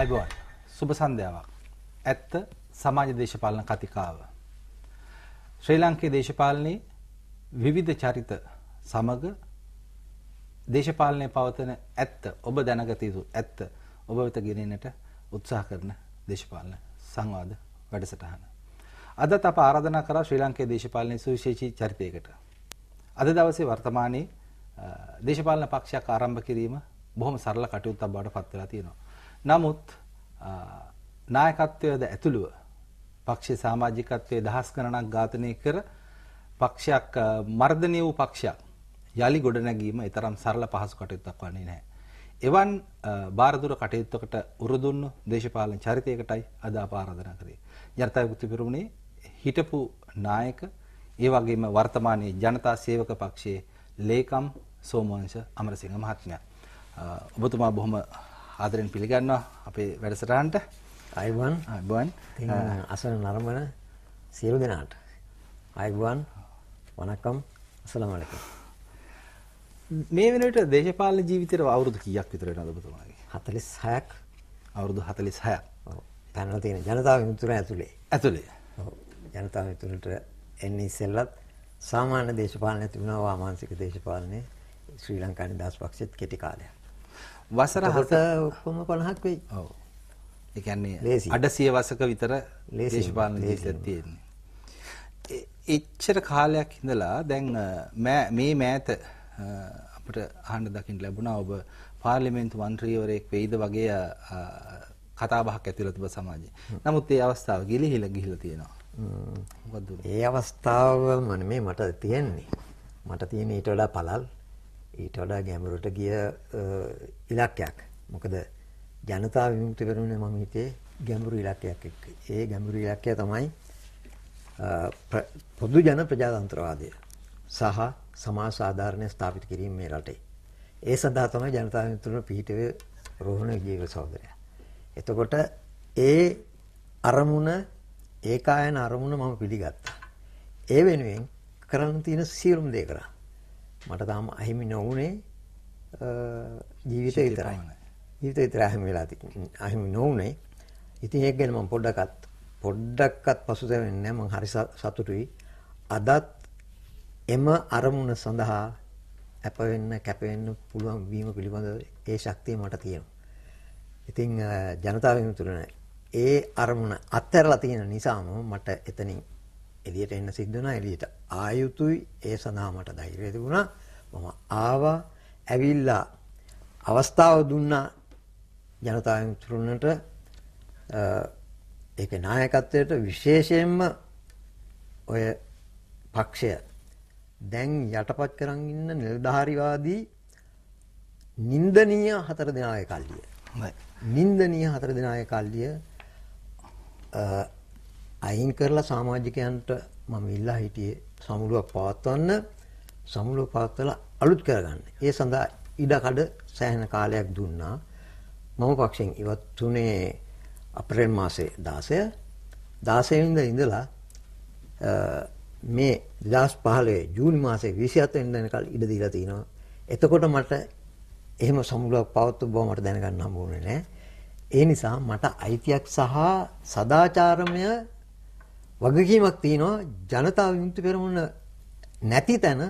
අයිබෝන් සුබ සන්ධ්‍යාවක්. ඇත්ත සමාජ දේශපාලන කතිකාව. ශ්‍රී ලංකේ දේශපාලනයේ විවිධ චරිත සමග දේශපාලනයේ පවතන ඇත්ත ඔබ දැනගත යුතු ඇත්ත ඔබ වෙත ගෙනෙන්නට උත්සාහ කරන දේශපාලන සංවාද වැඩසටහන. අදත් අප ආරාධනා කරා ශ්‍රී ලංකේ දේශපාලනයේ සුවිශේෂී චරිතයකට. අද දවසේ වර්තමානයේ දේශපාලන පක්ෂයක් ආරම්භ කිරීම බොහොම සරල කටයුත්තක් බවට පත් වෙලා තියෙනවා. නමුත් නායකත්වයේද ඇතුළුව පක්ෂයේ සමාජිකත්වයේ දහස් ගණනක් ඝාතනය කර පක්ෂයක් මර්ධනය වූ පක්ෂයක් යලි ගොඩනැගීම ඊතරම් සරල පහසු කටයුත්තක් වන්නේ නැහැ. එවන් බාරදුර කටයුත්තකට උරුදුන්නු දේශපාලන චරිතයකටයි අද අප ආරාධනා කරේ. ජනතා විමුක්ති පෙරමුණේ හිටපු නායක ඒ වගේම වර්තමානයේ ජනතා සේවක පක්ෂයේ ලේකම් සෝමවංශ අමරසිංහ මහත්මයා. ඔබතුමා බොහොම ආදරෙන් පිළිගන්නවා අපේ වැඩසටහනට. අයිබන් අයිබන් අසන නරඹන සියලු දෙනාට. අයිබන් වනක්කම් අස්සලාමු අලයිකුම්. මේ වෙනකොට දේශපාලන ජීවිතේට අවුරුදු කීයක් විතර වෙනවද ඔබතුමාගේ? 46ක් අවුරුදු 46ක්. ඔව්. පැනලා තියෙන ජනතාව විමුක්තිය ඇතුලේ. ඇතුලේ. ඔව්. ජනතාව විමුක්තියට එන්නේ ඉස්සෙල්ලත් සාමාන්‍ය දේශපාලනය තිබුණා වාමාංශික දේශපාලනයේ ශ්‍රී ලංකා නිදහස් පක්ෂෙත් කෙටි කාලයක්. වසර හත ඔක්කොම 50ක් වෙයි. ඔව්. ඒ කියන්නේ අඩ සියවසක විතර දේශපාලන ජීවිතයක් තියෙන්නේ. එච්චර කාලයක් ඉඳලා දැන් මේ මෑත අපිට අහන්න දකින්න ලැබුණා ඔබ පාර්ලිමේන්තු මන්ත්‍රීවරයෙක් වෙයිද වගේ කතා බහක් ඇතිවලා තිබ්බ සමාජයේ. නමුත් ඒ අවස්ථාව ගිලිහිලා ගිහිලා තියෙනවා. මොකද්ද? ඒ අවස්ථාවම නෙමෙයි මට තියෙන්නේ. මට තියෙන ඊට වඩා පළල් ඊට වඩා ගැඹුරට ගිය ඉලක්කයක්. මොකද ජනතා විමුක්ති පෙරමුණේ මම හිතේ ගැඹුරු ඉලක්කයක් එක්ක. ඒ ගැඹුරු ඉලක්කය තමයි පොදු ජන ප්‍රජාතන්ත්‍රවාදය සහ සමාජ සාධාරණය ස්ථාපිත කිරීම මේ රටේ. ඒ සඳහා තමයි ජනතා විමුක්ති පිහිටුවේ රෝහණ ජීව සහෝදරයා. එතකොට ඒ අරමුණ ඒකායන අරමුණ මම පිළිගත්තා. ඒ වෙනුවෙන් කරන්න තියෙන සියලුම දේ කරා. මට තාම අහිමි නොවුනේ ජීවිතය විතරයි. ජීවිතය විතරයි අහිමි වෙලා තියෙන්නේ. අහිමි නොවුනේ. ඉතින් ඒක ගැන මම පොඩ්ඩක්වත් පොඩ්ඩක්වත් පසුතැවෙන්නේ නැහැ. මම හරි සතුටුයි. අදත් එම අරමුණ සඳහා අප වෙන්න කැප වෙන්න පුළුවන් වීම පිළිබඳව ඒ ශක්තිය මට තියෙනවා. ඉතින් ජනතාව විමුතුරන ඒ අරමුණ අත්හැරලා තියෙන නිසාම මට එතනින් එළියට එන්න සිද්ධ වුණා. එළියට ආයුතුයි ඒ සඳහා මට ධෛර්යය තිබුණා. මම ආවා ඇවිල්ලා අවස්ථාව දුන්නා ජනතාව විමුතුරනට ඒක නායකත්වයට විශේෂයෙන්ම ඔය පක්ෂය දැන් යටපත් කරන් ඉන්න නිලධාරිවාදී නින්දනීය හතර දෙනාගේ කල්ලිය. නින්දනීය හතර දෙනාගේ කල්ලිය අයින් කරලා සමාජිකයන්ට මම ඉල්ලා හිටියේ සමුළුවක් පවත්වන්න සමුළුව පවත්වලා අලුත් කරගන්න. ඒ සඳහා ඉඩකඩ සෑහෙන කාලයක් දුන්නා. මම පක්ෂෙන් ඉවත් තුනේ අප්‍රේල් මාසේ 16 16 වෙනිදා ඉඳලා මේ 2015 ජූනි මාසේ 27 වෙනිදා වෙනකල් ඉඩ දීලා තිනවා. එතකොට මට එහෙම සමුළුවක් පවත්ව බව මට දැනගන්න හම්බුනේ නැහැ. ඒ නිසා මට අයිතියක් සහ සදාචාරමය වගකීමක් තියෙනවා ජනතා විමුක්ති පෙරමුණ නැති තැන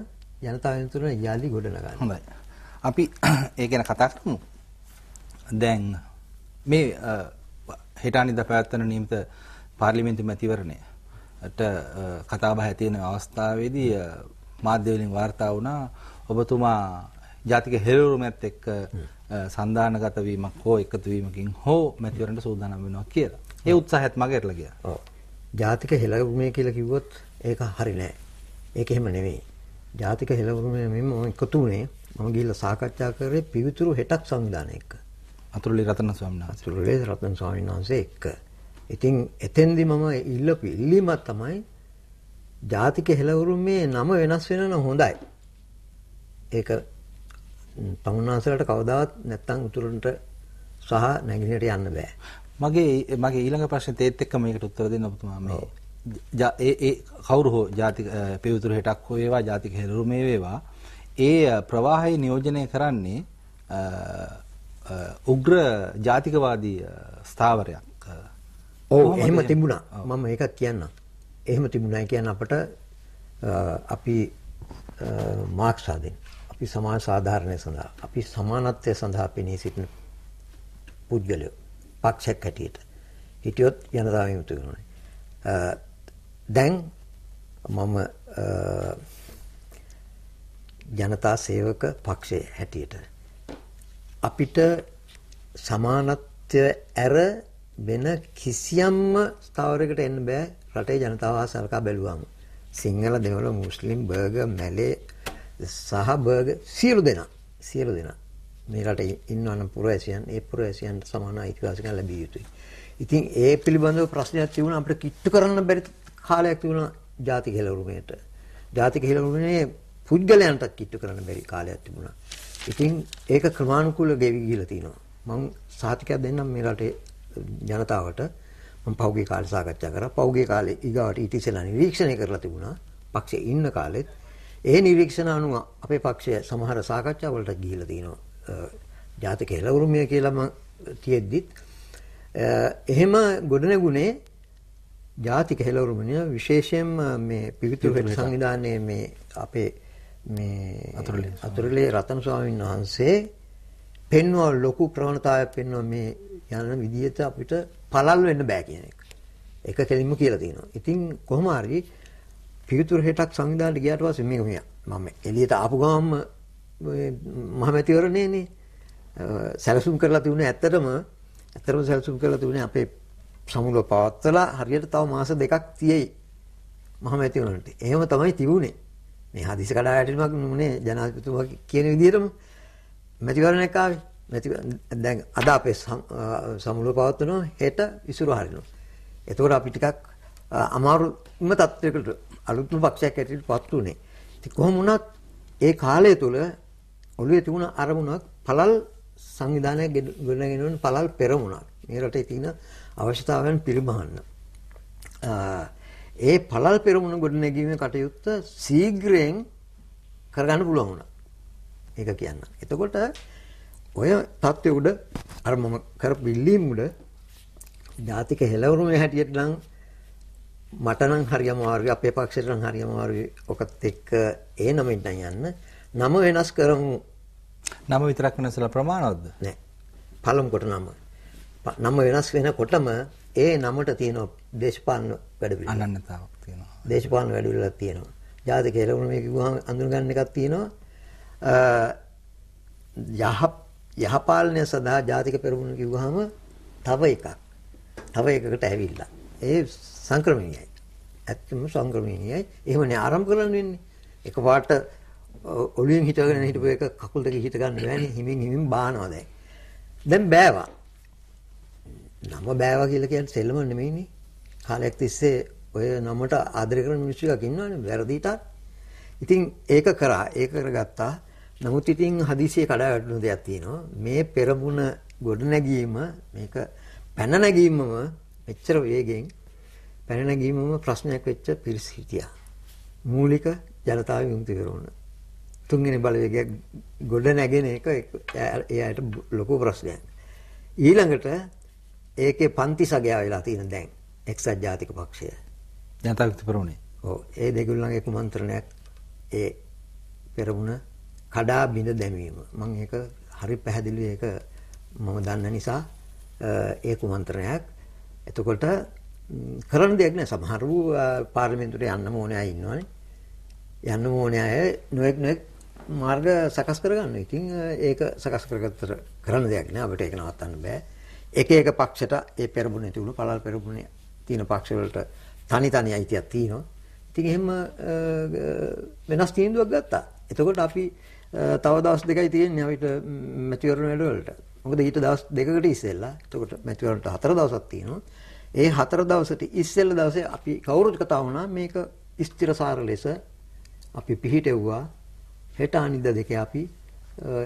ජනතා විමුක්ති පෙරමුණ යලි ගොඩනගන්න. හොඳයි. අපි ඒ ගැන කතා කරමු. දැන් මේ හෙට අනිද්දා පැවැත්වෙන නියමිත පාර්ලිමේන්තු මැතිවරණයට කතා බහ තියෙන අවස්ථාවේදී මාධ්‍ය වලින් වාර්තා වුණා ඔබතුමා ජාතික හෙළවුරුමත් එක්ක සන්දානගත වීමක් හෝ එකතු වීමකින් හෝ මැතිවරණයට සූදානම් වෙනවා කියලා. ඒ උත්සාහයත් මගහැරලා ගියා. ඔව්. ජාතික හෙළවුරුමේ කියලා කිව්වොත් ඒක හරි නෑ. ඒක එහෙම නෙවෙයි. ජාතික හෙළවුරුමේ මම එකතු වුණේ මම ගිහිල්ලා සාකච්ඡා කරේ පිවිතුරු හෙටක් සංවිධානය එක්ක. අතුරුලි රතන ස්වාමීන් වහන්සේ. අතුරුලි රතන ස්වාමීන් වහන්සේ එක්ක. ඉතින් එතෙන්දි මම ඉල්ලපු ඉල්ලීමක් තමයි ජාතික හෙළවුරුමේ නම වෙනස් වෙන නම් හොඳයි. ඒක තමුන්නාසලට කවදාවත් නැත්තම් උතුරට සහ නැගෙනහිරට යන්න බෑ. මගේ මගේ ඊළඟ ප්‍රශ්නේ තේත් එක්ක මේකට උත්තර දෙන්න ඔබතුමා මේ ඒ ඒ කවුරු හෝ ජාතික පෙවිතුරු හෙටක් හෝ වේවා ජාතික හෙළුරුමේ වේවා ඒ ප්‍රවාහය නියෝජනය කරන්නේ උග්‍ර ජාතිකවාදී ස්ථාවරයක්. ඔව් එහෙම තිබුණා. මම ඒකත් කියන්නම්. එහෙම තිබුණා කියන අපට අපි මාක්ස් හදින් අපි සමාජ සාධාරණය සඳහා අපි සමානත්වය සඳහා පෙනී සිටින පුද්ගලයෝ පක්ෂයක් හැටියට හිටියොත් ජනතාව විමුක්ති වෙනවා. දැන් මම ජනතා සේවක පක්ෂයේ හැටියට අපිට සමානත්වය ඇර වෙන කිසියම්ම ස්ථාවරයකට එන්න බෑ රටේ ජනතාව සලකා බැලුවම. සිංහල දෙමළ මුස්ලිම් බර්ගර් මැලේ සහ බර්ගර් සියලු දෙනා සියලු දෙනා මේ රටේ ඉන්නවනම් පුරවැසියන් ඒ පුරවැසියන්ට සමාන අයිතිවාසිකම් ලැබිය යුතුයි. ඉතින් ඒ පිළිබඳව ප්‍රශ්නයක් තිබුණා අපිට කිට්ටු කරන්න බැරි කාලයක් තිබුණා ජාතික හෙළවුරුමේට. ජාතික හෙළවුරුමේ පුද්ගලයන්ට කිට්ටු කරන්න බැරි කාලයක් තිබුණා. ඉතින් ඒක ක්‍රමානුකූලව ගෙවි ගිහිලා තිනවා. මම සාතිකයක් දෙන්නම් මේ රටේ ජනතාවට. මම පෞගේ කාලේ සාකච්ඡා කරා. පෞගේ කාලේ ඊගාවට ඊට ඉස්සෙල්ලා නිරීක්ෂණය කරලා තිබුණා. පක්ෂයේ ඉන්න කාලෙත් ඒ නිරීක්ෂණ අනුව අපේ පක්ෂය සමහර සාකච්ඡා වලට ගිහිලා තිනවා. ජාතික හෙළවුරුමේ කියලාම තියෙද්දිත් එහෙම ගොඩනැගුණේ ජාතික හෙළවුරුමනිය විශේෂයෙන්ම මේ පිවිතුරු සංවිධානයේ මේ අපේ මේ අතුරුලේ රතන ස්වාමීන් වහන්සේ පෙන්වන ලොකු ප්‍රවණතාවයක් පෙන්වන මේ යන විදිහට අපිට පළල් වෙන්න බෑ කියන එක. ඒක කෙලින්ම කියලා තියෙනවා. ඉතින් කොහොම හරි පිවිතුරු හෙටක් සංවිධානයට ගියාට පස්සේ මේක මෙයා මම එළියට ආපු ගමන්ම මහමැතිවරණයනේ සැලසුම් කරලා තිබුණේ ඇත්තටම ඇත්තටම සැලසුම් කරලා තිබුණේ අපේ සමුල පවත්වලා හරියට තව මාස දෙකක් තියෙයි මහමැතිවරණට. එහෙම තමයි තිබුණේ. මේ හදිසි කඩා වැටීමක් නුනේ ජනාධිපතිතුමා කියන විදිහටම මැතිවරණයක් ආවේ. මැති දැන් අද අපේ සමුල පවත්වනවා හෙට ඉසුරු හරිනවා. එතකොට අපි ටිකක් අමාරුම තත්වයකට අලුත්ම පක්ෂයක් ඇටියට පත් උනේ. ඉතින් කොහොම වුණත් ඒ කාලය තුල ඔළුවේ තිබුණ අරමුණක් පළල් සංවිධානයක් ගොඩනගෙන පළල් පෙරමුණක්. මේ රටේ තියෙන අවශ්‍යතාවයන් පිළිබහන්න. ඒ පළල් පෙරමුණ ගොඩනැගීමේ කටයුත්ත ශීඝ්‍රයෙන් කරගන්න පුළුවන් වුණා. ඒක කියන්න. එතකොට ඔය தත්ත්වය උඩ අර මම කරපු ඉල්ලීම් උඩ ජාතික හෙළවරුමේ හැටියට නම් මට නම් හරියම මාර්ගය අපේ පක්ෂයට නම් හරියම මාර්ගය ඔකත් එක්ක ඒ නමින් යන්න නම වෙනස් කරමු නම විතරක් වෙනසලා ප්‍රමාණවත්ද නෑ පළමු කොට නම නම වෙනස් වෙනකොටම ඒ නමට තියෙන දේශපාලන වැඩ පිළිවෙල අනන්‍යතාවක් තියෙනවා. දේශපාලන වැඩ පිළිවෙලක් තියෙනවා. ජාතික එළවුන මේ කිව්වහම අඳුන ගන්න එකක් තියෙනවා. යහ යහපාලනය සඳහා ජාතික පෙරමුණ කිව්වහම තව එකක්. තව එකකට ඇවිල්ලා. ඒ සංක්‍රමණීයයි. ඇත්තම සංක්‍රමණීයයි. එහෙමනේ ආරම්භ කරන්න වෙන්නේ. එකපාරට ඔළුවෙන් හිටගෙන හිටපු එක කකුල් දෙක හිට ගන්න බෑනේ. හිමින් හිමින් බානවා දැන්. දැන් බෑවා. නම බෑවා කියලා කියන්නේ සෙල්ලම නෙමෙයිනේ. කාලයක් තිස්සේ ඔය නමට ආදරය කරන මිනිස්සු එකක් ඉන්නවනේ වැරදිටත්. ඉතින් ඒක කරා ඒක කරගත්තා. නමුත් ඉතින් හදිසියෙ කඩා වැටුණු දෙයක් තියෙනවා. මේ පෙරමුණ ගොඩ නැගීම මේක පැන නැගීමම මෙච්චර වේගෙන් පැන නැගීමම ප්‍රශ්නයක් වෙච්ච පිරිස හිටියා. මූලික ජනතාව විමුක්ති කරන. තුන්වෙනි බලවේගයක් ගොඩ නැගෙන එක එයාට ලොකු ප්‍රශ්නයක්. ඊළඟට ඒකේ පන්ති සගයා වෙලා තියෙන දැන් එක්සත් ජාතික පක්ෂය. ජනතා විමුක්ති පෙරමුණේ. ඔව් ඒ දෙගොල්ලන්ගේ කුමන්ත්‍රණයක් ඒ පෙරමුණ කඩා බිඳ දැමීම. මම ඒක හරි පැහැදිලි ඒක මම දන්න නිසා ඒ කුමන්ත්‍රණයක්. එතකොට කරන්න දෙයක් නෑ සමහරු පාර්ලිමේන්තුවට යන්න ඕනේ අය ඉන්නවනේ. යන්න ඕනේ අය නොඑක් නොඑක් මාර්ග සකස් කරගන්න. ඉතින් ඒක සකස් කරගත්තට කරන්න දෙයක් නෑ අපිට ඒක නවත්තන්න බෑ. එක එක පක්ෂයට ඒ පෙරමුණේ තිබුණු පළල් පෙරමුණේ තියෙන පක්ෂ වලට තනි තනි අයිතියක් තියෙනවා. ඉතින් එහෙම වෙනස් තීන්දුවක් ගත්තා. එතකොට අපි තව දවස් දෙකයි තියෙන්නේ අපිට මැතිවරණ වැඩවලට. මොකද ඊට දවස් දෙකකට ඉස්සෙල්ලා එතකොට මැතිවරණට හතර දවසක් තියෙනවා. ඒ හතර දවසට ඉස්සෙල්ලා දවසේ අපි කවුරුත් කතා වුණා මේක ස්ථිරසාර ලෙස අපි පිහිටෙව්වා හෙට අනිද්දා දෙකේ අපි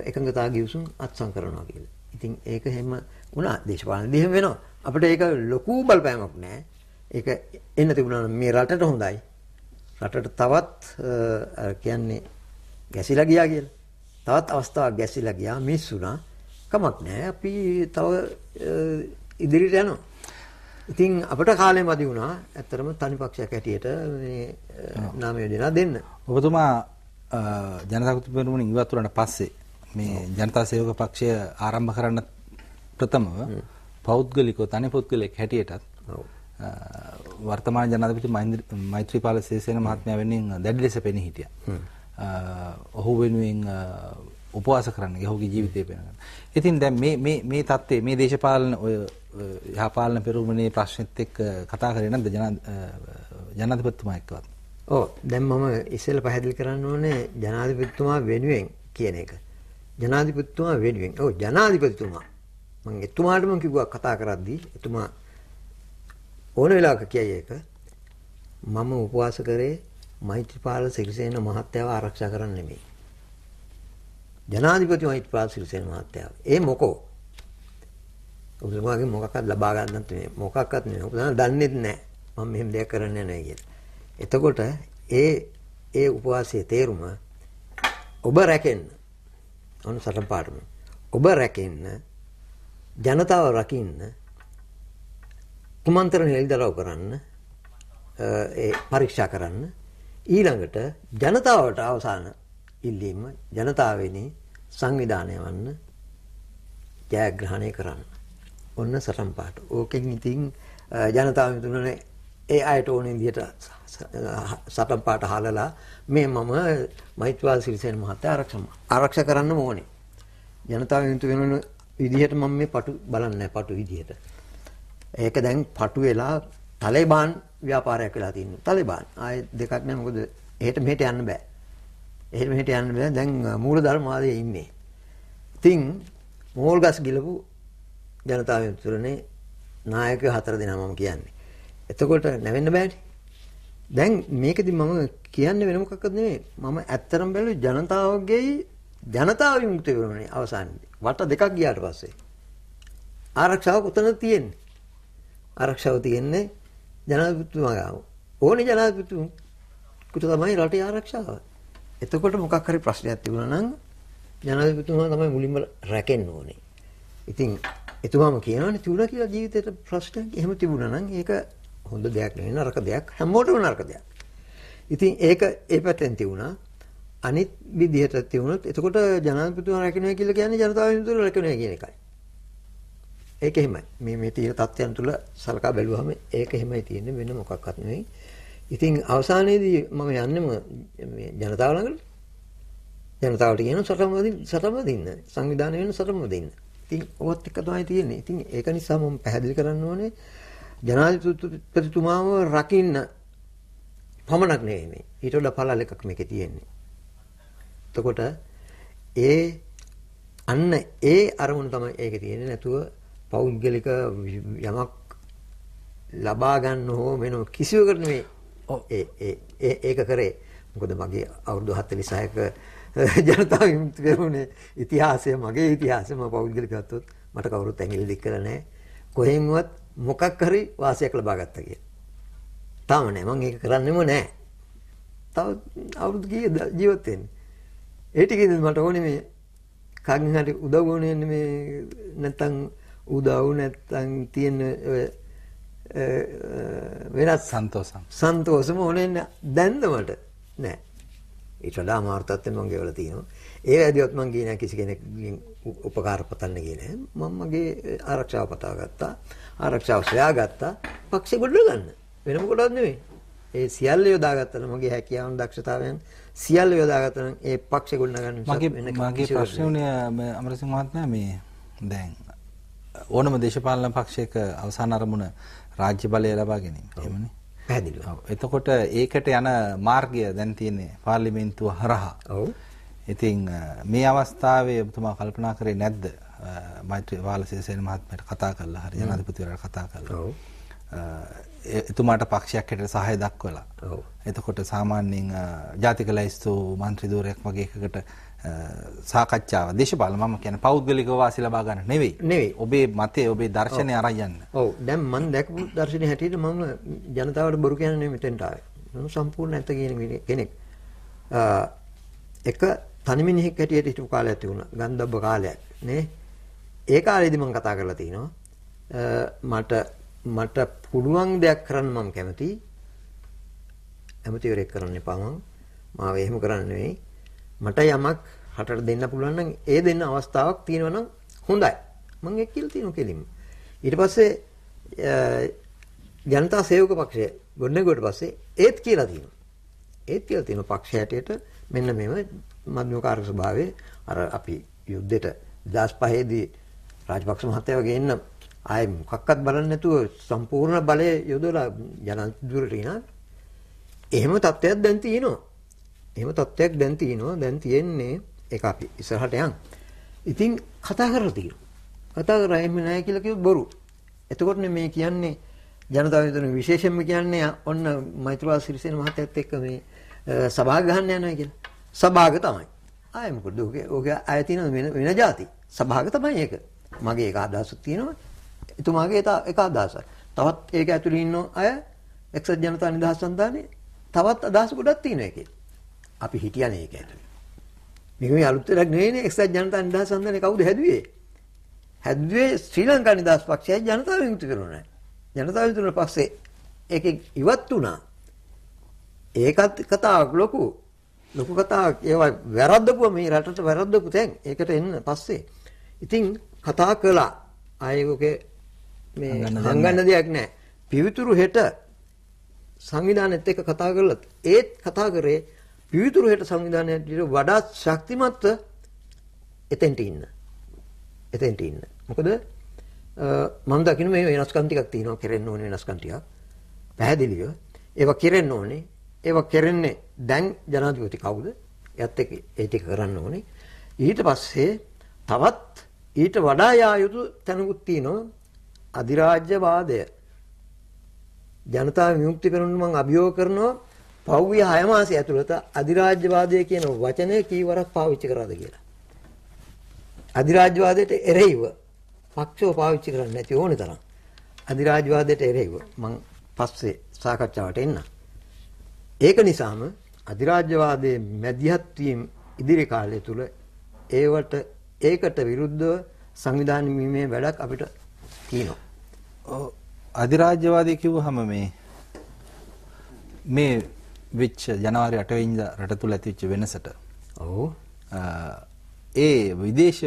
එකඟතා ගිවිසුම් අත්සන් කරනවා කියලා. ඉතින් ඒක හැම වුණා දේශපාලනදී එහෙම වෙනවා. අපිට ඒක ලොකු බලපෑමක් නෑ. ඒක එන්න තිබුණා මේ රටට හොඳයි. රටට තවත් කියන්නේ ගැසිලා ගියා කියලා. තවත් අවස්ථාවක් ගැසිලා ගියා මිස්සුණා. කමක් නැහැ. අපි තව ඉදිරියට යනවා. ඉතින් අපිට කාලෙ මදි වුණා. ඇත්තටම තනි පක්ෂයක් හැටියට මේ නාමය දෙනා දෙන්න. ඔබතුමා ජනතා කෘති පෙරමුණ ඉවත් වුණාට පස්සේ මේ ජනතා සේවක පක්ෂය ආරම්භ කරන්න ප්‍රථමව පෞද්ගලිකව තනි පුද්ගලෙක් හැටියටත් වර්තමාන ජනාධිපති මෛත්‍රීපාල සිරිසේන මහත්මයා වෙනුවෙන් දැඩි ලෙස පෙනී හිටියා. ඔහු වෙනුවෙන් උපවාස කරන්න ඔහුගේ ජීවිතය පෙන්වන්න. ඉතින් දැන් මේ මේ මේ தත්ත්වයේ මේ දේශපාලන ඔය යහපාලන පෙරමුණේ ප්‍රශ්නෙත් එක්ක කතා කරේ නැද්ද ජනාධිපතිතුමා එක්කවත්? ඔව් දැන් මම ඉස්සෙල්ලා පැහැදිලි කරන්න ඕනේ ජනාධිපතිතුමා වෙනුවෙන් කියන එක. ජනාධිපතිතුමා වෙනුවෙන්. ඔව් ජනාධිපතිතුමා. මම එතුමාට මම කිව්වා කතා කරද්දී එතුමා ඕන වෙලාවක කියයි ඒක. මම උපවාස කරේ මෛත්‍රීපාල සිරිසේන මහත්තයාව ආරක්ෂා කරන්න නෙමෙයි. ජනාධිපති මෛත්‍රීපාල සිරිසේන මහත්තයාව. ඒ මොකෝ? ඔබතුමාගේ මොකක්වත් ලබා ගන්නත් නෙමෙයි. මොකක්වත් නෙමෙයි. ඔබතුමා දන්නේ නැහැ. මම මෙහෙම දෙයක් කරන්නේ නැහැ කියලා. එතකොට ඒ ඒ උපවාසයේ තේරුම ඔබ රැකෙන්න. ඔන්න සටන් පාඩම. ඔබ රැකෙන්න ජනතාව රකින්න කුමන්ත්‍රණ හෙළිදරව් කරන්න ඒ පරීක්ෂා කරන්න ඊළඟට ජනතාවට අවසාන ඉල්ලීම ජනතාවෙනි සංවිධානය වන්න ජයග්‍රහණය කරන්න. ඔන්න සටන් පාට. ඕකෙන් ඉතින් ජනතාව මිතුනේ ඒ අයට ඕන විදිහට සටන් පාට හලලා මේ මම මෛත්‍රීපාල සිරිසේන මහත්තයා ආරක්ෂා ආරක්ෂා කරන්න ඕනේ. ජනතාව මිතු වෙන විදිහට මම මේ පටු බලන්නේ පටු විදිහට. ඒක දැන් පටු වෙලා තාලිබාන් ව්‍යාපාරයක් වෙලා තියෙනවා. තාලිබාන් ආයේ දෙකක් නෑ මොකද එහෙට මෙහෙට යන්න බෑ. එහෙට මෙහෙට යන්න බෑ. දැන් මූලධර්මවාදයේ ඉන්නේ. ඉතින් මෝල්ගස් ගිලපු ජනතාවෙන් තුරනේ නායකයෝ හතර දෙනා මම කියන්නේ. එතකොට නැවෙන්න බෑනේ. දැන් මේකෙදි මම කියන්නේ වෙන මොකක්වත් නෙමෙයි. මම ඇත්තරම් බැලුවේ ජනතාවගේ ජනතාව විමුක්ති වෙනුනේ අවසානයේදී. වට දෙකක් ගියාට පස්සේ. ආරක්ෂාව කොතනද තියෙන්නේ? ආරක්ෂාව තියෙන්නේ ජනාධිපතිතුමා ගාව. ඕනේ ජනාධිපතිතුමට තමයි රටේ ආරක්ෂාව. එතකොට මොකක් හරි ප්‍රශ්නයක් තිබුණා නම් ජනාධිපතිතුමා තමයි මුලින්ම රැකෙන්න ඕනේ. ඉතින් එතුමාම කියනවානේ තිබුණා කියලා ජීවිතේට ප්‍රශ්නයක් එහෙම තිබුණා නම් ඒක හොඳ දෙයක් නෙවෙයි නරක දෙයක් හැමෝටම නරක දෙයක්. ඉතින් ඒක ඒ පැත්තෙන් තිබුණා. අනිත් විදිහට තිබුණොත් එතකොට ජනාධිපතිතුමා රැකෙනවා කියලා කියන්නේ ජනතාව විමුක්තිය රැකෙනවා කියන එකයි. ඒක එහෙමයි. මේ මේ තියෙන තත්ත්වයන් තුල සලකා බැලුවහම ඒක එහෙමයි තියෙන්නේ වෙන මොකක්වත් නෙවෙයි. ඉතින් අවසානයේදී මම යන්නෙම මේ ජනතාව ළඟට. ජනතාවට කියන සටම වදින්න සටම වදින්න සංවිධානය වෙන සටම වදින්න. ඉතින් ඔවත් එක තමයි තියෙන්නේ. ඉතින් ඒක නිසා මම පැහැදිලි කරන්න ඕනේ ජනාධිපතිතුමාව රකින්න පමණක් නෙවෙයි මේ. ඊට වඩා පළල් එකක් මේකේ තියෙන්නේ. එතකොට ඒ අන්න ඒ අරමුණ තමයි ඒකේ තියෙන්නේ. නැතුව පෞද්ගලික යමක් ලබා ගන්න හෝ වෙන කිසිවකට නෙමෙයි. ඒ ඒ ඒක කරේ. මොකද මගේ අවුරුදු 46ක ජනතා විමුක්ති පෙරමුණේ ඉතිහාසය මගේ ඉතිහාසය. මම පෞද්ගලික ගත්තොත් මට කවුරුත් ඇඟිලි දික් කරලා නැහැ කොහෙන්වත් මොකක් හරි වාසියක් ලබා ගත්තා කියලා. තාම නෑ. මම ඒක කරන්නෙම නෑ. තව අවුරුදු කීයද ජීවත් වෙන්නේ. ඒ ටිකෙන් මට ඕනේ මේ කාගෙන් හරි උදව් ඕනේ මේ නැත්තම් උදව් නැත්තම් තියෙන වෙනත් සන්තෝෂම්. සන්තෝෂම ඕනේ දැන්ද මට? නෑ. ඊට වඩා අමාරු තත්ත්වෙ මම ගෙවලා තියෙනවා. ඒ වැඩිවත් මම ගියේ නෑ කිසි කෙනෙක්ගෙන් උපකාර පතන්න ගියේ නෑ. මම මගේ ආරක්ෂාව පතා ගත්තා. ආරක්ෂාව සොයාගත්තා පක්ෂේ ගොඩ ගන්න. වෙන මොකටවත් නෙවෙයි ඒ සියල්ල යොදාගත්තා මගේ හැකියාවන් දක්ෂතාවයන් සියල්ල යොදාගත්තා නම් ඒ පක්ෂේ ගොඩ ගන්න මගේ මගේ ප්‍රශ්නේ උනේ අමරසිංහ මහත්මයා මේ දැන් ඕනම දේශපාලන පක්ෂයක අවසාන අරමුණ රාජ්‍ය බලය ලබා ගැනීම. එහෙමනේ. පැහැදිලිව. එතකොට ඒකට යන මාර්ගය දැන් තියෙන්නේ පාර්ලිමේන්තුව හරහා. ඔව්. ඉතින් මේ අවස්ථාවේ ඔබතුමා කල්පනා කරේ නැද්ද? මෛත්‍රී වාලසිරිසේන මහත්මයාට කතා කරලා හරි ජනාධිපතිවරයාට කතා කරලා. ඔව්. එතුමාට පක්ෂයක් හැටියට සහාය දක්වලා. ඔව්. එතකොට සාමාන්‍යයෙන් ජාතික ලයිස්තු මන්ත්‍රී ධූරයක් වගේ එකකට සාකච්ඡාව දේශපාලන මම කියන්නේ පෞද්ගලිකව වාසි ලබා ගන්න නෙවෙයි. නෙවෙයි. ඔබේ මතය ඔබේ දර්ශනය අරන් යන්න. ඔව් දැන් මම දැකපු දර්ශනය හැටියට මම ජනතාවට බොරු කියන්නේ මෙතෙන්ට ආවේ. මම සම්පූර්ණ ඇත්ත කියන කෙනෙක්. එක තනි මිනිහෙක් හැටියට හිටපු කාලයක් තිබුණා. ගන්ධබ්බ කාලයක් නේ. ඒ කාලේදී මම කතා කරලා තිනවා මට මට පුළුවන් දෙයක් කරන්න මම කැමතියි. ඇමතිවරයෙක් කරන්න එපා මම. මාව එහෙම කරන්න නෙවෙයි. මට යමක් රටට දෙන්න පුළුවන් නම් ඒ දෙන්න අවස්ථාවක් තියෙනවා නම් හොඳයි. මම ඒක කියලා තියෙනවා කෙලින්ම. ඊට පස්සේ ජනතා සේවක පක්ෂය ගොඩනැගුවට පස්සේ ඒත් කියලා තියෙනවා. ඒත් කියලා තියෙනවා පක්ෂ හැටියට මෙන්න මෙව මධ්‍යම කාර්ය ස්වභාවයේ අර අපි යුද්ධෙට 2005 දී රාජපක්ෂ මහත්තයා වගේ එන්න ආයේ මොකක්වත් බලන්නේ නැතුව සම්පූර්ණ බලය යොදලා ජනාධිපතිවරට ඉනා එහෙම තත්ත්වයක් දැන් තියෙනවා. එහෙම තත්ත්වයක් දැන් තියෙනවා. දැන් තියෙන්නේ ඒක අපි ඉස්සරහට යන්. ඉතින් කතා කරලා තියෙනවා. කතා කරා එහෙම නැහැ කියලා කිව්වොත් බොරු. එතකොට මේ කියන්නේ ජනතාව විතර විශේෂයෙන්ම කියන්නේ ඔන්න මෛත්‍රීපාල සිරිසේන මහත්තයත් එක්ක මේ සභාව ගහන්න යනවා කියලා. සභාවක තමයි. ආයෙ මොකද ඔගේ ඔගේ ආයෙ තියෙන වෙන වෙන જાති. සභාවක තමයි ඒක. මගේ ඒක අදහසක් තියෙනවා. එතුමාගේ එක අදහසක්. තවත් ඒක ඇතුළේ ඉන්න අය එක්සත් ජනතා නිදහස් සන්ධානයේ තවත් අදහස් ගොඩක් තියෙනවා ඒකේ. අපි හිටියනේ ඒක ඇතුළේ. මේක මේ අලුත් දෙයක් නෙවෙයිනේ එක්සත් ජනතා නිදහස් සන්ධානයේ කවුද හැදුවේ? හැදුවේ ශ්‍රී ලංකා නිදහස් පක්ෂයයි ජනතා විමුක්ති පෙරමුණයි. ජනතා විමුක්ති පස්සේ ඒක ඉවත් වුණා. ඒකත් කතාවක් ලොකු ලොකු කතාවක් ඒවා වැරද්දපුවා මේ රටට වැරද්දපු තැන් ඒකට එන්න පස්සේ ඉතින් කතා කළා ආයෙකේ මේ හංගන්න දෙයක් නැහැ. පිවිතුරු හෙට සංවිධානයත් එක්ක කතා කරලා ඒත් කතා කරේ පිවිතුරු හෙට සංවිධානයට වඩා ශක්තිමත්ව එතෙන්ට ඉන්න. එතෙන්ට ඉන්න. මොකද මම දකින්න මේ වෙනස්කම් ටිකක් තියෙනවා කෙරෙන්න ඕනේ වෙනස්කම් ටිකක්. පැහැදිලිව ඒවා කෙරෙන්න ඕනේ. ඒවා කෙරෙන්නේ දැන් ජනාධිපති කවුද? එයත් එක්ක ඒ ටික කරන්න ඕනේ. ඊට පස්සේ තවත් ඊට වඩා යා යුතු තැනකුත් තියෙනවා අධිරාජ්‍යවාදය ජනතා විමුක්ති පෙරමුණ මම අභියෝග කරනවා පෞවිය 6 මාසය ඇතුළත අධිරාජ්‍යවාදය කියන වචනය කීවරක් පාවිච්චි කරාද කියලා. අධිරාජ්‍යවාදයට එරෙහිව පක්ෂව පාවිච්චි කරන්නේ නැති ඕනේ තරම්. අධිරාජ්‍යවාදයට එරෙහිව මම පස්සේ සාකච්ඡාවට එන්න. ඒක නිසාම අධිරාජ්‍යවාදයේ මැදිහත් වීම ඉදිරි කාලය තුල ඒවට ඒකට විරුද්ධව සංවිධානය වීමේ වැඩක් අපිට තියෙනවා. අධිරාජ්‍යවාදී කිව්වහම මේ මේ වෙච්ච ජනවාරි 8 වෙනිදා රට තුල ඇතිවෙච්ච වෙනසට ඔව් ඒ විදේශ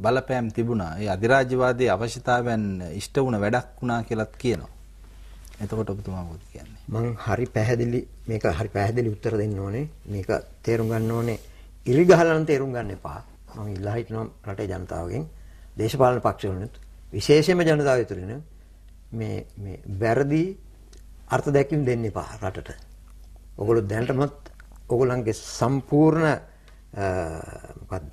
බලපෑම් තිබුණා. ඒ අධිරාජ්‍යවාදයේ අවශ්‍යතාවයන් ඉෂ්ට වුණ වැඩක් වුණා කියලාත් කියනවා. එතකොට ඔබතුමා මොකද කියන්නේ? මං හරි පැහැදිලි මේක හරි පැහැදිලි උත්තර දෙන්න ඕනේ. මේක තේරුම් ගන්න ඕනේ. ඉලි ගහලා නම් තේරුම් ගන්න එපා. මම ඉල්ලා හිටනවා රටේ ජනතාවගෙන් දේශපාලන පක්ෂවලුත් විශේෂයෙන්ම ජනතාව ඇතුළේ මේ මේ වැරදි අර්ථ දැක්වීම් දෙන්න එපා රටට. ඔගොල්ලෝ දැනටමත් ඔගොල්ලන්ගේ සම්පූර්ණ මොකද්ද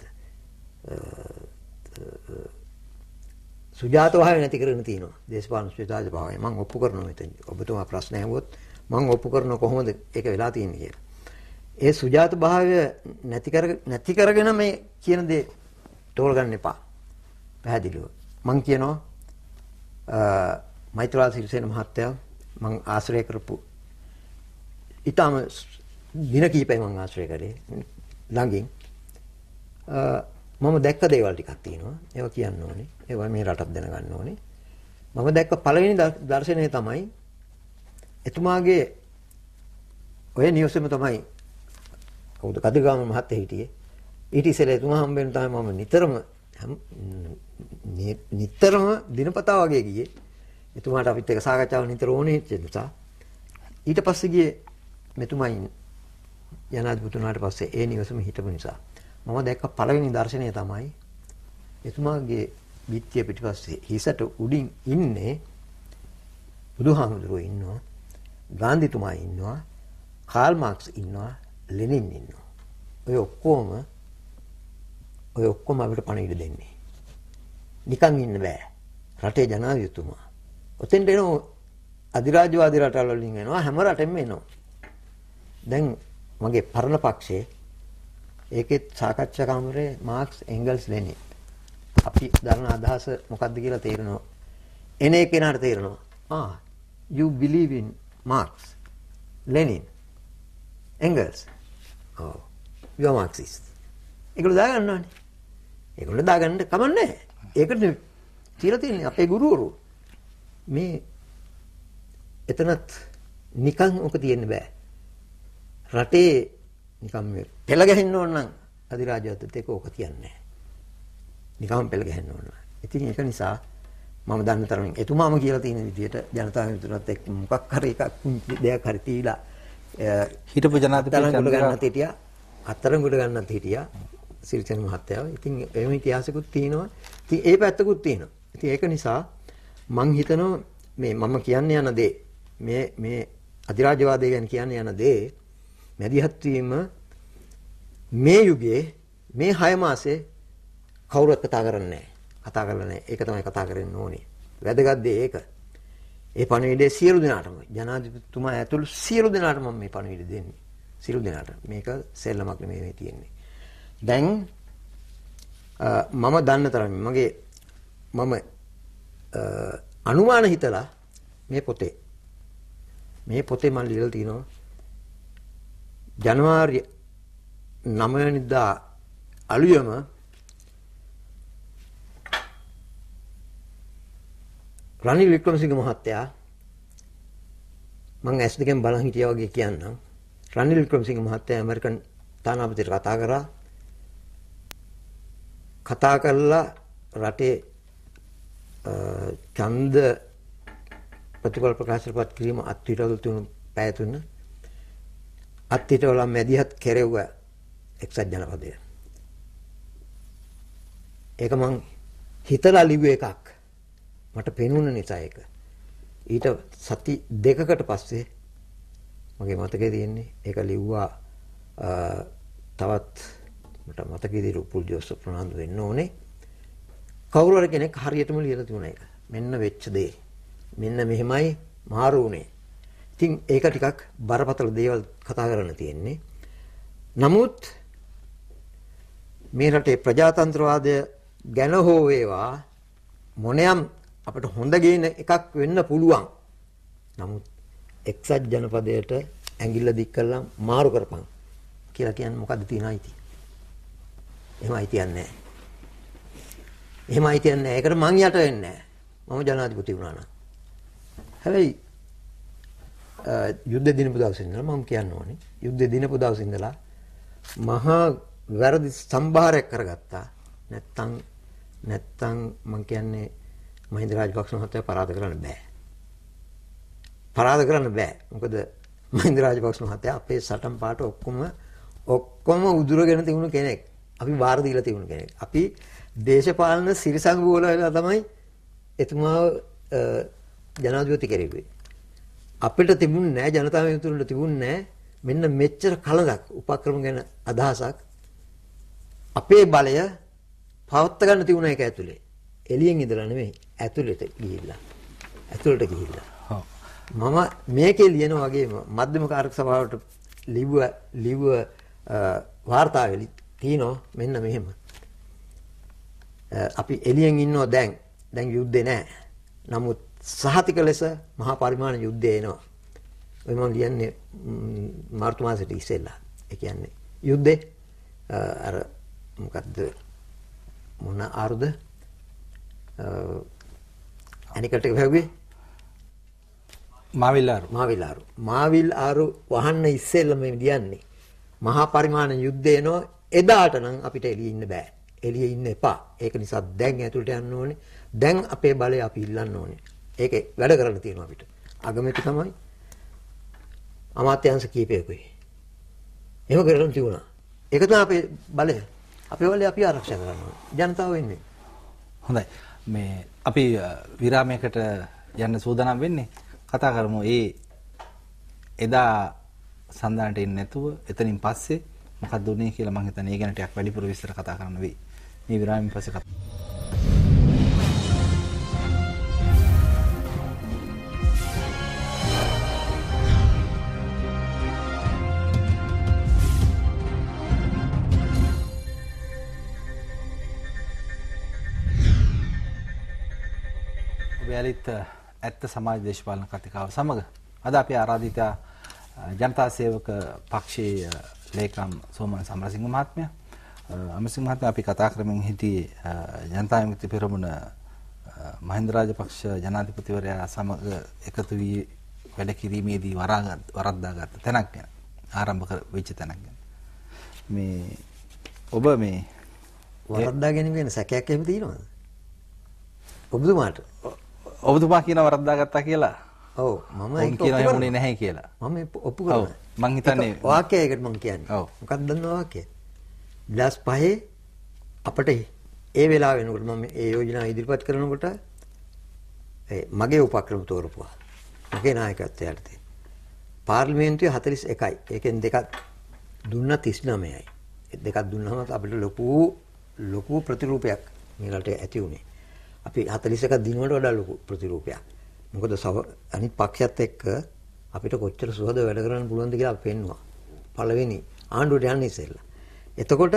සුජාත භාවය නැති කරගෙන තියෙනවා. දේශපාලන සුජාත භාවය. මම ඔප්පු කරනවා මෙතන. ඔබතුමා ප්‍රශ්න ඇහුවොත් මම ඔප්පු කරනවා කොහොමද ඒක වෙලා තියෙන්නේ කියලා. ඒ සුජාත භාවය නැති කර නැති කරගෙන මේ කියන දේ තෝරගන්න එපා. පැහැදිලිව. මං කියනවා මෛත්‍රාල් සිරිසේන මහත්තයා මං ආශ්‍රය කරපු ඊටම දින කීපයක් මං ආශ්‍රය කරේ ළඟින්. මම දැක්ක දේවල් ටිකක් තියෙනවා. ඒවා කියන්න ඕනේ. ඒවා මේ රටත් දැනගන්න ඕනේ. මම දැක්ක පළවෙනි දර්ශනය තමයි එතුමාගේ ඔය නිවසේම තමයි කවුද? කදිගාම මහත්තයා හිටියේ. ඊට ඉස්සෙල්ලා එතුමා හම්බෙන්න තමයි මම නිතරම නිතරම දිනපතා වගේ ගියේ. එතුමාට අපිත් එක්ක සාකච්ඡාව නිතර ඕනේ නිසා ඊට පස්සේ ගියේ මෙතුමයි ජනාධිපතිතුමාට පස්සේ ඒ නිවසම හිටපු නිසා මම දැක්ක පළවෙනි දර්ශනය තමයි එතුමාගේ බිත්තිය පිටිපස්සේ හිසට උඩින් ඉන්නේ බුදුහාමුදුරුවෝ ඉන්නවා ගාන්ධිතුමා ඉන්නවා කාල් මාක්ස් ඉන්නවා ලෙනින් ඉන්නවා. ඔය ඔක්කොම ඔය ඔක්කොම අපිට පණිවිඩ දෙන්නේ. නිකන් ඉන්න බෑ. රටේ ජනාධිපතිතුමා. ඔතෙන්ට එන අධිරාජ්‍යවාදී රටවල් වලින් එනවා හැම රටෙම එනවා. දැන් මගේ පරණ පක්ෂයේ ඒකෙත් සාකච්ඡා කාමරේ මාක්ස් එංගල්ස් ලෙනින් අපි දරන අදහස මොකක්ද කියලා තේරෙනවා. එන එකේනාට තේරෙනවා. ආ you believe in Marx, Lenin, Engels. ඔව්. you are Marxist. ඒගොල්ලෝ දාගන්නවනේ. ඒගොල්ලෝ දාගන්න කමන්නේ. ඒකට කියලා තියෙන්නේ අපේ ගුරුවරු මේ එතනත් නිකන් ඔක තියෙන්න බෑ. රටේ නිකන් මේ පෙළ ගැහෙන්න ඕන නම් අධිරාජ්‍යවත් එක්ක ඕක තියන්නේ නැහැ. නිකම් පෙළ ගැහෙන්න ඕන. ඉතින් ඒක නිසා මම දන්න තරමින් එතුමාම කියලා තියෙන විදිහට ජනතා විමුක්තියත් එක්ක මොකක් හරි එකක් දෙයක් හරි තීලා හිටපු ජනාධිපති අත්තරංගුඩ ගන්නත් හිටියා අත්තරංගුඩ ගන්නත් හිටියා සිරිසෙන් මහත්තයා. ඉතින් එහෙම ඉතිහාසකුත් තියෙනවා. ඉතින් ඒ පැත්තකුත් තියෙනවා. ඉතින් ඒක නිසා මං හිතනවා මේ මම කියන්න යන දේ මේ මේ අධිරාජ්‍යවාදය ගැන කියන්න යන දේ මැදිහත් වීම මේ යුගයේ මේ 6 මාසේ කවුරුත් කතා කරන්නේ නැහැ. කතා කරලා නැහැ. ඒක තමයි කතා කරන්න ඕනේ. වැදගත් දේ ඒක. ඒ පණිවිඩය සියලු දෙනාටම ජනාධිපතිතුමා ඇතුළු සියලු දෙනාටම මම මේ පණිවිඩය දෙන්නේ. සියලු දෙනාට. මේක සෙල්ලමක් නෙමෙයි මේ තියෙන්නේ. දැන් මම දන්න තරම් මගේ මම අනුමාන හිතලා මේ පොතේ මේ පොතේ මම ලියලා තිනවා. ජනවාරි 9 වෙනිදා අලුයම රනිල් වික්‍රමසිංහ මහත්තයා මම ඇස් දෙකෙන් බලන් හිටියා වගේ කියන්නම්. රනිල් වික්‍රමසිංහ මහත්තයා ඇමරිකන් තානාපතිට කතා කරා. කතා කරලා රටේ ඡන්ද ප්‍රතිඵල ප්‍රකාශපත් කිරීම අත්විරවල තුන පැය තුන අත්විරවල මැදිහත් කෙරෙව්වා එක්සත් ජනපදය. ඒක මං හිතලා ලිව්ව එකක්. මට පෙනුන නිසා ඒක. ඊට සති දෙකකට පස්සේ මගේ මතකේ තියෙන්නේ ඒක ලිව්වා තවත් මට මතකයේදී රුපුල් ජෝසප් ප්‍රනාන්දු වෙන්න ඕනේ. කවුරු හරි කෙනෙක් හරියටම ලියලා තිබුණා ඒක. මෙන්න වෙච්ච දේ. මෙන්න මෙහෙමයි මාරු උනේ. ඉතින් ඒක ටිකක් බරපතල දේවල් කතා කරන්න තියෙන්නේ. නමුත් මේ රටේ ප්‍රජාතන්ත්‍රවාදය ගැන හෝ වේවා මොනියම් අපිට හොඳ ගේන එකක් වෙන්න පුළුවන්. නමුත් එක්සත් ජනපදයට ඇඟිල්ල දික් කරලා මාරු කරපන් කියලා කියන්නේ මොකද්ද තියෙන අයිති? එහෙම අයිතියක් නැහැ. එහෙම අයිතියක් නැහැ. ඒකට මං යට වෙන්නේ නැහැ. මම ජනාධිපති වුණා නම්. හැබැයි යුද්ධ දිනපු දවසේ ඉඳලා මම කියන්න ඕනේ. යුද්ධ දිනපු දවසේ ඉඳලා මහා වැරදි සම්භාරයක් කරගත්තා. නැත්තම් නැත්තම් මම කියන්නේ මහින්ද රාජපක්ෂ මහත්තයා පරාද කරන්න බෑ. පරාද කරන්න බෑ. මොකද මහින්ද රාජපක්ෂ මහත්තයා අපේ සටන් පාට ඔක්කොම ඔක්කොම උදුරගෙන තිබුණු කෙනෙක්. අපි වාර දීලා තිබුණු කෙනෙක්. අපි දේශපාලන සිරිසංගු වල තමයි එතුමාව ජනාධිපති කෙරෙන්නේ. අපිට තිබුණ නෑ ජනතා විමුක්තියට තිබුණ නෑ මෙන්න මෙච්චර කලදක් උපක්‍රම ගැන අදහසක් අපේ බලය පවත්ත ගන්න තිබුණ එක ඇතුලේ. එළියෙන් ඉඳලා නෙමෙයි ඇතුළට ගිහිල්ලා. ඇතුළට ගිහිල්ලා. මම මේකේ ලියන වගේම මධ්‍යම කාර්ක සභාවට ලිව්ව ලිව්ව වාර්තාවෙලි තියෙනවා මෙන්න මෙහෙම. අපි එළියෙන් ඉන්නවා දැන්. දැන් යුද්ධේ නැහැ. නමුත් සහතික ලෙස මහා පරිමාණ යුද්ධය එනවා. ඔය මම ලියන්නේ මාර්තු මාසෙට ඉස්සෙල්ලා. ඒ කියන්නේ යුද්ධේ අර මොකද්ද මොන ආරුද අනිකට වැහුවේ මාවිල් ආරු මාවිල් ආරු මාවිල් ආරු වහන්න ඉස්සෙල්ලා මේ ලියන්නේ මහා පරිමාණ යුද්ධය එනවා එදාට නම් අපිට එළියේ ඉන්න බෑ එළියේ ඉන්න එපා. ඒක නිසා දැන් ඇතුළට යන්න ඕනේ. දැන් අපේ බලය අපි ඉල්ලන්න ඕනේ. ඒකේ වැඩ කරන්න තියෙනවා අපිට. අගමැති තමයි අමාත්‍යංශ කීපයකුයි. එහෙම කරලා තිබුණා. ඒක තමයි අපේ බලය. අපේ බලය අපි ආරක්ෂා කරන්න ඕනේ. ජනතාව වෙන්නේ හොඳයි. මේ අපි විරාමයකට යන්න සූදානම් වෙන්නේ කතා කරමු. ඒ එදා සඳහනට එන්නේ නැතුව එතනින් පස්සේ මොකක්ද උනේ කියලා මම හිතන්නේ. ඒ ගැන ටිකක් වැඩිපුර විස්තර කතා කරන්න වෙයි. මේ විරාමයෙන් පස්සේ කතා ඔබ ඇත්ත සමාජ දේශපාලන කතිකාව සමග අද අපි ආරාධිත ජනතා සේවක පක්ෂයේ ලේකම් සෝමන් සමරසිංහ මහත්මයා අමසිංහ මහත්මයා අපි කතා කරමින් හිටියේ ජනතා විමුක්ති පෙරමුණ මහින්ද රාජපක්ෂ ජනාධිපතිවරයා සමග එකතු වී වැඩ කිරීමේදී වරද්දාගත් තැනක් ගැන ආරම්භ වෙච්ච තැනක් ගැන. මේ ඔබ මේ වරද්දා ගැනීම ගැන සැකයක් එහෙම තියෙනවද? ඔබතුමාට? ඔබතුමා කියන වරද්දා ගත්තා කියලා? ඔව් මම ඒක කියනවා එහෙම උනේ නැහැ කියලා. මම ඔප්පු කරනවා. මං හිතන්නේ වාක්‍යයකට මං කියන්නේ. ඔව්. මොකක්ද දන්නව වාක්‍යය 2005 අපිට ඒ වෙලාව වෙනකොට මම ඒ යෝජනා ඉදිරිපත් කරනකොට ඒ මගේ උපක්‍රම තෝරපුවා මගේ නායකත්වයට යටතේ පාර්ලිමේන්තුවේ 41යි ඒකෙන් දෙකක් දුන්න 39යි ඒ දෙකක් දුන්නාම අපිට ලොකු ලොකු ප්‍රතිරූපයක් මේ රටේ ඇති වුණේ අපි 41ක් දිනුවට වඩා ලොකු ප්‍රතිරූපයක්. මොකද අනිත් පක්ෂයත් එක්ක අපිට කොච්චර සුවද වැඩ කරන්න පුළුවන්ද කියලා අපි පෙන්නවා. පළවෙනි ආණ්ඩුවට යන්න ඉස්සෙල්ලා. එතකොට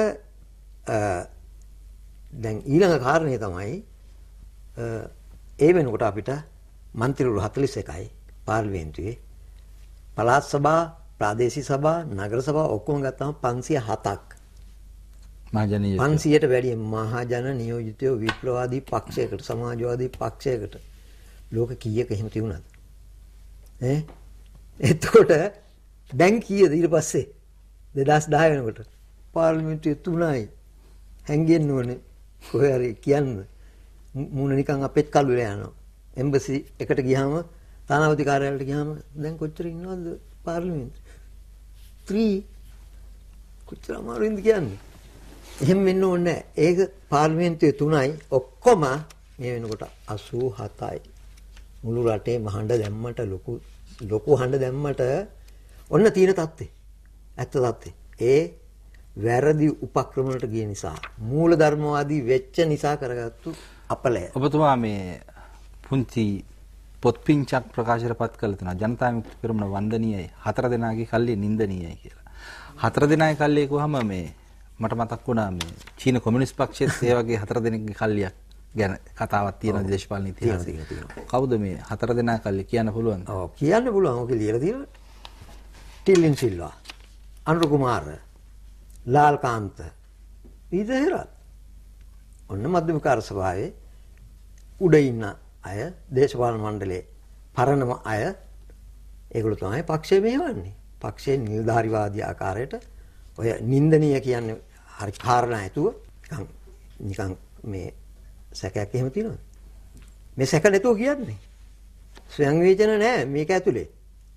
දැන් ඊළඟ කාරණය තමයි ඒ වෙනකොට අපිට මන්ත්‍රීවරු 41යි පාර්ලිමේන්තුවේ පළාත් සභා ප්‍රාදේශීය සභා නගර සභා ඔක්කොම ගත්තම 507ක් මහජනීය 500ට වැඩිය මහජන නියෝජිතයෝ විප්ලවවාදී පක්ෂයකට සමාජවාදී පක්ෂයකට. ලෝක කීයක එහෙම තිබුණාද ඈ? එතකොට දැන් කීයද ඊට පස්සේ? 2010 වෙනකොට. පාර්ලිමේන්තුවේ තුනයි. හැංගෙන්න ඕනේ. කොහේ හරි කියන්න. මූණ නිකන් අපෙත් කළු වෙලා යනවා. එම්බසි එකට ගියාම තානාපති කාර්යාලයට ගියාම දැන් කොච්චර ඉන්නවද පාර්ලිමේන්තුවේ? 3 කොච්චර අමාරුයින්ද කියන්නේ? එහෙම වෙන්න ඕනේ ඒක පාර්ලිමේන්තුවේ තුනයි. ඔක්කොම මේ වෙනකොට 87යි. මුළු රටේ මහඬ දැම්මට ලොකු ලොකු හඬ දැම්මට ඔන්න තියෙන தත්ත්වේ. ඇත්ත தත්ත්වේ. ඒ වැරදි උපක්‍රම වලට ගිය නිසා මූල ධර්මවාදී වෙච්ච නිසා කරගත්තු අපලය. ඔබතුමා මේ පුංචි පොත්පිංචක් ප්‍රකාශයටපත් කළ තුනා ජනතා විමුක්ති පෙරමුණ වන්දනීයයි හතර දෙනාගේ කල්ලි නින්දනීයයි කියලා. හතර දෙනාගේ කල්ලි කිව්වහම මේ මට මතක් වුණා මේ චීන කොමියුනිස්ට් පක්ෂයේත් ඒ වගේ හතර දෙනෙක්ගේ කල්ලියක් ගැන කතාවක් තියෙන දේශපාලන ඉතිහාසයේ. කවුද මේ හතර දෙනා කල්ලි කියන්න පුළුවන්ද? ඔව් කියන්න පුළුවන්. ඔක ලියලා තියෙනවා. ටිල්ලින් සිල්වා, අනුර කුමාර, ලාල්කාන්ත, ඊදහෙරත්. ඔන්න මධ්‍යම කාර්ය සභාවේ උඩ ඉන්න අය දේශපාලන මණ්ඩලයේ පරණම අය ඒගොල්ලෝ තමයි පක්ෂය මෙහෙවන්නේ. පක්ෂයේ නිලධාරිවාදී ආකාරයට ඔය නින්දනීය කියන්නේ හරි කාරණා ඇතුව නිකන් නිකන් මේ සැකයක් එහෙම තියෙනවද? මේ සැක නැතුව කියන්නේ. ස්වයං විචන නෑ මේක ඇතුලේ.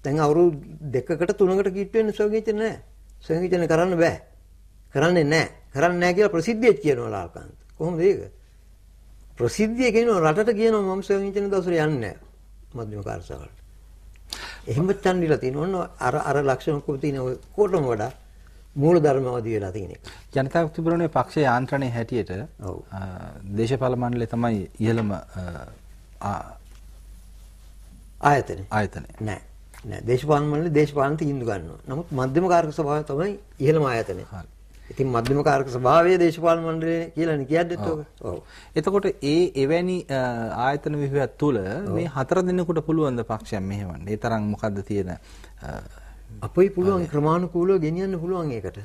දැන් අවුරුදු දෙකකට තුනකට කිට්ට වෙන්න ස්වයං විචන නෑ. ස්වයං විචන කරන්න බෑ. කරන්නේ නෑ. කරන්නේ නෑ කියලා ප්‍රසිද්ධියත් කියනවා ලාල්කාන්ත. කොහොමද ඒක? ප්‍රසිද්ධිය කියනවා රටට කියනවා මම ස්වයං විචන දවසට යන්නේ නෑ. මධ්‍යම කාර්යසභාවට. එහෙම තන්දිලා තියෙනවා අර අර ලක්ෂණ ඔක්කොම තියෙන ඔය කොටම වඩා මූල ධර්මවාදී වෙලා තියෙන එක. ජනතා විමුක්ති පෙරමුණේ පක්ෂ යාන්ත්‍රණයේ හැටියට ඔව්. දේශපාල මණ්ඩලය තමයි ඉහළම ආයතනය. ආයතනය. නෑ. නෑ දේශපාලන මණ්ඩලය දේශපාලන තීන්දුව ගන්නවා. නමුත් මධ්‍යම කාරක සභාව තමයි ඉහළම ආයතනය. හරි. ඉතින් මධ්‍යම කාරක ස්වභාවයේ දේශපාලන මණ්ඩලය කියලානේ කියද්දිත් ඔක. ඔව්. එතකොට ඒ එවැනි ආයතන විහිවත් තුල මේ හතර දිනකට පුළුවන් ද පක්ෂයන් මෙහෙවන්න. ඒ තරම් මොකද්ද තියෙන අපේ පුළුවන් ක්‍රමානුකූලව ගෙනියන්න පුළුවන් ඒකට.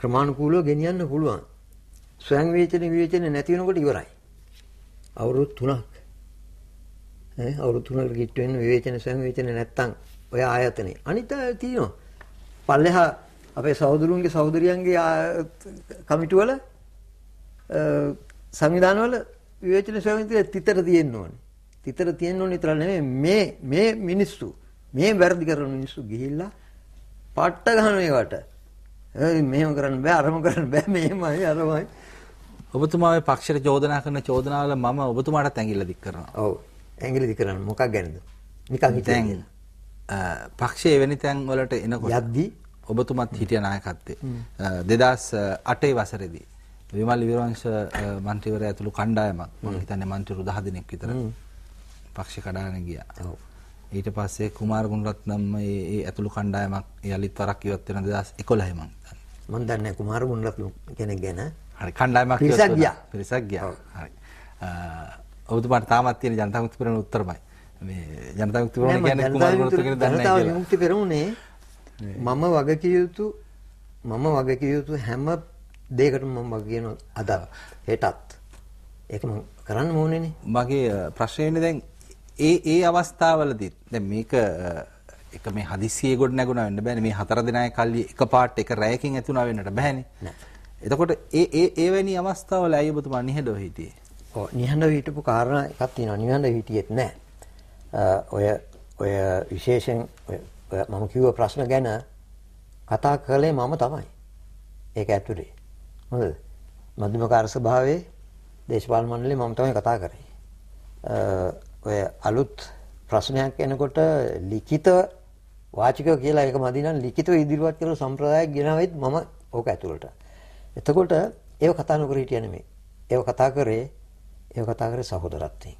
ක්‍රමානුකූලව ගෙනියන්න පුළුවන්. ස්වයං විවේචන විවේචන නැති වෙනකොට ඉවරයි. අවුරුදු 3ක්. ඈ අවුරුදු 3කට කිට්ට වෙන විවේචන ස්වයං විවේචන නැත්තම් ඔය ආයතනේ. අනිත් තියෙනවා. පල්ලෙහා අපේ සහෝදරුන්ගේ සහෝදරියන්ගේ කමිටු වල සංවිධාන වල විවේචන විවේචන තිතර තියෙන්න ඕනේ. තිතර තියෙන්න ඕනේ විතර නෙමෙයි මේ මේ මිනිස්සු මේ වැරදි කරන මිනිස්සු ගිහිල්ලා පට්ට ගන්න ඒවට. මෙහෙම කරන්න බෑ අරම කරන්න බෑ මෙහෙමයි අරමයි. ඔබතුමා මේ පක්ෂයට චෝදනා කරන චෝදනාවල මම ඔබතුමාටත් ඇඟිල්ල දික් කරනවා. ඔව්. ඇඟිලි දික් කරන්න මොකක් ගැනද? නිකන් හිතන්නේ. පක්ෂයේ වෙනි තැන් වලට එනකොට යද්දී ඔබතුමත් හිටිය නායකත්වයේ. 2008 වසරේදී විමල් විරවංශ මන්ත්‍රීවරයා ඇතුළු කණ්ඩායමක් මම හිතන්නේ මන්ත්‍රීවරු 10 දෙනෙක් විතර පක්ෂ කඩාගෙන ගියා. ඔව්. ඊට පස්සේ කුමාර ගුණරත්නම් ඒ ඒ ඇතුළු කණ්ඩායමක් යලිත් වරක් ඉවත් වෙන 2011 මං මම දන්නේ කුමාර ගුණරත්න කෙනෙක් ගැන. හරි කණ්ඩායමක් පිරිසක් ගියා. පිරිසක් ගියා. හරි. ඔබතුමාට තාමත් තියෙන ජනතා මුක්ති පෙරමුණ උත්තරමයි. මේ ජනතා මුක්ති පෙරමුණ කියන්නේ කුමාර ගුණරත්න කෙනෙක් දන්නේ නැහැ ජනතා මුක්ති පෙරමුණේ මම වගකිය යුතු මම වගකිය යුතු හැම දෙයකට මම වගේ කියනවා අද හෙටත්. ඒක මම කරන්න ඕනේනේ. මගේ ප්‍රශ්නේ දැන් ඒ ඒ අවස්ථාවලදී දැන් මේක එක මේ හදිස්සියේ ගොඩ නැගුණා වෙන්න බෑනේ මේ හතර දිනයි කල්ලි එකපාරට එක රැයකින් ඇතුණා වෙන්නට බෑනේ. එතකොට ඒ ඒ එවැනි අවස්ථාවල ඇයි ඔබතුමා නිහඬව හිටියේ? ඔව් නිහඬව හිටපු කාරණා එකක් තියෙනවා. නිහඬව හිටියෙත් නෑ. ඔය ඔය විශේෂයෙන් මම කිව්ව ප්‍රශ්න ගැන කතා කළේ මම තමයි. ඒක ඇතුලේ. හොඳද? මධ්‍යම කාර්ය සභාවේ දේශපාලන මණ්ඩලේ මම තමයි කතා කරේ. ඔය අලුත් ප්‍රශ්නයක් එනකොට ලිඛිත වාචික කියලා ඒක මදි නම් ලිඛිතව ඉදිරිපත් කරන සම්ප්‍රදායක් ගෙනාවෙත් මම ඕක ඇතුළට. එතකොට ඒව කතා නොකර හිටිය නෙමෙයි. ඒව කතා කරේ ඒව කතා කරේ සහෝදරත්වයෙන්.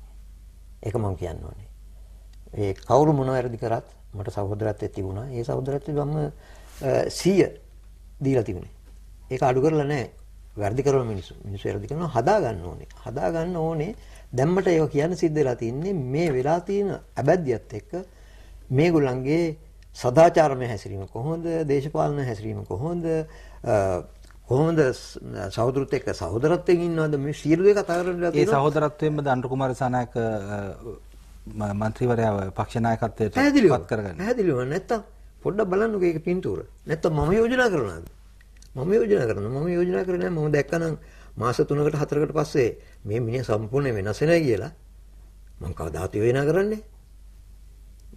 ඒක මම කියන්න ඕනේ. ඒ කවුරු මොන වැරදි කරත් මට සහෝදරත්වයක් තිබුණා. ඒ සහෝදරත්වය මම 100 දීලා තිබුණේ. ඒක අඩු කරලා නැහැ. වැරදි කරන මිනිස්සු. මිනිස්සු වැරදි කරනවා හදා ගන්න ඕනේ. හදා ගන්න ඕනේ. දැම්මට ඒක කියන්න සිද්ධ වෙලා තින්නේ මේ වෙලා තියෙන අබැද්දියත් එක්ක මේගොල්ලන්ගේ සදාචාරමය හැසිරීම කොහොමද? දේශපාලන හැසිරීම කොහොමද? කොහොමද සහෝදරත් එක්ක සහෝදරත්වයෙන් ඉන්නවද මේ සියලු දේ කතා කරලා තියෙනවා. ඒ සහෝදරත්වයෙන්ම දණ්ඩු කුමාර සනායක මන්ත්‍රීවරයාව පක්ෂ නායකත්වයට පත් කරගන්න. පැහැදිලිව නැත්තම් පොඩ්ඩක් බලන්නකෝ ඒක පින්තූර. නැත්තම් මම යෝජනා කරනවාද? මම යෝජනා කරනවා. මම යෝජනා කරන්නේ නැහැ. මම දැක්කනම් මාස 3කට 4කට පස්සේ මේ මිනිහ සම්පූර්ණ වෙනස් වෙනවා කියලා මම කවදාත් යෝජනා කරන්නේ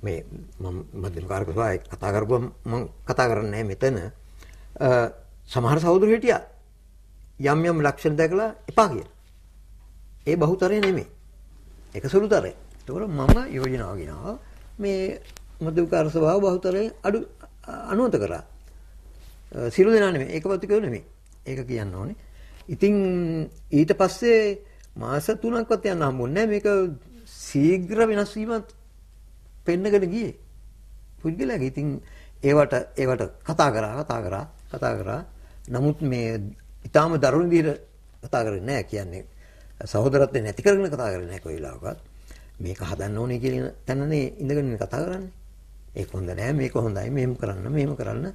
මේ මම මධ්‍යම කාර්ක සභාවේ කතා කරපුවා මම කතා කරන්නේ මෙතන සමහර සහෝදරු හිටියා යම් යම් ලක්ෂණ දැකලා එපා කියලා. ඒ බහුතරය නෙමෙයි. ඒක සුළුතරය. ඒතකොට මම යෝජනාව ගෙනාවා මේ මධ්‍යම කාර්ක සභාව බහුතරය අඩු අනුමත කරා. සිළු දෙනා නෙමෙයි. ඒකපත්තිකව නෙමෙයි. ඒක කියන්න ඕනේ. ඉතින් ඊට පස්සේ මාස 3ක්වත් යන්න හම්බුන්නේ මේක ශීඝ්‍ර වෙනස් වීමක් පෙන්නගෙන ගියේ. පුද්ගලයාගේ ඉතින් ඒවට ඒවට කතා කරා කතා කරා කතා කරා. නමුත් මේ ඊටාම දරුණු විදිහට කතා කරන්නේ නැහැ කියන්නේ. සහෝදරත්වය නැති කරගෙන කතා කරන්නේ නැහැ කොයි වෙලාවකත්. මේක හදන්න ඕනේ කියන තැනනේ ඉඳගෙන කතා කරන්නේ. ඒක හොඳ නෑ මේක හොඳයි මෙහෙම කරන්න මෙහෙම කරන්න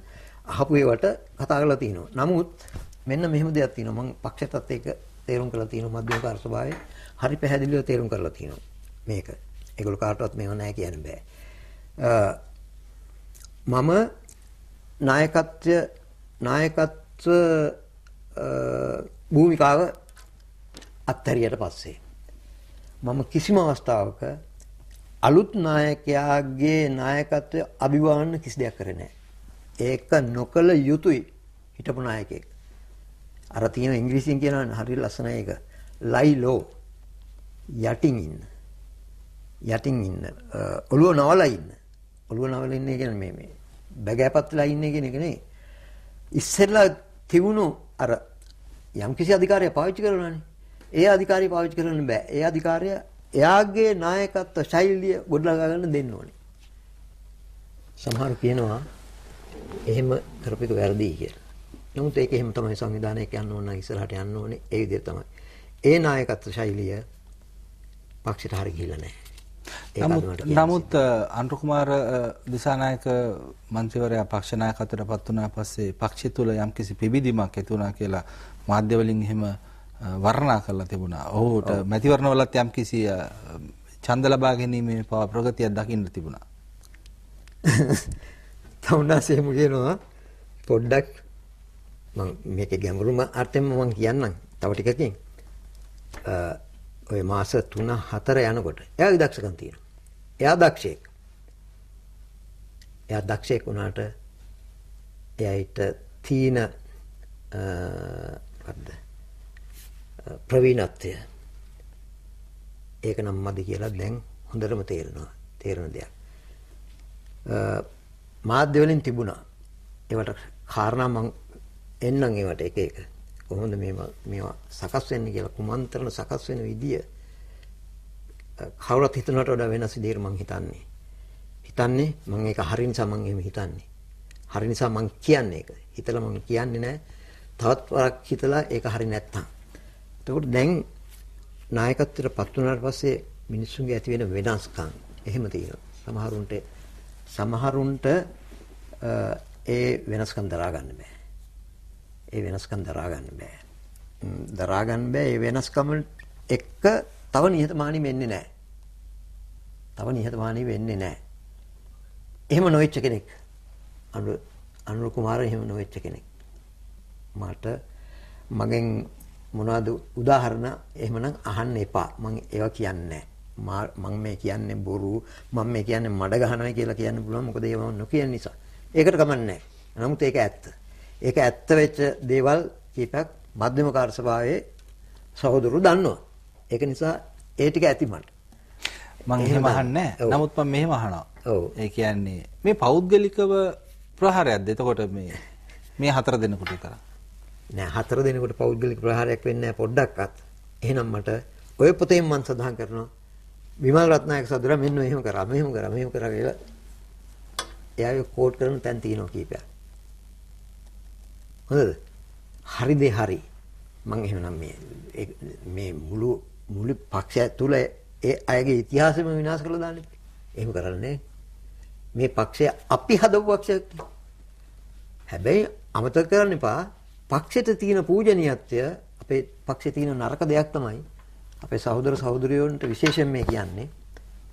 අහපු ඒවට කතා කරලා තිනවා. නමුත් මෙන්න මෙහෙම දෙයක් තියෙනවා. මම පක්ෂතත් ඒක තේරුම් කරලා තියෙනවා මධ්‍යම කාර්ය සභාවේ. හරි පැහැදිලිව තේරුම් කරලා තියෙනවා. මේක. ඒගොල්ලෝ කාටවත් මේව නැහැ කියන්න බෑ. මම නායකත්වය නායකත්ව භූමිකාව අත්හැරියට පස්සේ මම කිසිම අවස්ථාවක අලුත් නායකයාගේ නායකත්වය අභිවාහන කිසි දෙයක් කරේ නැහැ. ඒක නොකල යුතුයි හිටපු නායකයෙක්. අර තියෙන ඉංග්‍රීසියෙන් කියනවා හරි ලස්සනයි ඒක. ලයි ලෝ යටින් ඉන්න. යටින් ඉන්න. ඔළුව නවලා ඉන්න. ඔළුව නවලා ඉන්නේ කියන්නේ මේ මේ බගෑපත්ලා ඉන්නේ කියන එක නෙවෙයි. ඉස්සෙල්ලා තිබුණු අර යම්කිසි අධිකාරියක් පාවිච්චි කරනවානේ. ඒ අධිකාරිය පාවිච්චි කරන්න බෑ. ඒ අධිකාරිය එයාගේ නායකත්ව ශෛලිය ගොඩනගා ගන්න දෙන්න ඕනේ. සමහර කියනවා එහෙම කරපිට වැරදි කියලා. නමුත් ඒක එහෙම තමයි සංවිධානයක් යන්න ඕන ඉස්සරහට යන්න ඕනේ ඒ විදිහට තමයි. ඒ නායකත්ව ශෛලිය පක්ෂයට හරි ගිහිල්ලා නැහැ. නමුත් නමුත් අනුර කුමාර දිසානායක මන්ත්‍රීවරයා පක්ෂ නායකත්වයට පත් වුණා පස්සේ පක්ෂය තුල යම්කිසි පිබිදීමක් ඇති වුණා කියලා මාධ්‍ය වලින් එහෙම වර්ණනා කරලා තිබුණා. ඔහුට මැතිවරණවලත් යම්කිසි ඡන්ද ලබා ගැනීමේ ප්‍රගතියක් දකින්න තිබුණා. තවුනාසෙම කියනවා පොඩ්ඩක් මම මේකේ ගැඹුරුම අර්ථයෙන් මම කියන්නම් තව ටිකකින් ඔය මාස 3 4 යනකොට එයාගේ දක්ෂකම් තියෙනවා. එයා දක්ෂයෙක්. එයා දක්ෂයෙක් වුණාට එයාට තීන මොකද්ද ප්‍රවීණත්වය ඒක නම් මදි කියලා දැන් හොඳටම තේරෙනවා තේරෙන දෙයක්. මාධ්‍ය වලින් තිබුණා. ඒවට කාරණා මම එන්නම් ඒවට එක එක. කොහොමද මේවා මේවා සකස් වෙන්නේ කියලා කුමන්ත්‍රණ සකස් වෙන විදිය කවුරුත් හිතනට වඩා වෙනස් විදිහට මම හිතන්නේ. හිතන්නේ මම ඒක හරි නිසා මම එහෙම හිතන්නේ. හරි නිසා මම කියන්නේ ඒක. හිතලා මම කියන්නේ නැහැ. තවත් වරක් හිතලා ඒක හරි නැත්තම්. එතකොට දැන් නායකත්වයට පත් වුණාට පස්සේ මිනිස්සුන්ගේ ඇති වෙන වෙනස්කම් එහෙම තියෙනවා. සමහරුන්ට සමහරුන්ට ඒ වෙනස්කම් දරා ගන්න බෑ. ඒ වෙනස්කම් දරා ගන්න බෑ. දරා ගන්න බෑ ඒ වෙනස්කම එක්ක තව නිහතමානී වෙන්නේ නැහැ. තව නිහතමානී වෙන්නේ නැහැ. එහෙම නොවෙච්ච කෙනෙක්. අනුර අනුර කුමාර එහෙම නොවෙච්ච කෙනෙක්. මට මගෙන් මොනවද උදාහරණ එහෙමනම් අහන්න එපා. මම ඒවා කියන්නේ මම මේ කියන්නේ බොරු මම මේ කියන්නේ මඩ ගහනවා කියලා කියන්න පුළුවන් මොකද ඒවා නොකියන නිසා. ඒකට කමන්නේ නමුත් ඒක ඇත්ත. ඒක ඇත්ත වෙච්ච දේවල් කීපයක් මධ්‍යම කාර්ය සභාවේ සහෝදරු දන්නවා. ඒක නිසා ඒ ටික ඇති මට. මම එහෙම අහන්නේ නමුත් මම මෙහෙම අහනවා. ඔව්. ඒ කියන්නේ මේ පෞද්ගලිකව ප්‍රහාරයක්ද එතකොට මේ මේ හතර දෙනෙකුට විතර. නෑ හතර දෙනෙකුට පෞද්ගලික ප්‍රහාරයක් වෙන්නේ නෑ පොඩ්ඩක්වත්. එහෙනම් මට ඔය පොතෙන් මම සඳහන් කරනවා විමල් රත්නායක සඳුරා මෙන්න මෙහෙම කරා මෙහෙම කරා මෙහෙම කරා කියලා එයාගේ කෝඩ් කරන තැන් තියෙනවා කීපයක්. හොඳද? හරි දේ හරි. මම එහෙමනම් මේ මේ මුළු මුළු පක්ෂය තුල ඒ අයගේ ඉතිහාසෙම විනාශ කරලා දාන්නේ. එහෙම කරන්නේ මේ පක්ෂය අපි හදපු පක්ෂයක්. හැබැයි අමතක කරන්න එපා පක්ෂයට තියෙන පූජනීයත්වය අපේ පක්ෂයේ තියෙන නරක දෙයක් තමයි අපේ සහෝදර සහෝදරියෝන්ට විශේෂයෙන් මේ කියන්නේ.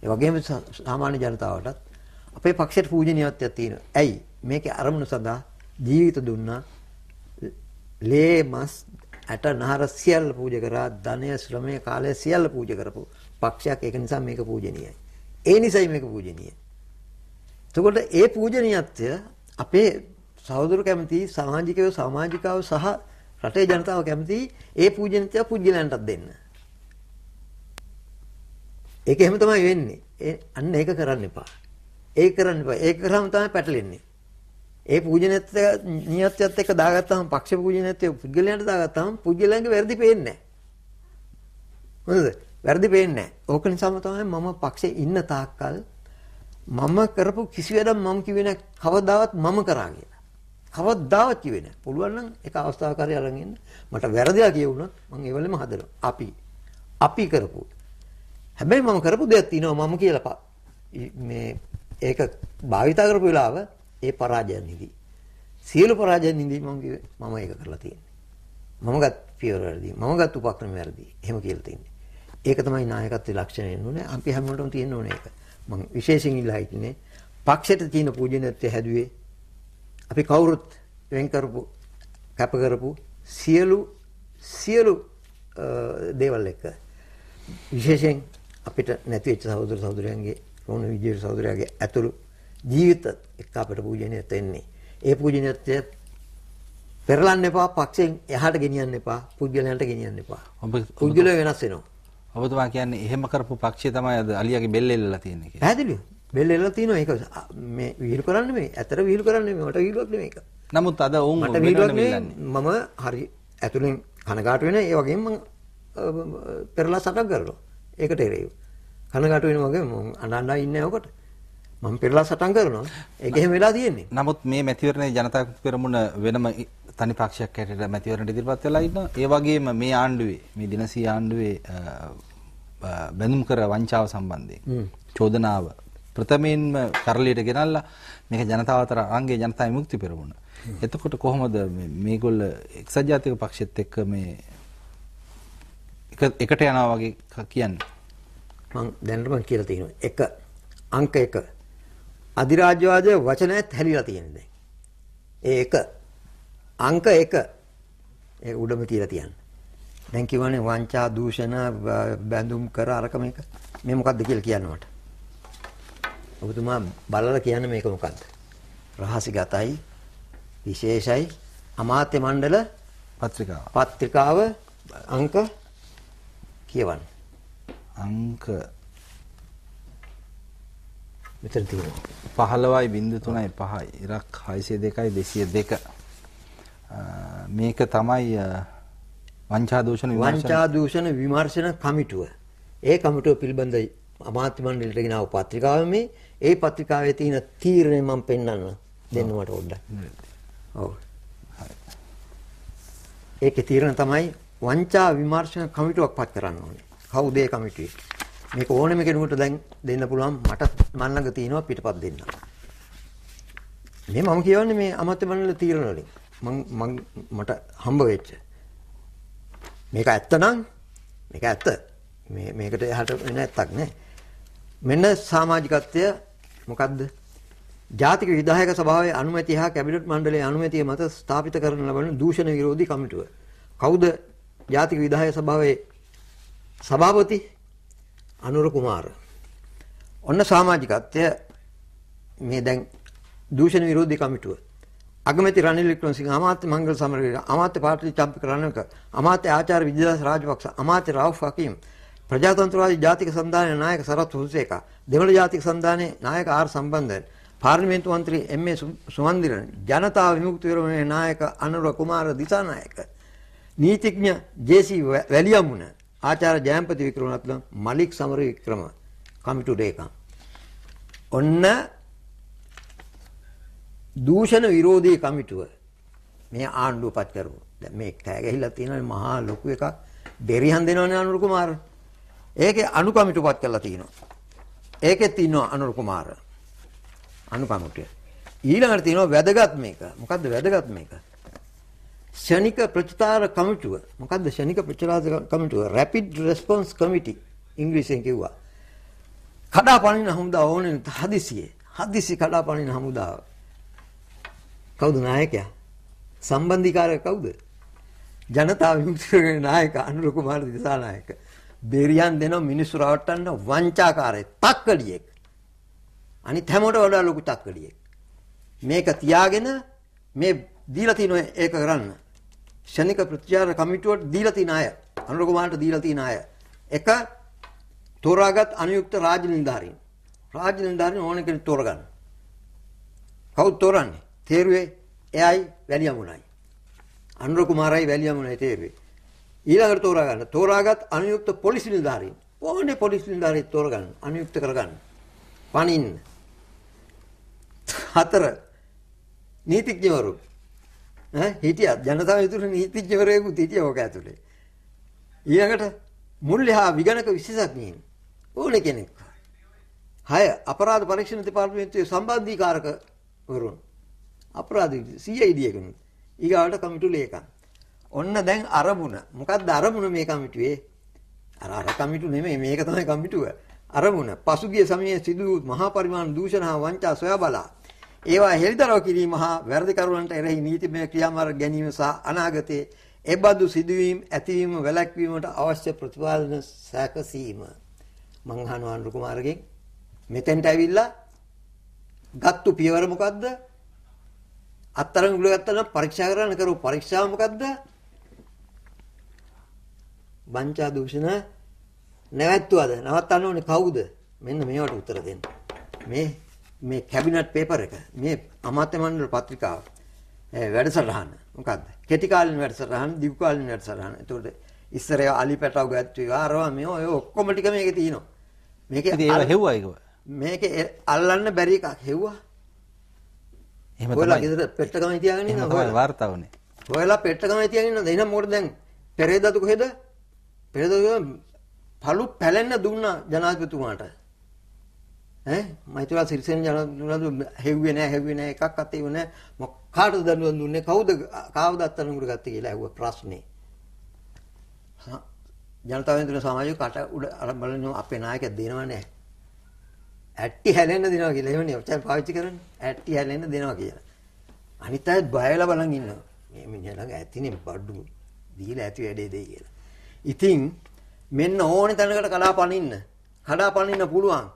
ඒ වගේම සාමාන්‍ය ජනතාවටත් අපේ පක්ෂයට පූජනීයත්වයක් තියෙනවා. ඇයි? මේකේ අරමුණ සඳහා ජීවිත දුන්නා. ලේ මස් ඇට නහර සියල්ල පූජා කරා ධනය ශ්‍රමය කාලය සියල්ල පූජා කරපු පක්ෂයක් ඒක නිසා මේක පූජනීයයි. ඒ නිසයි මේක පූජනීයයි. එතකොට ඒ පූජනීයත්වය අපේ සහෝදර කැමති සමාජිකයෝ සමාජිකාවෝ සහ රටේ ජනතාව කැමති ඒ පූජනීයත්වය පුජ්‍යලයන්ටත් දෙන්න. ඒක එහෙම තමයි වෙන්නේ. ඒ අන්න ඒක කරන්න එපා. ඒක කරන්න එපා. ඒක කරාම තමයි පැටලෙන්නේ. ඒ පූජනීයත්වය නියත්‍යත් එක්ක දාගත්තාම පක්ෂ පූජනීයත්වය පුද්ගලයන්ට දාගත්තාම පුද්ගලයන්ගේ වැරදි පේන්නේ නැහැ. හොඳද? වැරදි පේන්නේ නැහැ. ඕක නිසාම තමයි මම පක්ෂේ ඉන්න තාක්කල් මම කරපු කිසි වැඩක් මම කිව්වේ නැහැ කවදාවත් මම කරා කියලා. කවදාවත් කිව්වේ නැහැ. පුළුවන් නම් ඒක අවස්ථාවක් හරි අරන් ඉන්න. මට වැරදිලා කියවුණොත් මම ඒ වෙලෙම හදනවා. අපි අපි කරපු. හැබැයි මම කරපු දෙයක් තියෙනවා මම කියලා මේ ඒක භාවිතා කරපු වෙලාව ඒ පරාජය නිදි. සියලු පරාජය නිදි මම කිව්වේ මම ඒක කරලා තියෙන්නේ. මම ගත් පියවර වැරදි. මම ගත් උපක්‍රම වැරදි. එහෙම කියලා තියෙන්නේ. ඒක තමයි නායකත්වයේ ලක්ෂණය නුනේ. අපි හැමෝටම තියෙන්න ඕනේ ඒක. මම විශේෂයෙන් ඉල්ලා හිටින්නේ පක්ෂයට තියෙන පූජනීයත්වය හැදුවේ අපි කවුරුත් වෙන් කරපු කැප කරපු සියලු සියලු දේවල් එක්ක විශේෂයෙන් අපිට නැති වෙච්ච සහෝදර සහෝදරයන්ගේ රෝණ විජේ සහෝදරයාගේ ඇතුළු ජීවිත එක්ක අපිට පූජනීයත්වය එන්නේ. ඒ පූජනීයත්වය පෙරලන්න එපා පක්ෂයෙන් එහාට ගෙනියන්න එපා පුද්ගලයන්ට ගෙනියන්න එපා. ඔබ පුද්ගලයෝ වෙනස් වෙනවා. ඔබතුමා කියන්නේ එහෙම කරපු පක්ෂය තමයි අද අලියාගේ බෙල්ල එල්ලලා තියෙන්නේ කියලා. පැහැදිලිව. බෙල්ල එල්ලලා තියෙනවා ඒක මේ විහිළු කරන්නේ නෙමෙයි. ඇතර විහිළු කරන්නේ නෙමෙයි. මට විහිළුවක් නෙමෙයි ඒක. නමුත් අද ඔවුන් මට විහිළුවක් නෙමෙයි. මම හරි ඇතුලෙන් කනගාටු වෙන ඒ වගේම මම පෙරලා සටන් කරනවා. ඒකට එරෙහිව. කනගාටු වෙන වගේ මම අඬ අඬ ඉන්නේ ඔකට. මම පෙරලා සටන් කරනවා. ඒක එහෙම වෙලා තියෙන්නේ. නමුත් මේ මැතිවරණයේ ජනතා පෙරමුණ වෙනම තනි පක්ෂයක් හැටියට මැතිවරණයට ඉදිරිපත් වෙලා ඉන්නවා. ඒ වගේම මේ ආණ්ඩුවේ මේ දිනසී ආණ්ඩුවේ බැඳුම් කර වංචාව සම්බන්ධයෙන් චෝදනාව ප්‍රථමයෙන්ම කරලියට ගෙනල්ලා මේක ජනතාව අතර අංගයේ ජනතා විමුක්ති පෙරමුණ. එතකොට කොහොමද මේගොල්ල එක්සත් ජාතික පක්ෂෙත් එක්ක මේ එකට යනවා වගේ කියන්නේ? මම දැනටම කියලා තියෙනවා. එක අංක 1 අධිරාජ්‍යවාදයේ වචනයත් හැලිලා තියෙන දැන්. ඒ එක අංක 1 ඒක උඩම තියලා තියන්න. දැන් කියවනේ වංචා දූෂණ බැඳුම් කර අරක මේක. මේ මොකද්ද කියලා කියන්න මට. ඔබතුමා බලලා කියන්න මේක මොකද්ද? රහසිගතයි විශේෂයි අමාත්‍ය මණ්ඩල පත්‍රිකාව. පත්‍රිකාව අංක කියවන්න. අංක මෙතන තියෙනවා. 15යි 03යි 5යි ඉරක් 602යි 202 මේක තමයි වංචා දූෂණ විමර්ශන වංචා දූෂණ විමර්ශන කමිටුව. ඒ කමිටුව පිළිබඳ අමාත්‍ය මණ්ඩලයට ගෙනාව පත්‍රිකාව මේ ඒ පත්‍රිකාවේ තියෙන තීරණය මම පෙන්වන්න දෙන්න මට පොඩ්ඩක්. ඔව්. ඒකේ තීරණ තමයි වංචා විමර්ශන කමිටුවක් පත් කරන්න ඕනේ. කවුද ඒ කමිටුවේ? මේක ඕනෙම කෙනෙකුට දැන් දෙන්න පුළුවන් මට මන් ළඟ තියෙනවා පිටපත් දෙන්න. මේ මම කියවන්නේ මේ අමාත්‍ය මණ්ඩල තීරණ වලින්. මං මට හම්බ වෙච්ච. මේක ඇත්ත නම් මේක ඇත්ත. මේ මේකට එහාට වෙන ඇත්තක් නෑ. මෙන්න සමාජිකත්වය මොකද්ද? ජාතික විධායක සභාවේ අනුමැතිය හා කැබිනට් මණ්ඩලයේ අනුමැතිය මත ස්ථාපිත කරන ලබන දූෂණ විරෝධී කමිටුව. කවුද ජාතික විධායක සභාවේ සභාපති? අනුර කුමාර. ඔන්න සමාජිකත්වය මේ දැන් දූෂණ විරෝධී කමිටුව. අගමැති රනිල් වික්‍රමසිංහ අමාත්‍ය මංගල සමරවීර අමාත්‍ය පාටලි චම්පික රණවක අමාත්‍ය ආචාර්ය විජයදාස රාජපක්ෂ අමාත්‍ය රාවුෆ් හකීම් ප්‍රජාතන්ත්‍රවාදී ජාතික සන්ධානයේ නායක සරත් හුසේකා දෙමළ ජාතික සන්ධානයේ නායක ආර් සම්බන්ධන් පාර්ලිමේන්තු මන්ත්‍රී එම්.ඒ. සුමන්දිරන් ජනතා විමුක්ති පෙරමුණේ නායක අනුර කුමාර දිසානායක නීතිඥ ජේ.සී. වැලියමුණ ආචාර්ය ජයම්පති වික්‍රමරත්න මලික් සමර වික්‍රම කමිටු ලේකම් ඔන්න දූෂණ විරෝධී කමිටුව මේ ආණ්ඩුව පත් කරපු. දැන් මේ කෑ ගැහිලා තියෙන මහා ලොකු එකක් බෙරිහන් දෙනවනේ අනුර කුමාර. ඒකේ අනු කමිටුව පත් කරලා තියෙනවා. ඒකෙත් ඉන්නවා අනුර කුමාර. අනු කමිටුව. ඊළඟට තියෙනවා වැදගත් මේක. මොකද්ද වැදගත් මේක? ෂණික ප්‍රතිචාර කමිටුව. මොකද්ද ෂණික ප්‍රතිචාර කමිටුව? Rapid Response Committee ඉංග්‍රීසියෙන් කිව්වා. කඩාපනින හමුදා ඕනේ හදිසියේ. හදිසි කඩාපනින හමුදාව. කවුද නායකයා? සම්බන්ධීකාරය කවුද? ජනතා විමුක්තියේ නායක අනුර කුමාර දිසානායක. බෙරියන් දෙන මිනිස්සු රවට්ටන්න වංචාකාරයෙක්, තක්කඩියෙක්. අනිත් හැමෝට වඩා ලොකු තක්කඩියෙක්. මේක තියාගෙන මේ දීලා තියෙන ඒක කරන්න. ශනික ප්‍රතිචාර කමිටුවට දීලා තියෙන අය, අනුර කුමාරට දීලා තියෙන අය. එක තෝරාගත් අනුයුක්ත රාජ්‍ය නිලධාරීන්. රාජ්‍ය නිලධාරීන් ඕන කෙනෙක් තෝරගන්න. කවුද තෝරන්නේ? තේරුවේ එයයි වැලියමුණයි. අනුර කුමාරයි වැලියමුණයි තේරුවේ. ඊළඟට තෝරා ගන්න. තෝරාගත් අනුයුක්ත පොලිස් නිලධාරීන්. ඕනේ පොලිස් නිලධාරීන් තෝරගන්න. අනුයුක්ත කරගන්න. පණින්න. හතර නීතිඥවරු ඈ හිටියා ජනතාව ඉතුරු නීතිඥවරයෙකුත් හිටියා ඔක ඇතුලේ. ඊළඟට මුල්‍යහා විගණක විශේෂඥයින් ඕනේ කෙනෙක්. හය අපරාධ පරීක්ෂණ දෙපාර්තමේන්තුවේ සම්බන්ධීකාරක වරුන් අපරාධ CID එකනොත් ඊගාවට කමිටු ලේකම්. ඔන්න දැන් අරමුණ. මොකක්ද අරමුණ මේ කමිටුවේ? අර අර කමිටු නෙමෙයි මේක තමයි කමිටුව. අරමුණ පසුගිය සමයේ සිදු වූ මහා පරිමාණ දූෂණ හා වංචා සොයා බලා ඒවා හෙළිදරව් කිරීම හා වැරදිකරුවන්ට එරෙහි නීතිමය ක්‍රියාමාර්ග ගැනීම සහ අනාගතයේ එබඳු සිදුවීම් ඇතිවීම වැළැක්වීමට අවශ්‍ය ප්‍රතිපාදන සැකසීම මං අහනවා අනුර කුමාරගෙන් මෙතෙන්ට ඇවිල්ලා ගත්තු පියවර මොකද්ද අත්තරන් ගුල ගත්තා නම් පරීක්ෂා කරන්න කරපු පරීක්ෂාව මොකද්ද? වංචා දූෂණ නැවැත්තුවද? නවත්තන්න ඕනේ කවුද? මෙන්න මේවට උත්තර දෙන්න. මේ මේ කැබිනට් පේපර් එක මේ අමාත්‍ය මණ්ඩල පත්‍රිකාව වැඩසටහන මොකද්ද? කෙටි කාලින වැඩසටහන, දිගු කාලින වැඩසටහන. ඒතකොට ඉස්සර ඒවා අලි පැටව ගැත්තුවා අරවා මේ ඔය ඔක්කොම ටික මේකේ තියෙනවා. මේකේ ඒවා හෙව්වා ඒක. මේකේ අල්ලන්න බැරි එකක් හෙව්වා. එහෙම ඔයාලා ගෙදර පෙට්ටගම තියාගෙන ඉන්නවා. තමයි වාර්තා වුනේ. ඔයාලා පෙට්ටගම තියාගෙන ඉන්නවද? එහෙනම් මොකද දැන් පෙරේදතු කොහෙද? පෙරේදතු පළු පැලෙන්න දුන්නා ජනාධිපතිතුමාට. ඈ මයිතුලා සිරිසෙන් ජනාධිපතිතුමා හෙව්වේ නැහැ හෙව්වේ නැහැ එකක් අතේ වුණේ මොකාටද දඬුවම් දුන්නේ කවුද කාවද අත්තරමුර ගත්තේ කියලා ඇහුවා ප්‍රශ්නේ. ජනතාවෙන් සමාජය කට උඩ අර බලන අපේ නායකයා දෙනව නැහැ. ඇට්ටි හැලෙන්න දෙනවා කියලා. එහෙමනේ ඔච්චර පාවිච්චි කරන්නේ. ඇට්ටි හැලෙන්න දෙනවා කියලා. අනිත් අයත් බයලා බලන් ඉන්නවා. මේ මිනිහා ළඟ ඇතිනේ බඩු දීලා ඇති වැඩේ දෙයි කියලා. ඉතින් මෙන්න ඕනේ තැනකට කඩා පනින්න. කඩා පනින්න පුළුවන්.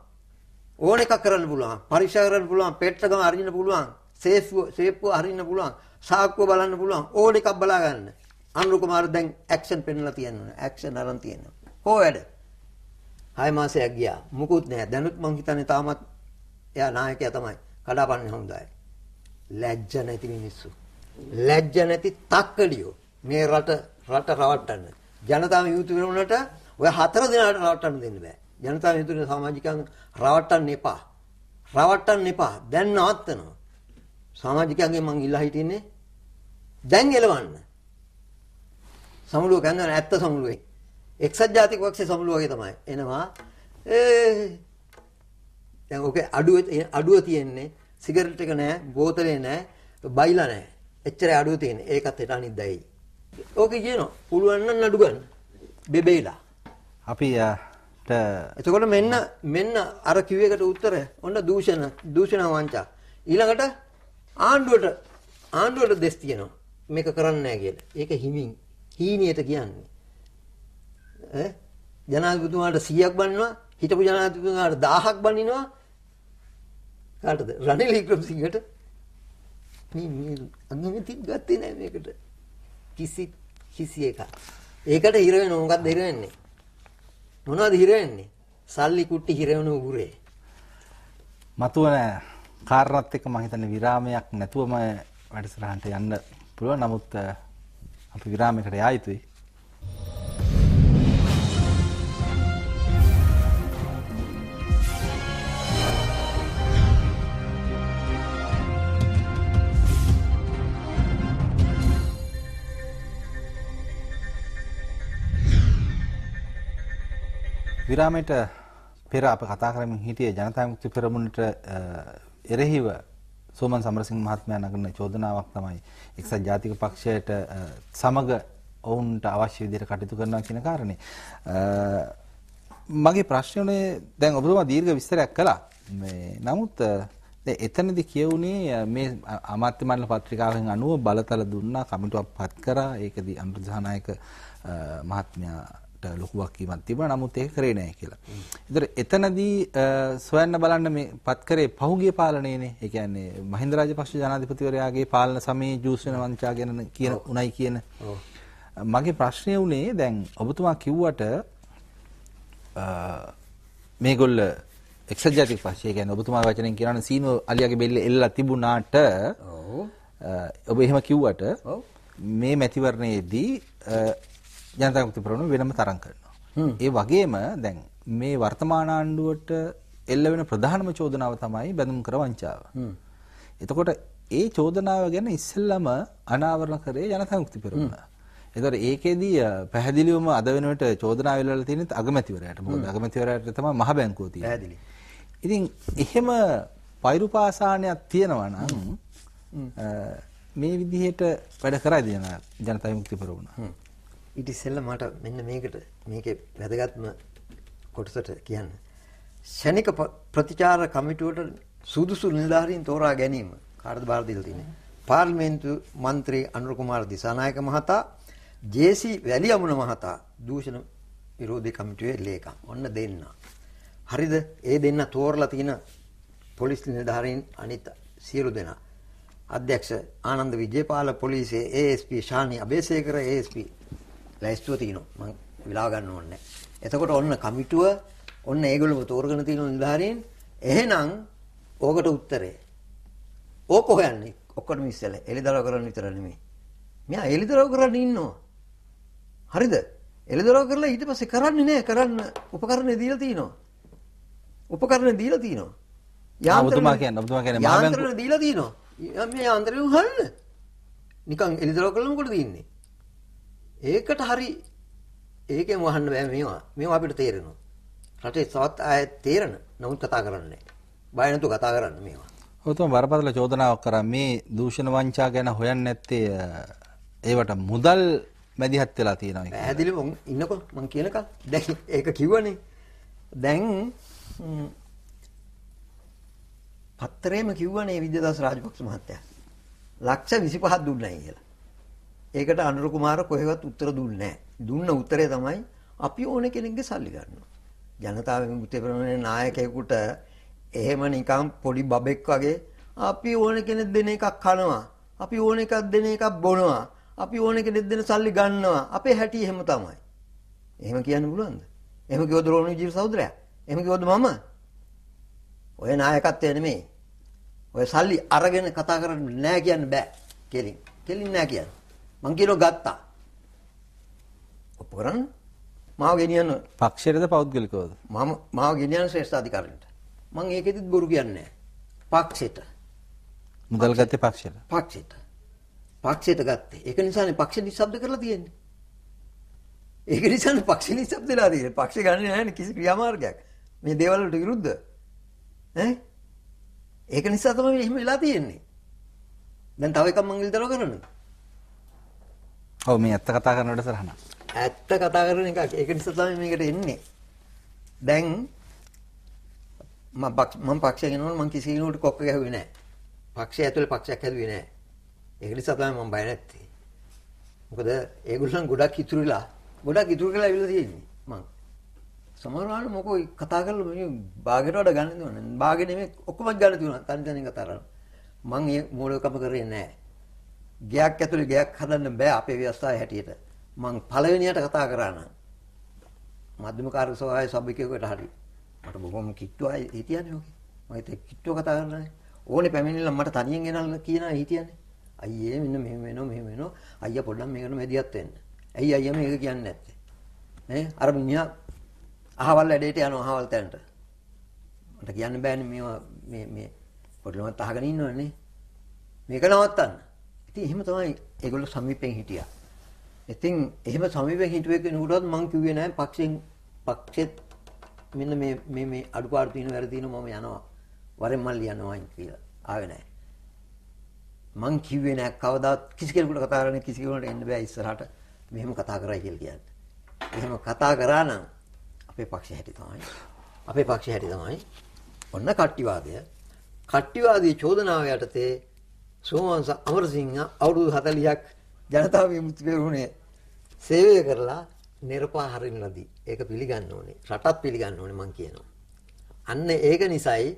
ඕන එකක් කරන්න පුළුවන්. පරීක්ෂා කරන්න පුළුවන්. පෙට්ටකම අරින්න පුළුවන්. සේෆ්ව සේප්ව අරින්න පුළුවන්. සාක්කුව බලන්න පුළුවන්. ඕන එකක් බලා ගන්න. අනුරු කුමාර දැන් ඇක්ෂන් පෙන්නලා තියෙනවා. ඇක්ෂන් අරන් තියෙනවා. කොහොමද? හය මාසයක් ගියා. මුකුත් නැහැ. දැනුත් මං හිතන්නේ තාමත් එයා නායකයා තමයි. කඩාපන්නේ හොඳයි. ලැජ්ජ නැති මිනිස්සු. ලැජ්ජ නැති තක්කඩියෝ. මේ රට රට රවට්ටන්න. ජනතාව යුතු වෙනුනට ඔය හතර දිනකට රවට්ටන්න දෙන්න බෑ. ජනතාව යුතු වෙන සමාජිකයන් රවට්ටන්න එපා. රවට්ටන්න එපා. දැන් නවත්තනවා. සමාජිකයන්ගෙන් මං ඉල්ලා හිටින්නේ දැන් එලවන්න. සමුළුව කියන්නේ ඇත්ත සමුළුවේ. එක්සත් ජාතික පක්ෂයේ සමුළුව වගේ තමයි. එනවා ඒ දැන් ඔකේ අඩුව අඩුව තියෙන්නේ සිගරට් එක නෑ, බෝතලේ නෑ, බයිලා නෑ. එච්චරයි අඩුව තියෙන්නේ. ඒකත් හෙට අනිද්දායි. ඕකේ කියනවා පුළුවන් නම් නඩු ගන්න. බෙබේලා. අපි එතකොට මෙන්න මෙන්න අර කිව්වේකට උත්තරය. ඔන්න දූෂණ දූෂණ වංචා. ඊළඟට ආණ්ඩුවට ආණ්ඩුවට දෙස් තියෙනවා. මේක කරන්නේ නැහැ කියලා. ඒක හිමින් හීනියට කියන්නේ. ඈ ජනාධිපතිතුමාට 100ක් බන්නවා හිටපු ජනාධිපතිතුමාට 1000ක් බනිනවා කාටද රනිල් වික්‍රමසිංහට මේ මේ අගමැති ගත්තේ නැහැ මේකට කිසි කිසි එකක්. ඒකට හිර වෙන මොකක්ද හිර වෙන්නේ? මොනවද හිර වෙන්නේ? සල්ලි කුට්ටි හිර වෙන උගුරේ. මතුවන කාරණත් එක්ක මම හිතන්නේ විරාමයක් නැතුවම වැඩසටහනට යන්න පුළුවන්. නමුත් අපි විරාමයකට යා යුතුයි. විරාමයට පෙර අප කතා කරමින් හිටියේ ජනතා විමුක්ති පෙරමුණට එරෙහිව සෝමන් සමරසිංහ මහත්මයා නගන චෝදනාවක් තමයි එක්සත් ජාතික පක්ෂයට සමග ඔවුන්ට අවශ්‍ය විදිහට කටයුතු කරනවා කියන කාරණේ. මගේ ප්‍රශ්නේ දැන් ඔබතුමා දීර්ඝ විස්තරයක් කළා. මේ නමුත් දැන් එතනදී කියුණේ මේ අමාත්‍ය මණ්ඩල පත්‍රිකාවෙන් අනුව බලතල දුන්නා කමිටුවක් පත් කරා ඒකදී අනුර දහනායක මහත්මයා ලොකු වක්කීමක් තිබුණා නමුත් ඒක කරේ නැහැ කියලා. ඒතර එතනදී සොයන්න බලන්න මේ පත් කරේ පහුගිය පාලනයේනේ. ඒ කියන්නේ මහින්ද රාජපක්ෂ ජනාධිපතිවරයාගේ පාලන සමයේ ජූස් වෙන වංචා ගැන කියන උණයි කියන. මගේ ප්‍රශ්නය උනේ දැන් ඔබතුමා කිව්වට මේගොල්ල එක්සත් ජාතික පක්ෂය කියන්නේ ඔබතුමා වචනෙන් කියනවනේ සීනෝ අලියාගේ බෙල්ල එල්ලලා තිබුණාට ඔබ එහෙම කිව්වට මේ මැතිවරණයේදී ජනතා විමුක්ති පෙරමුණ වෙනම තරම් කරනවා. ඒ වගේම දැන් මේ වර්තමාන ආණ්ඩුවට එල්ල වෙන ප්‍රධානම චෝදනාව තමයි බැඳුම් කර වංචාව. එතකොට ඒ චෝදනාව ගැන ඉස්සෙල්ලම අනාවරණ කරේ ජනතා විමුක්ති පෙරමුණ. ඒතර ඒකෙදී පැහැදිලිවම අද වෙනකොට චෝදනාව එල්ලලා තියෙන්නේ අගමැතිවරයාට. මොකද අගමැතිවරයාට තමයි මහ බැංකුව තියෙන්නේ. පැහැදිලි. ඉතින් එහෙම පෛරුපාසානයක් තියෙනවා නම් මේ විදිහට වැඩ කරයිද ජනතා විමුක්ති පෙරමුණ? ඊට ඉස්සෙල්ලා මට මෙන්න මේකට මේකේ වැදගත්ම කොටසට කියන්න. ශනික ප්‍රතිචාර කමිටුවට සුදුසු නිලධාරීන් තෝරා ගැනීම කාටද බාර දීලා තියෙන්නේ? පාර්ලිමේන්තු මන්ත්‍රී අනුර කුමාර දිසානායක මහතා, ජේ.සී. වැලියමුණ මහතා දූෂණ විරෝධී කමිටුවේ ලේකම්. ඔන්න දෙන්න. හරිද? ඒ දෙන්න තෝරලා තියෙන පොලිස් නිලධාරීන් අනිත් සියලු දෙනා. අධ්‍යක්ෂ ආනන්ද විජේපාල පොලිසියේ ASP ශානි අබේසේකර ASP ලැයිස්තුව තියෙනවා. මම විලාව ගන්න ඕනේ එතකොට ඔන්න කමිටුව ඔන්න ඒගොල්ලෝ තෝරගෙන තියෙන නිලධාරීන් එහෙනම් ඕකට උත්තරේ. ඕක හොයන්නේ ඔක්කොටම ඉස්සෙල්ලා එලිදරව් කරන්න විතර නෙමෙයි. මෙයා එලිදරව් කරන්න ඉන්නවා. හරිද? එලිදරව් කරලා ඊට පස්සේ කරන්නේ නැහැ. කරන්න උපකරණ දීලා තිනවා. උපකරණ දීලා තිනවා. යාන්ත්‍රණ කියන්නේ ඔබතුමා කියන්නේ මහා බැංකුව යාන්ත්‍රණ දීලා තිනවා. මේ යාන්ත්‍රණය හල්න. නිකන් එලිදරව් කළා මොකද තින්නේ? ඒකට හරි ඒකෙන් වහන්න බෑ මේවා. මේවා අපිට තේරෙනවා. රටේ තවත් ආයෙ තේරෙන නමුත් කතා කරන්නේ බය නැතුව කතා කරන්න මේවා. ඔතන බරපතල චෝදනාවක් කරා මේ දූෂණ වංචා ගැන හොයන්නේ නැත්තේ ඒවට මුදල් මැදිහත් වෙලා තියෙනවා කියලා. පැහැදිලිව ඉන්නකො මං කියනකල් දැන් ඒක කිව්වනේ. දැන් පත්තරේම කිව්වනේ විද්‍යාදාස රාජපක්ෂ මහත්තයා. ලක්ෂ 25ක් දුන්නයි කියලා. ඒකට අනුර කුමාර කොහෙවත් උත්තර දුන්නේ නැහැ. දුන්න උත්තරේ තමයි අපි ඕන කෙනෙක්ගේ සල්ලි ගන්නවා. ජනතාවගේ මුතේපරමනේ නායකයෙකුට එහෙම නිකන් පොඩි බබෙක් වගේ අපි ඕන කෙනෙක් දෙන එකක් කනවා. අපි ඕන එකක් දෙන එකක් බොනවා. අපි ඕන කෙනෙක් දෙන සල්ලි ගන්නවා. අපේ හැටි එහෙම තමයි. එහෙම කියන්න පුළුවන්ද? එහෙම කිව්වද රෝණ විජිර සහෝදරයා? එහෙම කිව්වද මම? ඔය නායකත්වය නෙමෙයි. ඔය සල්ලි අරගෙන කතා කරන්න නෑ කියන්න බෑ. කෙලින්. කෙලින් නෑ කියන්නේ. මං කියනවා ගත්තා. ඔප්පු කරන්න. මාව ගෙනියන්න පක්ෂයටද පෞද්ගලිකවද? මම මාව ගෙනියන්න ශ්‍රේෂ්ඨ අධිකාරියට. මං ඒකෙදිත් බොරු කියන්නේ නැහැ. පක්ෂයට. මුදල් ගත්තේ පක්ෂයට. පක්ෂයට. පක්ෂයට ගත්තේ. ඒක නිසානේ පක්ෂ නිශ්ශබ්ද කරලා තියෙන්නේ. ඒක නිසානේ පක්ෂ නිශ්ශබ්දලා තියෙන්නේ. පක්ෂ ගන්නේ නැහැ කිසි ක්‍රියාමාර්ගයක්. මේ දේවල් වලට විරුද්ධ. ඈ? ඒක නිසා තමයි එහෙම වෙලා තියෙන්නේ. දැන් තව එකක් මං විතර කරන්නේ. ඔව් මේ ඇත්ත කතා කරන වැඩසටහන. ඇත්ත කතා කරන එක ඒක නිසා තමයි මේකට එන්නේ. දැන් මම මම පක්ෂය ගෙනවල මම කිසි කෙනෙකුට කොක්ක ගැහුවේ නැහැ. පක්ෂය ඇතුලේ පක්ෂයක් හැදුවේ නැහැ. ඒක නිසා තමයි මම බය නැත්තේ. මොකද ඒගොල්ලන් ගොඩක් ඉතුරුලා ගොඩක් ඉතුරු කරලා ඇවිල්ලා තියෙන්නේ මං. සමහරවල් මොකෝ කතා කරලා මේ බාගෙට වඩා ගන්න දුන්නා. බාගෙ නෙමෙයි ඔක්කොම ගන්න තියුණා. තනි තනියෙන් කතා කරලා. මං ඒ මූලිකම කරේ නැහැ. ගයක් ඇතුලේ ගයක් හදන්න බෑ අපේ ව්‍යවස්ථාවේ හැටියට. මං පළවෙනියට කතා කරා නම් මධ්‍යම කාර්ය සභාවේ සභ්‍යකයෙකුට හරි මට බොහොම කිට්ටු අය හිටියනේ ඔකේ. මම හිතේ කිට්ටුව කතා කරන්නේ. ඕනේ පැමිණිලා මට තනියෙන් ගෙනල්ලා කියනවා හිටියනේ. අයියේ මෙන්න මෙහෙම වෙනවා මෙහෙම වෙනවා. අයියා පොඩ්ඩක් මේකට මැදිහත් වෙන්න. ඇයි අයියා මේක කියන්නේ නැත්තේ? ඈ අර මිනිහා අහවල් වැඩේට යනවා අහවල් තැනට. මට කියන්න බෑනේ මේවා මේ මේ පොඩ්ඩලමත් අහගෙන ඉන්නවනේ. මේක නවත්තන්න. ඉතින් එහෙම තමයි ඒගොල්ලෝ සමීපෙන් හිටියා. ඉතින් එහෙම සමීපෙන් හිටුවේ කෙනෙකුටවත් මං කිව්වේ නෑ පක්ෂෙන් පක්ෂෙත් මෙන්න මේ මේ මේ අඩුපාඩු තියෙන වැරදි තියෙන මම යනවා. වරෙන් මල්ලි යනවා කියලා. ආවේ නෑ. මං කිව්වේ නෑ කවදාත් කිසි කෙනෙකුට කතා කරන්න කිසි කෙනෙකුට එන්න බෑ ඉස්සරහට මෙහෙම කතා කරයි කියලා කියන්නේ. එහෙම කතා කරා නම් අපේ පක්ෂය හැටි තමයි. අපේ පක්ෂය හැටි තමයි. ඔන්න කට්ටිවාදය. කට්ටිවාදී චෝදනාව යටතේ සෝමවංශ අමරසිංහ අවුරුදු 40ක් ජනතා විමුක්ති පෙරමුණේ සේවය කරලා නිර්පාහරින් ලදී. ඒක පිළිගන්න ඕනේ. රටත් පිළිගන්න ඕනේ මං කියනවා. අන්න ඒක නිසායි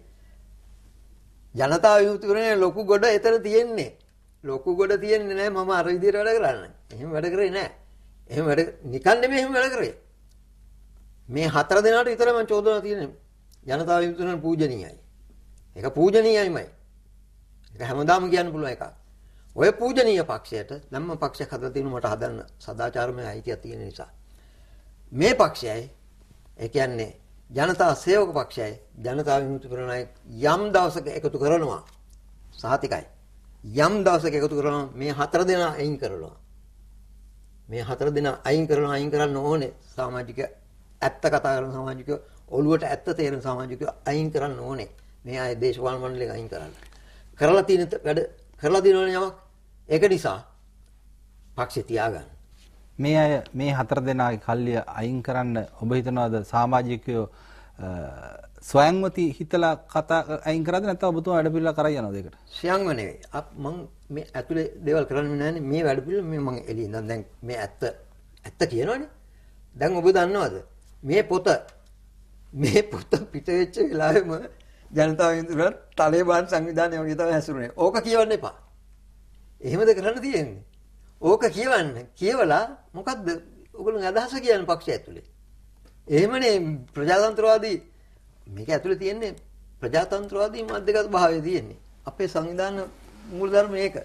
ජනතා විමුක්ති පෙරමුණේ ලොකු ගොඩ එතන තියෙන්නේ. ලොකු ගොඩ තියෙන්නේ නැහැ මම අර විදිහට වැඩ කරන්නේ. එහෙම වැඩ කරේ නැහැ. එහෙම වැඩ නිකන් නෙමෙයි එහෙම වැඩ කරේ. මේ හතර දෙනාට විතර මම චෝදනා තියෙන්නේ. ජනතා විමුක්ති පෙරමුණ පූජනීයයි. ඒක පූජනීයයිමයි. ඒක හැමදාම කියන්න පුළුවන් එකක්. ඔය පූජනීය පක්ෂයට ධම්ම පක්ෂයක් හදලා තියෙන මට හදන්න සදාචාරමය අයිතියක් තියෙන නිසා. මේ පක්ෂයයි ඒ කියන්නේ ජනතා සේවක පක්ෂයයි ජනතා විමුක්ති පෙරමුණයි යම් දවසක එකතු කරනවා. සහතිකයි. යම් දවසක එකතු කරනවා මේ හතර දෙනා අයින් කරනවා. මේ හතර දෙනා අයින් කරනවා අයින් කරන්න ඕනේ සමාජික ඇත්ත කතා කරන සමාජික ඔළුවට ඇත්ත තේරෙන සමාජික අයින් කරන්න ඕනේ. මේ අය දේශපාලන මණ්ඩලයෙන් අයින් කරන්න. කරලා තියෙන වැඩ කරලා දිනවනේ යමක්. ඒක නිසා පක්ෂේ තියාගන්න. මේ අය මේ හතර දෙනාගේ කල්ලිය අයින් කරන්න ඔබ හිතනවාද සමාජිකයෝ ස්වයංවති හිතලා කතා අයින් කරාද නැත්නම් ඔබතුමා වැඩ පිළිවෙල කරා යනවද ඒකට? ස්වයංව නෙවෙයි. අප මං ඇතුලේ දේවල් කරන්නේ නැහැනේ. මේ වැඩ පිළිවෙල මේ මං එළිය ඉඳන් දැන් මේ ඇත්ත ඇත්ත කියනවනේ. දැන් ඔබ දන්නවද? මේ පොත මේ පොත පිට වෙච්ච වෙලාවෙම ජනතා විමුක්තිය තාලිබාන් සංවිධානය වගේ තමයි හැසිරුනේ. ඕක කියවන්න එපා. එහෙමද කරන්න තියෙන්නේ? ඕක කියවන්න. කියවලා මොකද්ද? ඔයගොල්ලෝ අදහස කියන්නේ පක්ෂය ඇතුලේ. එහෙමනේ ප්‍රජාතන්ත්‍රවාදී මේක ඇතුලේ තියෙන්නේ ප්‍රජාතන්ත්‍රවාදී මධ්‍යගත භාවය තියෙන්නේ. අපේ සංවිධාන මූලධර්ම මේක.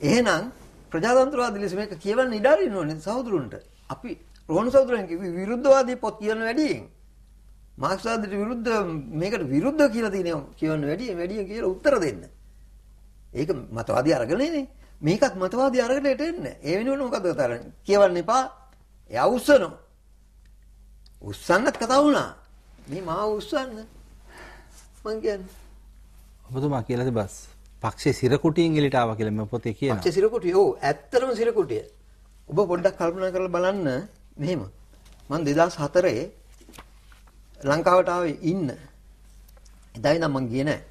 එහෙනම් ප්‍රජාතන්ත්‍රවාදී ලෙස මේක කියවන්න ඉඩ අරින්න ඕනේ සහෝදරුන්ට. අපි රෝහණ සහෝදරයන් කිව්වේ විරුද්ධවාදී පොත් කියන වැඩියෙන් මාක්ස්වාදයට විරුද්ධ මේකට විරුද්ධ කියලා තියෙනවා කියවන්න වැඩි වැඩි කියලා උත්තර දෙන්න. ඒක මතවාදී අරගෙනනේ. මේකත් මතවාදී අරගෙන එන්න. ඒ වෙනුවට මොකද කරන්නේ? කියවන්න එපා. එයා උස්සනවා. උස්සන්නත් කතා වුණා. මේ මාව උස්සන්න. මං කියන්නේ. ඔබතුමා කියලා තිබස්. පක්ෂේ සිරකුටියෙන් එලිට ආවා කියලා මම පොතේ කියනවා. පක්ෂේ සිරකුටිය. ඔව් ඇත්තටම සිරකුටිය. ඔබ පොඩ්ඩක් කල්පනා කරලා බලන්න මෙහෙම. මම 2004 ලංකාවට ආවේ ඉන්න. එදා ඉඳන් මං ගියේ නැහැ.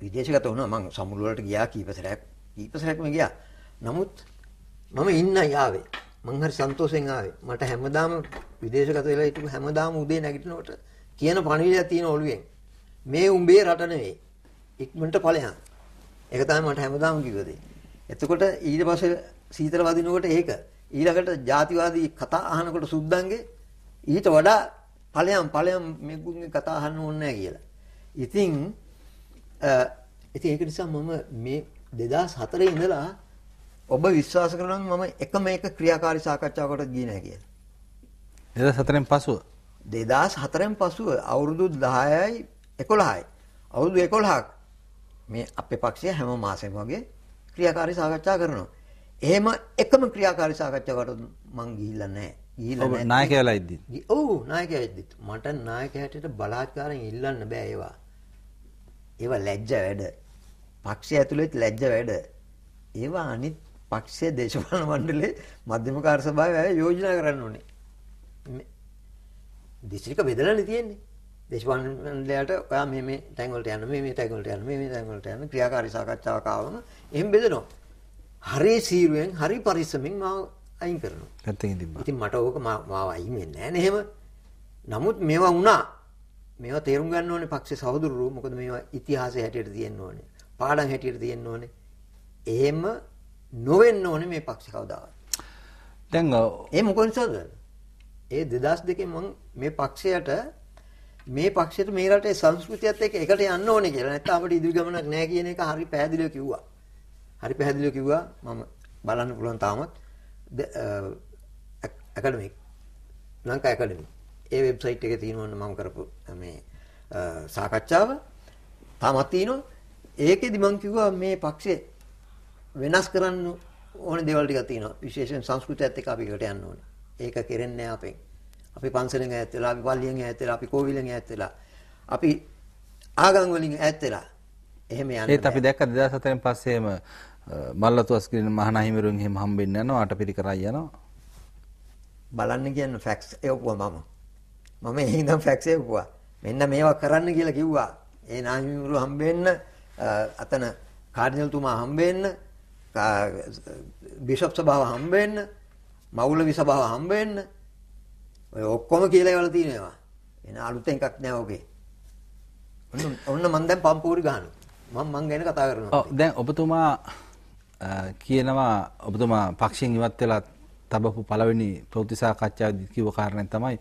විදේශගත වුණා මං සමුළු වලට ගියා කීප සැරයක් කීප සැරයක්ම ගියා. නමුත් මම ඉන්නයි ආවේ. මං හරි සන්තෝෂෙන් ආවේ. මට හැමදාම විදේශගත වෙලා හිටපු හැමදාම උදේ නැගිටිනකොට කියන පණිවිඩයක් තියෙන ඔළුවෙන්. මේ උඹේ රට නෙවෙයි. ඉක්මනට ඵලයන්. ඒක තමයි මට හැමදාම කිව්වද. එතකොට ඊට පස්සේ සීතල වදිනකොට ඒක ඊළඟට ಜಾතිවාදී කතා අහනකොට සුද්දන්ගේ ඊට වඩා ඵලයන් ඵලයන් මේගොල්ලෝගේ කතා අහන්න ඕනේ නැහැ කියලා. ඉතින් ඉතින් ඒක නිසා මම මේ 2004 ඉඳලා ඔබ විශ්වාස කරනවා මම එකම එක ක්‍රියාකාරී සාකච්ඡාවකට ගියේ නැහැ කියලා. 2004න් පසුව 2004න් පසුව අවුරුදු 10යි 11යි අවුරුදු 11ක් මේ අපේ පක්ෂය හැම මාසෙම වගේ ක්‍රියාකාරී සාකච්ඡා කරනවා. එහෙම එකම ක්‍රියාකාරී සාකච්ඡාවකට මං ගිහිල්ලා නැහැ. ගිහිල්ලා නැහැ. නායකය වෙලා ඉද්දි. ඔව් නායකයා ඉද්දිත් මට නායක හැටියට බලාත්කාරයෙන් ඉල්ලන්න බෑ ඒවා. ඒවා ලැජ්ජ වැඩ. පක්ෂය ඇතුළේ ලැජ්ජ වැඩ. ඒවා අනිත් පක්ෂයේ දේශපාලන මණ්ඩලයේ මධ්‍යම කාර්ය සභාවේ යෝජනා කරන්න ඕනේ. දිස්ත්‍රික්ක බෙදලානේ තියෙන්නේ. දේශපාලන මණ්ඩලයට ඔයා මේ මේ තැන් වලට යන්න මේ මේ තැන් වලට යන්න මේ මේ තැන් වලට යන්න ක්‍රියාකාරී සාකච්ඡාවක් ආවම එහෙම බෙදනවා. හරි සීරුවෙන් හරි පරිස්සමෙන් මාව අයින් කරනවා. පැත්තකින් තිබ්බා. ඉතින් මට ඕක මාව අයින් වෙන්නේ නැහැ එහෙම. නමුත් මේවා වුණා. මේවා තේරුම් ගන්න ඕනේ පක්ෂේ සහෝදරරු මොකද මේවා ඉතිහාසය හැටියට තියෙන්න ඕනේ. පාඩම් හැටියට තියෙන්න ඕනේ. එහෙම නොවෙන්න ඕනේ මේ පක්ෂ කවදාවත්. දැන් ඒ මොකද නිසාද? ඒ 2002 මම මේ පක්ෂයට මේ පක්ෂයට මේ රටේ සංස්කෘතියත් එක්ක එකට යන්න ඕනේ කියලා. නැත්නම් අපිට ඉදිරි ගමනක් නැහැ කියන එක හරි පැහැදිලිව කිව්වා. හරි පැහැදිලිව කිව්වා මම බලන්න පුළුවන් තාමත් ඇකඩමික් ලංකා ඇකඩමික් ඒ වෙබ්සයිට් එකේ තියෙනවන්න මම කරපු මේ සාකච්ඡාව තාමත් තියෙනවා. ඒකෙදි මම කිව්වා මේ පක්ෂේ වෙනස් කරන්න ඕන දේවල් ටිකක් තියෙනවා. විශේෂයෙන් සංස්කෘතියත් එක්ක අපි එකට යන්න ඕන. ඒක කෙරෙන්නේ නැහැ අපෙන්. අපි පන්සලෙන් ඈත් වෙලා, අපි පල්ලියෙන් ඈත් වෙලා, අපි කෝවිලෙන් ඈත් වෙලා, අපි ආගම් වලින් ඈත් වෙලා එහෙම යන්න. ඒත් අපි දැක්ක 2004න් පස්සේම මල්ලතුවස් කියන මහානාහිමිරුන් එහෙම හම්බෙන්න යනවා, අටපිරිකරයි යනවා. බලන්න කියන ෆැක්ස් එවපුවා මම. මම ඒ ඉඳන් ෆැක්ස් එවපුවා. මෙන්න මේවා කරන්න කියලා කිව්වා. ඒ නාහිමිරු හම්බෙන්න අතන කාඩිනල්තුමා හම්බෙන්න බිෂප් සභාව හම්බෙන්න මවුලවි සභාව හම්බෙන්න ඔය ඔක්කොම කියලා ඒවල තියෙනවා. එන අලුතෙන් එකක් නෑ ඔගේ. ඔන්න ඔන්න මම දැන් පම්පූරි ගහනවා. මම මං ගැන කතා කරනවා. ඔව් දැන් ඔබතුමා කියනවා ඔබතුමා පක්ෂයෙන් ඉවත් වෙලා තබපු පළවෙනි ප්‍රවෘත්ති සාකච්ඡාවේදී කිව්ව කාරණේ තමයි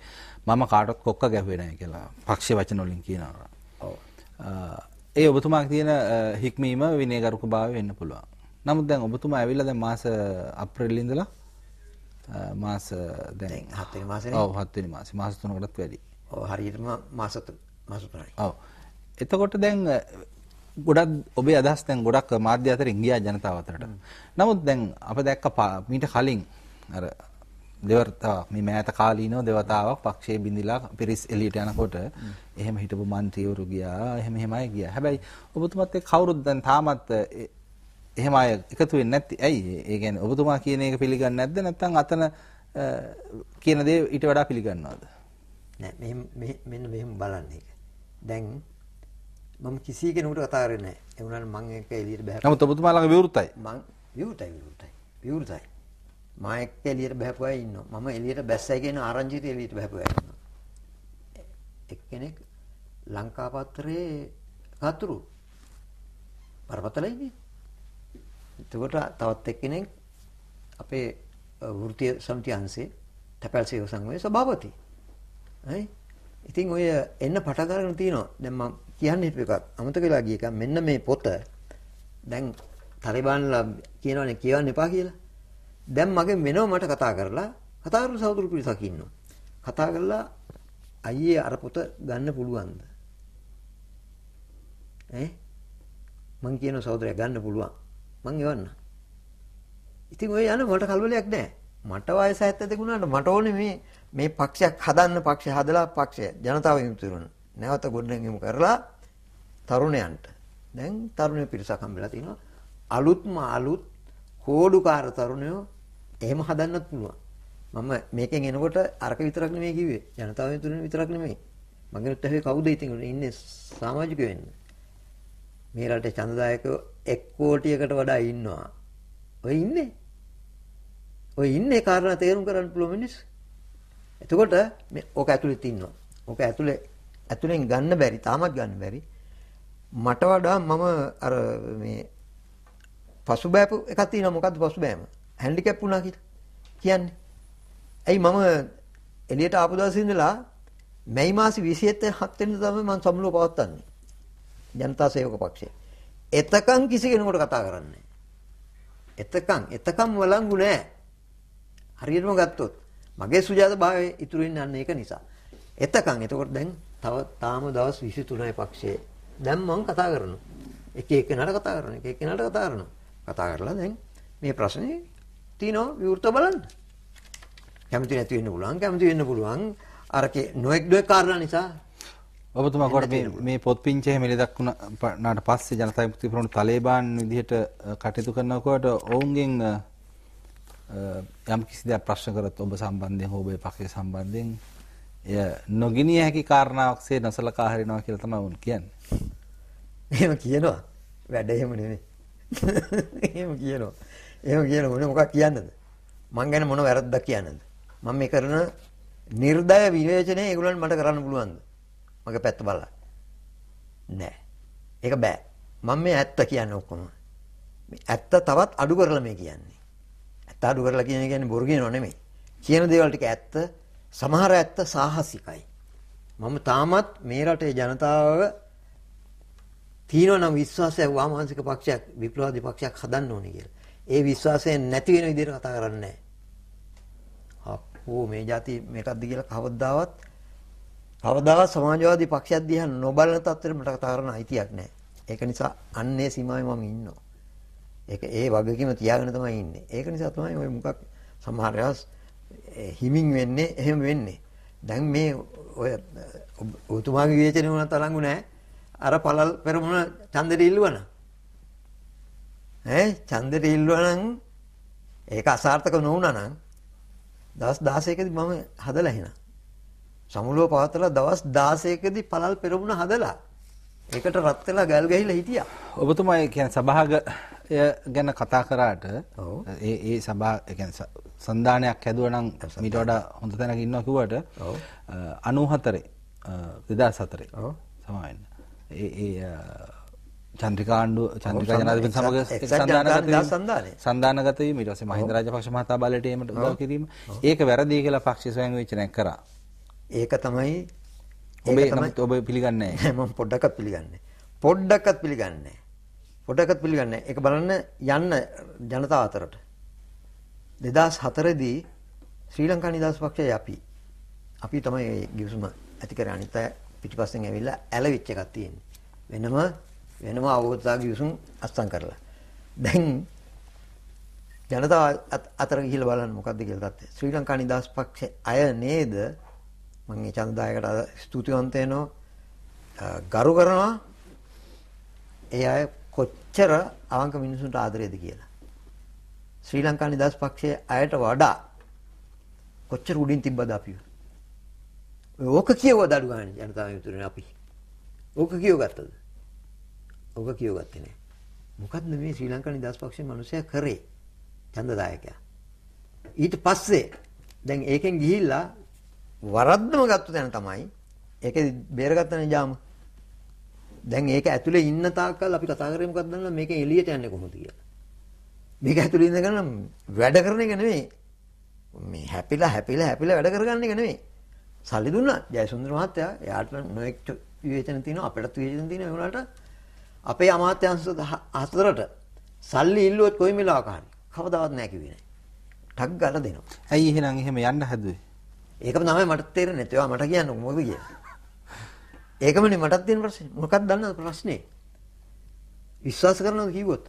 මම කාටවත් කොක්ක ගැහුවේ නැහැ කියලා. පක්ෂ වචන වලින් කියනවා. ඔව්. ඒ ඔබතුමාගේ තියෙන හික්මීම විනයගරුකභාවය වෙන්න පුළුවන්. නමුත් දැන් ඔබතුමා ඇවිල්ලා දැන් මාස අප්‍රේල් ඉඳලා මාස දැන් 7 වෙනි මාසෙනේ. ඔව් 7 වෙනි මාසේ මාස 3කටත් වැඩි. ඔව් හරියටම මාස මාස 3යි. ඔව්. එතකොට දැන් ගොඩක් ඔබේ අදහස් දැන් ගොඩක් මාධ්‍ය අතරින් ගියා ජනතාව අතරට. නමුත් දැන් අප දැක්ක මීට කලින් අර දෙවතාවක් මේ මෑත කාලීනව දෙවතාවක් පක්ෂයේ බිඳිලා පිරිස් එළියට යනකොට එහෙම හිටපු മന്ത്രിවරු ගියා එහෙම එහෙමයි ගියා. හැබැයි ඔබතුමත් ඒ කවුරුත් දැන් තාමත් එහෙම අය එකතු වෙන්නේ නැති. ඇයි? ඒ කියන්නේ ඔබතුමා කියන එක පිළිගන්නේ නැද්ද? නැත්නම් අතන කියන දේ ඊට වඩා පිළිගන්නවද? නෑ මෙහෙම මෙන්න මෙහෙම බලන්න එක. දැන් මම කිසි කෙනෙකුට කතා කරන්නේ නෑ. ඒ වුණාට මම එක එළියට බෑ. නමුත් ඔබතුමා ළඟ විවෘතයි. මං විවෘතයි විවෘතයි. විවෘතයි. මම එක්ක එළියට බහපු අය ඉන්නවා. මම එළියට බැස්සයි කියන ආරංචියට එළියට බහපු අය ඉන්නවා. එක්කෙනෙක් ලංකා පත්‍රයේ කතුරු බරපතලයිනේ. එතකොට තවත් එක්කෙනෙක් අපේ වෘත්තීය සමිති අංශේ තැපැල් සේව සංගමයේ සභාපති. හරි? ඉතින් ඔය එන්න පටන් ගන්න තියෙනවා. දැන් මම කියන්න හිතුව එකක් අමතක වෙලා ගිය එක මෙන්න මේ පොත දැන් තාලිබාන්ලා කියනවනේ කියවන්න එපා කියලා. දැන් මගෙන් වෙනව මට කතා කරලා කතා කරන සහෝදරු පිරිසක් ඉන්නවා. කතා කරලා අයියේ අර පොත ගන්න පුළුවන්ද? ඈ මං කියන සහෝදරයා ගන්න පුළුවන්. මං එවන්න. ඉතින් ඔය යන මට කලබලයක් නැහැ. මට වයස 72 වුණාට මට ඕනේ මේ මේ පක්ෂයක් හදන්න පක්ෂය හදලා පක්ෂය ජනතාව විමුක්තිරන. නැවත ගොඩනැගීම කරලා තරුණයන්ට. දැන් තරුණ පිරිසක් හම්බෙලා තිනවා. අලුත්ම අලුත් කෝඩුකාර තරුණයෝ එහෙම හදන්නත් පුළුවන්. මම මේකෙන් එනකොට අරක විතරක් නෙමෙයි කිව්වේ. ජනතාව විතරනේ විතරක් නෙමෙයි. මගෙනුත් ඇහුවේ කවුද ඉතින් ඉන්නේ සමාජිකයෝ ඉන්නේ. මේ රටේ ඡන්දදායකයෝ එක් කෝටියකට වඩා ඉන්නවා. ඔය ඉන්නේ. ඔය ඉන්නේ කාරණා තේරුම් කරන්න පුළුවන් මිනිස්සු. එතකොට මේ ඕක ඇතුළේ ඉන්නවා. ඕක ඇතුළේ ඇතුලෙන් ගන්න බැරි, තාමත් ගන්න බැරි. මට වඩා මම අර මේ පසුබෑපු එකක් තියෙනවා මොකද්ද පසුබෑම? හැන්ඩිකැප් වුණා කියලා. කියන්නේ. ඇයි මම එළියට ආපු දවසේ ඉඳලා මැයි මාසේ 27 වෙනිදා තමයි මම සමුළුව පවත්වන්නේ. ජනතා සේවක පක්ෂය. එතකන් කිසි කෙනෙකුට කතා කරන්නේ එතකන් එතකන් වළංගු නෑ. හරියටම ගත්තොත් මගේ සුජාත භාවයේ ඉතුරු වෙන්නේ අන්න ඒක නිසා. එතකන් එතකොට දැන් තව තාම දවස් 23යි පක්ෂයේ. දැන් මම කතා කරනවා. එක එක්කෙනාට කතා කරනවා. එක එක්කෙනාට කතා කරනවා. කතා කරලා දැන් මේ ප්‍රශ්නේ තියනවා විවෘත බලන්න. කැමති නැති වෙන්න පුළුවන්, කැමති වෙන්න පුළුවන්. අරකේ නොඑක් නොඑක් කාරණා නිසා ඔබතුමා කොට මේ මේ පොත් පිංචේ එහෙම එළිදක්ුණාට පස්සේ ජනතා විමුක්ති පෙරමුණ තලේබාන් විදිහට කටයුතු කරනකොට ඔවුන්ගෙන් යම් කිසි දෙයක් ප්‍රශ්න කරත් ඔබ සම්බන්ධයෙන් හෝ ඔබේ පක්ෂය සම්බන්ධයෙන් එය නොගිනිය හැකි කාරණාවක්සේ නොසලකා හරිනවා කියලා තමයි උන් කියන්නේ. එහෙම කියනවා. වැඩ එහෙම නෙමෙයි. එහෙම කියනවා. එහෙම කියන මොන මොකක් කියන්නද? මං ගැන මොන වැරද්දක් කියන්නද? මම මේ කරන නිර්දය විවේචනය ඒගොල්ලන් මට කරන්න පුළුවන්ද? මගේ පැත්ත බලලා. නෑ. ඒක බෑ. මම මේ ඇත්ත කියන්නේ ඔක්කොම. මේ ඇත්ත තවත් අඩු කරලා මේ කියන්නේ. ඇත්ත අඩු කරලා කියන කියන්නේ බොරු කියනව නෙමෙයි. කියන දේවල් ටික ඇත්ත සමහර ඇත්ත සාහසිකයි. මම තාමත් මේ රටේ ජනතාව තියෙනවා නම් විශ්වාසයක් වාමාංශික පක්ෂයක් විප්ලවවාදී පක්ෂයක් හදන්න ඕනේ කියලා. ඒ විශ්වාසයෙන් නැති වෙන විදිහට කතා කරන්නේ නැහැ. අපෝ මේ જાති මේකක්ද කියලා කවදාවත් කවදාවත් සමාජවාදී පක්ෂයක් දිහා නොබලන තත්ත්වෙට මට කතා කරන්න අයිතියක් නැහැ. ඒක නිසා අන්නේ සීමාවේ මම ඉන්නවා. ඒක ඒ වගකීම තියාගෙන තමයි ඉන්නේ. ඒක නිසා තමයි ඔය මුකක් සමහර හිමින් වෙන්නේ එහෙම වෙන්නේ. දැන් මේ ඔය ඔතුමාගේ විවේචනය වුණත් අලංගු නැහැ. අර පළල් පෙරමුණ ඡන්දෙට ඉල්ලුවනම් ඈ ඡන්දෙට ඉල්ලුවනම් ඒක අසාර්ථක නොවුණා නම් දවස් 16කදී මම හදලා හිනා සමුලුව පවත්වලා දවස් 16කදී පළල් පෙරමුණ හදලා ඒකට රත් වෙලා ගල් ගහිලා හිටියා ඔබතුමා කියන්නේ සභාගය ගැන කතා කරාට ඒ ඒ සභා කියන්නේ සන්දානයක් හැදුවා නම් මීට වඩා හොඳ තැනක ඉන්නවා කිව්වට 94 2004 ඔව්. සමාවෙන්න. ඒ ඒ චන්ද්‍රිකා ආණ්ඩුව චන්ද්‍රිකා ජනාධිපති සමග සන්දානගත සන්දානගත වීම. ඊට පස්සේ මහින්ද රාජපක්ෂ මහතා බලයට ඒමට උදව් කිරීම. ඒක වැරදි කියලා පක්ෂ ස්වයං විචනයක් කරා. ඒක තමයි ඔබේ ඔබ පිළිගන්නේ නැහැ. මම පොඩ්ඩක්වත් පිළිගන්නේ. පොඩ්ඩක්වත් පිළිගන්නේ පොඩ්ඩක්වත් පිළිගන්නේ. ඒක බලන්න යන්න ජනතාව අතරට. 2004 දී ශ්‍රී ලංකා නිදහස් පක්ෂය අපි අපි තමයි ගිවිසුම ඇති කරේ. අනිත් අය පිටිපස්සෙන් ඇවිල්ලා ඇලවිච් එකක් තියෙන්නේ. වෙනම වෙනම අවබෝධතාවගේ විසුම් අත්සන් කරලා. දැන් ජනතාව අතර ගිහිල්ලා බලන්න මොකද්ද කියලා තත්ත්වය. ශ්‍රී ලංකා නිදහස් පක්ෂයේ අය නේද? මම මේ චන්දායකට ස්තුතිවන්ත වෙනවා. ගරු කරනවා. ඒ අය කොච්චර අවංක මිනිසුන්ට ආදරේද කියලා. ශ්‍රී ලංකා නිදහස් පක්ෂයේ අයට වඩා කොච්චර උඩින් තිබ්බද අපිව. ඕක කියවුවද අඩු ගන්න ජනතාව විතරනේ අපි. ඕක කියවගත්තද? ඕක කියවගත්තේ නෑ. මොකද්ද මේ ශ්‍රී ලංකා නිදහස් පක්ෂයේ මිනිස්සයා කරේ? ඡන්දදායකයා. ඊට පස්සේ දැන් ඒකෙන් ගිහිල්ලා වරද්දම ගත්ත තැන තමයි ඒකේ බේරගත්තනේ ජාම. දැන් ඒක ඇතුලේ ඉන්න තාක්කල් අපි කතා කරේ මොකක්ද දන්නවද මේක එළියට යන්නේ කොහොමද කියලා. මේක ඇතුලේ ඉඳගෙන වැඩ කරන එක නෙමෙයි. මේ හැපිලා හැපිලා හැපිලා වැඩ කරගන්න එක නෙමෙයි. සල්ලි දුන්නා ජයසුන්දර මහත්තයා එයාට නොඑක් විවේචන තියෙනවා අපිටත් විවේචන තියෙනවා ඒගොල්ලන්ට අපේ අමාත්‍යාංශ හතරට සල්ලි ඉල්ලුවොත් කොයි වෙලාවක හරි කවදාවත් නැහැ කිව්වේ නැහැ. ටක් ගාලා දෙනවා. ඇයි එහෙනම් එහෙම යන්න හැදුවේ? ඒකම තමයි මට තේරෙන්නේ. ඒවා මට කියන්න මොකද කියන්නේ? ඒකමනේ මටත් තියෙන ප්‍රශ්නේ. මොකක්ද දන්නවද ප්‍රශ්නේ? විශ්වාස කරනවද කිව්වොත්?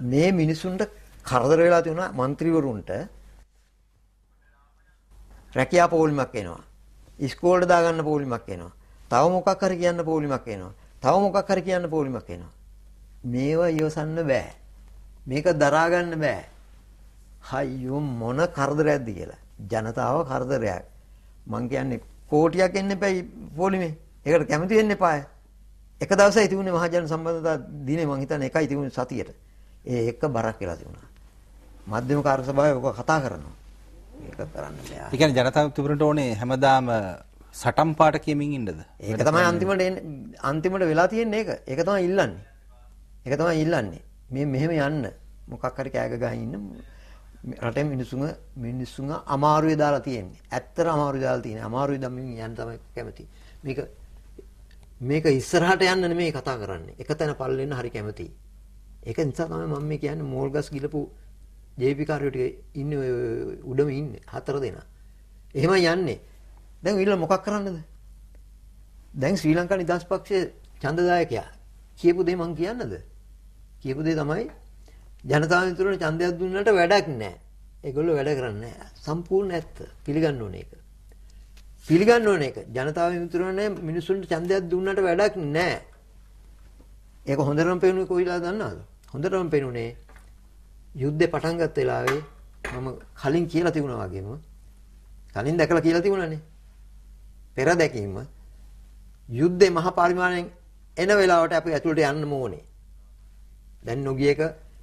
මේ මිනිසුන්ට කරදර වෙලා තියෙනවා മന്ത്രിවරුන්ට රැකියා පොලිමක් එනවා. ඉස්කෝලේ දාගන්න පොලිමක් එනවා. තව මොකක් හරි කියන්න පොලිමක් එනවා. තව මොකක් හරි කියන්න පොලිමක් එනවා. මේවා ඉවසන්න බෑ. මේක දරා ගන්න බෑ. හයියෝ මොන කරදරයක්ද කියලා. ජනතාව කරදරයක්. මං කියන්නේ කෝටියක් එන්න එපයි පොලිමේ. ඒකට කැමති වෙන්න එපාය. එක දවසයි තිබුණේ මහජන සම්බන්ධතා දිනේ මං හිතන්නේ එකයි තිබුණේ සතියට. ඒ එක බරක් වෙලා තිබුණා. මධ්‍යම කාර්ය සභාවේ ඔක කතා කරනවා. මේක කරන්න බෑ. ඒ කියන්නේ ජනතා විමුක්තිපුරට ඕනේ හැමදාම සටම් පාට කියමින් ඉන්නද? ඒක තමයි අන්තිමට අන්තිමට වෙලා තියෙන්නේ ඒක. ඒක තමයි ඉල්ලන්නේ. ඒක තමයි ඉල්ලන්නේ. මේ මෙහෙම යන්න මොකක් හරි කෑග ගහගෙන ඉන්න රටේ මිනිසුන් මිනිසුන් අමාරුවේ දාලා තියෙන්නේ. ඇත්තට අමාරුවේ දාලා තියෙන්නේ. අමාරුවේ දැන් යන්න තමයි කැමති. මේක මේක ඉස්සරහට යන්න නෙමෙයි කතා කරන්නේ. එක තැන පල් වෙන්න හරි කැමතියි. ඒක නිසා තමයි මම මේ කියන්නේ මෝල් ගස් ගිලපු ජේපී කාර්යෝ ටික ඉන්නේ උඩම ඉන්නේ හතර දෙනා. එහෙම යන්නේ. දැන් ඊළඟ මොකක් කරන්නද? දැන් ශ්‍රී ලංකා නිදහස් පක්ෂයේ ඡන්දදායකයා කියපු දේ මං කියන්නද? කියපු දේ තමයි ජනතාව විතර ඡන්දයක් දුන්නට වැඩක් නැහැ. ඒගොල්ලෝ වැඩ කරන්නේ නැහැ. සම්පූර්ණ ඇත්ත. පිළිගන්න ඕනේ ඒක. පිළිගන්න ඕන එක. ජනතාව විමුක්තිරණය මිනිසුන්ට ඡන්දයක් දුන්නට වැඩක් නැහැ. ඒක හොඳටම පේනුනේ කොයිලා දන්නවද? හොඳටම පේනුනේ යුද්ධේ පටන් ගත්ත වෙලාවේ මම කලින් කියලා තිබුණා වගේම කලින් දැකලා කියලා තිබුණානේ. පෙර දැකීම යුද්ධේ මහ පරිමාණයෙන් එන වෙලාවට අපි ඇතුළට යන්න ඕනේ. දැන් නොගියක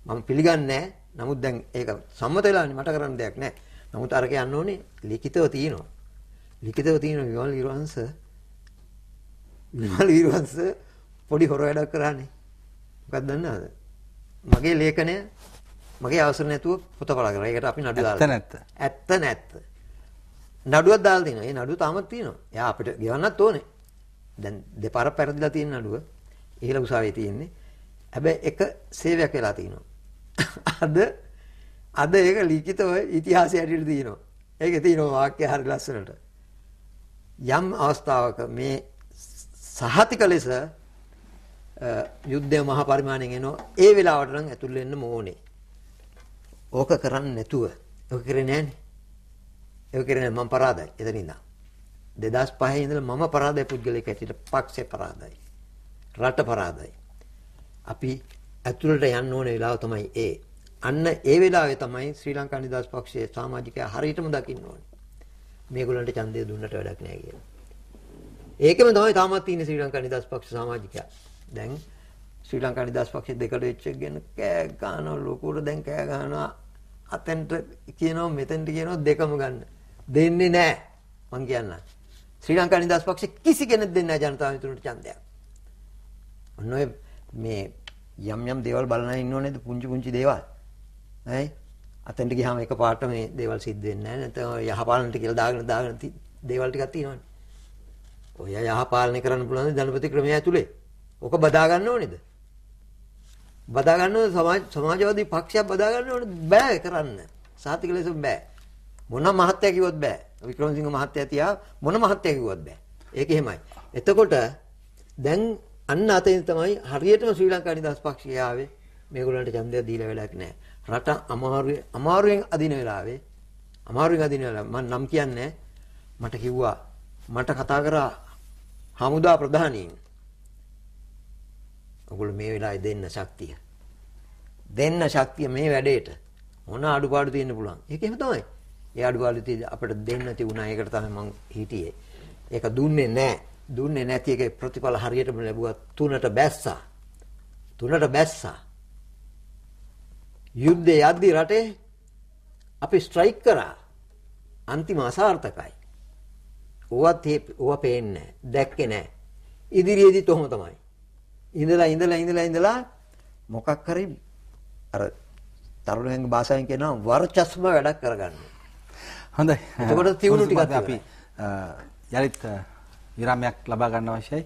මම පිළිගන්නේ නමුත් දැන් ඒක සම්මත වෙලානේ මට කරන්න දෙයක් නැහැ. නමුත් අරක යන්න ඕනේ ලිඛිතව තියෙනවා. ලිඛිතව තියෙන විමල් විරවංශ විමල් විරවංශ පොඩි හොර වැඩක් කරානේ. මොකක්ද දන්නවද? මගේ ලේඛනය මගේ අවසර නැතුව පොත පළ කරා. ඒකට අපි නඩු දාලා. ඇත්ත නැත්ත. ඇත්ත නැත්ත. නඩුවක් දාලා තිනවා. ඒ නඩුව තාමත් තියෙනවා. එයා අපිට ගෙවන්නත් ඕනේ. දැන් දෙපාරක් පෙරදිලා තියෙන නඩුව. ඉහළ උසාවියේ තියෙන්නේ. හැබැයි එක සේවයක් වෙලා තිනවා. අද අද ඒක ලිඛිතව ඉතිහාසය ඇතුළේ තියෙනවා. ඒකේ තියෙනවා වාක්‍ය හරි ලස්සනට. යම් අවස්ථාවක මේ සහතික ලෙස යුද්ධය මහා පරිමාණයෙන් එනවා. ඒ වෙලාවට නම් ඇතුල් වෙන්න ඕනේ. ඕක කරන්නේ නැතුව. ඕක කරේ නෑනේ. ඒක කරේ මම පරාදයි. එතන ඉඳන්. 2005 ඉඳලා මම පරාදයි පුද්ගලයෙක් ඇටියට පක්ෂේ පරාදයි. රට පරාදයි. අපි ඇතුළට යන්න ඕන වෙලාව තමයි ඒ. අන්න ඒ වෙලාවේ තමයි ශ්‍රී ලංකා නිදහස් පක්ෂයේ සමාජිකයා හරියටම දකින්න ඕනේ. මේගොල්ලන්ට ඡන්දය දුන්නට වැඩක් නැහැ කියලා. ඒකම තමයි තාමත් තියෙන ශ්‍රී ලංකා නිදහස් පක්ෂ සමාජිකයා. දැන් ශ්‍රී ලංකා නිදහස් පක්ෂයේ දෙකට වෙච්ච එක ගැන කෑ ගන්නවා ලොකුට දැන් කෑ ගන්නවා අතෙන්ට කියනවා මෙතෙන්ට කියනවා දෙකම ගන්න. දෙන්නේ නැහැ. මං කියන්න. ශ්‍රී ලංකා නිදහස් පක්ෂ කිසි කෙනෙක් දෙන්නේ නැහැ ජනතාව මිතුරට ඡන්දයක්. ඔන්න ඔය මේ යම් යම් දේවල් බලන ඉන්න ඕනේද පුංචි පුංචි දේවල්. හරි? අතෙන්ට ගියාම එකපාරට මේ දේවල් සිද්ධ වෙන්නේ නැහැ. නැත්නම් යහපාලනට කියලා දාගෙන දාගෙන දේවල් ටිකක් තියෙනවානේ. ඔය යහපාලනය කරන්න පුළුවන් ජනපති ක්‍රමය ඇතුලේ. ඔක බදා ගන්න ඕනේද? බදා ගන්න සමාජ සමාජවාදී පක්ෂයක් බදා ගන්න ඕනේ බෑ කරන්න. සාතික ලෙස බෑ. මොන මහත්ය කිව්වොත් බෑ. වික්‍රමසිංහ මහත්තයා තියා මොන මහත්ය කිව්වොත් බෑ. ඒක එහෙමයි. එතකොට දැන් අන්න අතෙන් තමයි හරියටම ශ්‍රී ලංකා නිදහස් පක්ෂය ආවේ මේගොල්ලන්ට ඡන්දයක් දීලා වෙලක් නැහැ. රට අමාරුවේ අමාරුවෙන් අදින වෙලාවේ අමාරුවෙන් අදින වෙලාව මම නම් කියන්නේ මට කිව්වා මට කතා කරා හමුදා ප්‍රධානීන්. ඔගොල්ලෝ මේ වෙලාවේ දෙන්න ශක්තිය. දෙන්න ශක්තිය මේ වැඩේට මොන අඩුපාඩු තියෙන්න පුළුවන්. ඒක එහෙම තමයි. ඒ අඩුපාඩු තියෙදි අපිට දෙන්න තිබුණා. ඒකට තමයි මං හිටියේ. ඒක දුන්නේ නැහැ. දුන්නේ නැති එකේ ප්‍රතිඵල හරියටම ලැබුවා තුනට බැස්සා. තුනට බැස්සා. යුද්ධය යද්දි රටේ අපි ස්ට්‍රයික් කරා. අන්තිම අසාර්ථකයි. ඕවත් ඕවා පේන්නේ දැක්කේ නැහැ. ඉදිරියේදීත් ඔහොම තමයි. ඉඳලා ඉඳලා ඉඳලා ඉඳලා මොකක් හරි අර තරුණ හැංග භාෂාවෙන් කියනවා වර්චස්ම වැඩක් කරගන්න. හොඳයි. එතකොට තියුණු ටිකක් අපි යලිත් විරාමයක් ලබා ගන්න අවශ්‍යයි.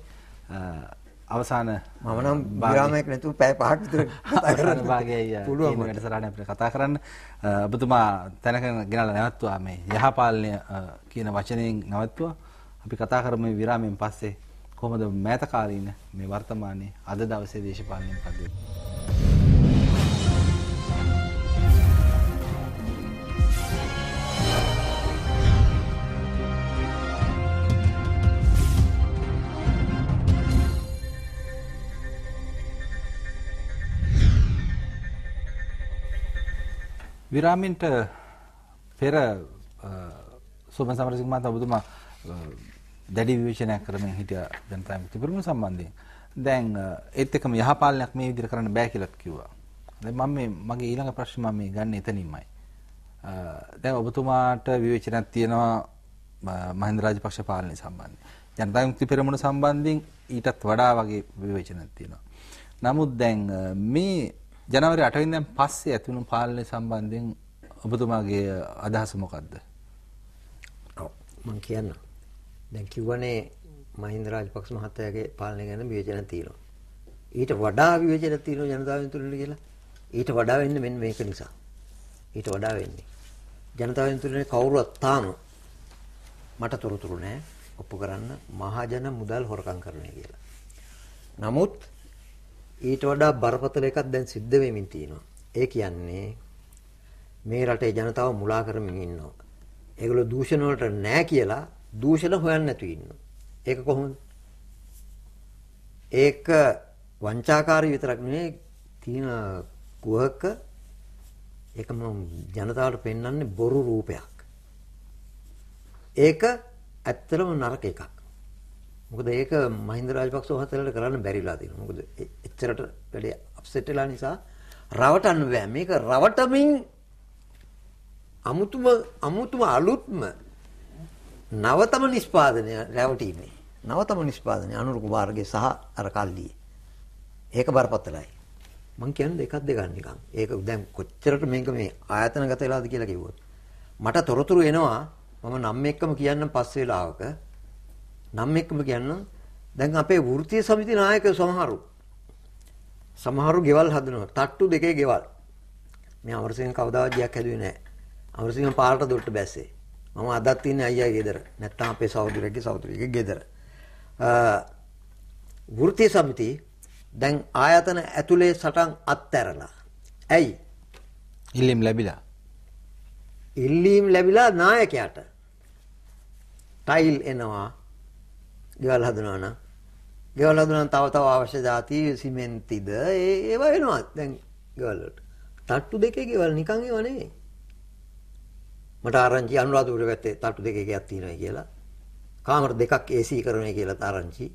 අවසාන මම නම් විරාමයක් නැතුව පැය පහක් විතර කතා කරන්න භාගයයි පුළුවන් වැඩසටහන අපිට කතා කරන්න. ඔබතුමා තැනක ගෙනල්ලා නැවතුවා මේ යහපාලනය කියන වචනයෙන් නැවතුවා. අපි කතා කරමු මේ විරාමයෙන් පස්සේ කොහොමද මෑත කාලීන මේ වර්තමානයේ අද දවසේ දේශපාලනය මොකද විරාමින්ට පෙර සෝමන් සමරසිංහ මහතා ඔබතුමා දැඩි විවේචනයක් කරමින් හිටිය ජනතා විමුක්ති පෙරමුණ සම්බන්ධයෙන්. දැන් ඒත් එක්කම යහපාලනයක් මේ විදිහට කරන්න බෑ කියලාත් කිව්වා. දැන් මම මේ මගේ ඊළඟ ප්‍රශ්නේ මම මේ ගන්න එතනින්මයි. දැන් ඔබතුමාට විවේචනයක් තියෙනවා මහින්ද රාජපක්ෂ පාලනය සම්බන්ධයෙන්. ජනතා විමුක්ති පෙරමුණ සම්බන්ධයෙන් ඊටත් වඩා වගේ විවේචනයක් තියෙනවා. නමුත් දැන් මේ ජනවාරි 8 වෙනිදාන් පස්සේ ඇති වුණු පාලනය සම්බන්ධයෙන් ඔබතුමාගේ අදහස මොකක්ද? ඔව් මම කියන්නම්. දැන් කිව්වනේ මහින්ද රාජපක්ෂ මහත්තයාගේ පාලනය ගැන විවේචන තියෙනවා. ඊට වඩා විවේචන තියෙනවා ජනතාවෙන් තුලින් කියලා. ඊට වඩා වෙන්නේ මෙන්න මේක නිසා. ඊට වඩා වෙන්නේ. ජනතාවෙන් තුලින් කවුරුවත් තාම මට තොරතුරු නැහැ ඔප්පු කරන්න මහජන මුදල් හොරකම් කරනවා කියලා. නමුත් ඊට වඩා බරපතල එකක් දැන් සිද්ධ වෙමින් තියෙනවා. ඒ කියන්නේ මේ රටේ ජනතාව මුලා කරමින් ඉන්නවා. ඒගොල්ලෝ දූෂණ වලට නෑ කියලා දූෂණ හොයන්න නැතුව ඉන්නවා. ඒක කොහොමද? ඒක වංචාකාරී විතරක් නෙවෙයි තියෙන කුහක ඒක මම ජනතාවට පෙන්වන්නේ බොරු රූපයක්. ඒක ඇත්තටම නරක එකක්. මොකද ඒක මහින්ද රාජපක්ෂ මහත්තයාට කරන්න බැරිලා තියෙනවා. මොකද එච්චරට වැඩි අප්සෙට් වෙලා නිසා රවටන්න බෑ. මේක රවටමින් අමුතුම අමුතුම අලුත්ම නවතම නිෂ්පාදනය රැවටීමේ. නවතම නිෂ්පාදනය අනුර කුමාරගේ සහ අර කල්ලියේ. ඒක බරපතලයි. මං කියන්නේ දෙකක් දෙකක් නිකන්. ඒක දැන් කොච්චරට මේක මේ ආයතනගත වෙලාද කියලා කිව්වොත්. මට තොරතුරු එනවා මම නම් එක්කම කියන්නම් පස් වෙලාවක. නම් එක්කම කියන්නම් දැන් අපේ වෘත්තීය සමිති නායකයෝ සමහරු සමහරු ගෙවල් හදනවා. තට්ටු දෙකේ ගෙවල්. මේ අමරසිංහ කවදාවත් ජයක් හැදුවේ නැහැ. අමරසිංහ පාරට දොට්ට බැස්සේ. මම අදත් ඉන්නේ අයියාගේ ගෙදර. නැත්තම් අපේ සහෝදරයෙක්ගේ සහෝදරියගේ ගෙදර. වෘත්තීය සමිති දැන් ආයතන ඇතුලේ සටන් අත්හැරලා. ඇයි? ඉල්ලීම් ලැබිලා. ඉල්ලීම් ලැබිලා නායකයාට. ටයිල් එනවා. ගෙවල් හදනවා නම් ගෙවල් හදනවා තව තව අවශ්‍ය જાති සිමෙන්තිද ඒ ඒවා එනවා දැන් ගෙවල් වලට. තට්ටු දෙකේ ගෙවල් නිකන් ඒවා නෙවෙයි. මට ආරංචි අනුරාධපුර පැත්තේ තට්ටු දෙකේ ගෙයක් තියෙනවා කියලා. කාමර දෙකක් AC කරනවා කියලා තාරංචි.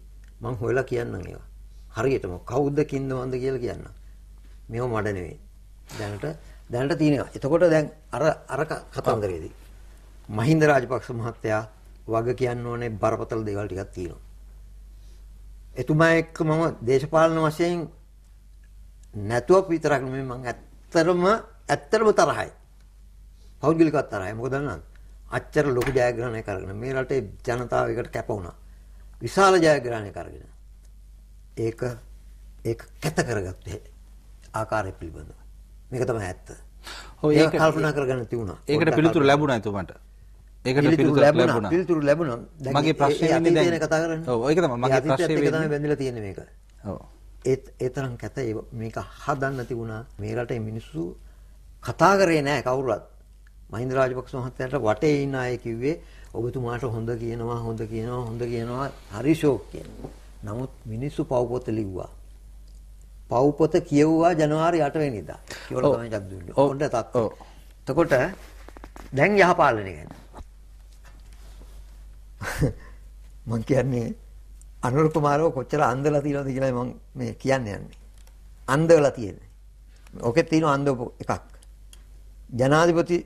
මං හොයලා කියන්නම් ඒවා. හරියටම කවුද කින්ද මන්ද කියලා කියන්නම්. මේව මඩ නෙවෙයි. දැනට දැනට තියෙනවා. එතකොට දැන් අර අර කතන්දරේදී මහින්ද රාජපක්ෂ මහත්තයා වග කියන්න ඕනේ බරපතල දේවල් ටිකක් තියෙනවා. එතුමා එක්ක මම දේශපාලන වශයෙන් නැතුව විතරක් නෙමෙයි මම ඇත්තරම ඇත්තරම තරහයි. පෞද්ගලිකව තරහයි. මොකද නේද? අච්චර ලොකු ජයග්‍රහණයක් අරගෙන මේ රටේ ජනතාව එකට කැප වුණා. විශාල ජයග්‍රහණයක් අරගෙන. ඒක ඒක කැත කරගත්තේ ආකාරය පිළිබඳව. මේක තමයි ඇත්ත. ඔව් ඒක කල්පනා කරගන්න තිබුණා. ඒකට පිළිතුරු ලැබුණා එතුමාට. ඒකට පිළිතුරු ලැබුණා. පිළිතුරු ලැබුණා. මගේ ප්‍රශ්නේ වෙන්නේ දැන් කතා කරන්නේ. ඔව් ඒක තමයි මගේ ප්‍රශ්නේ වෙන්නේ. තමයි බැඳිලා තියෙන්නේ මේක. ඔව්. ඒ ඒ තරම් කැත මේක හදන්න තිබුණා. මේ රටේ මිනිස්සු කතා කරේ නැහැ කවුරුවත්. මහින්ද රාජපක්ෂ මහත්තයාට වටේ ඉන්න අය කිව්වේ ඔබතුමාට හොඳ කියනවා හොඳ කියනවා හොඳ කියනවා හරි ෂෝක් කියනවා. නමුත් මිනිස්සු පව්පොත ලිව්වා. පව්පොත කියවුවා ජනවාරි 8 වෙනිදා. කියලා තමයි ජග් දුන්නේ. හොඳ තත්ත්වය. එතකොට දැන් යහපාලනය ගැන. මං කියන්නේ අනුර කුමාරව කොච්චර අන්දලා තියෙනවද කියලා මම මේ කියන්න යන්නේ. අන්දවලා තියෙන්නේ. ඔකේ තියෙන අන්ද එකක්. ජනාධිපති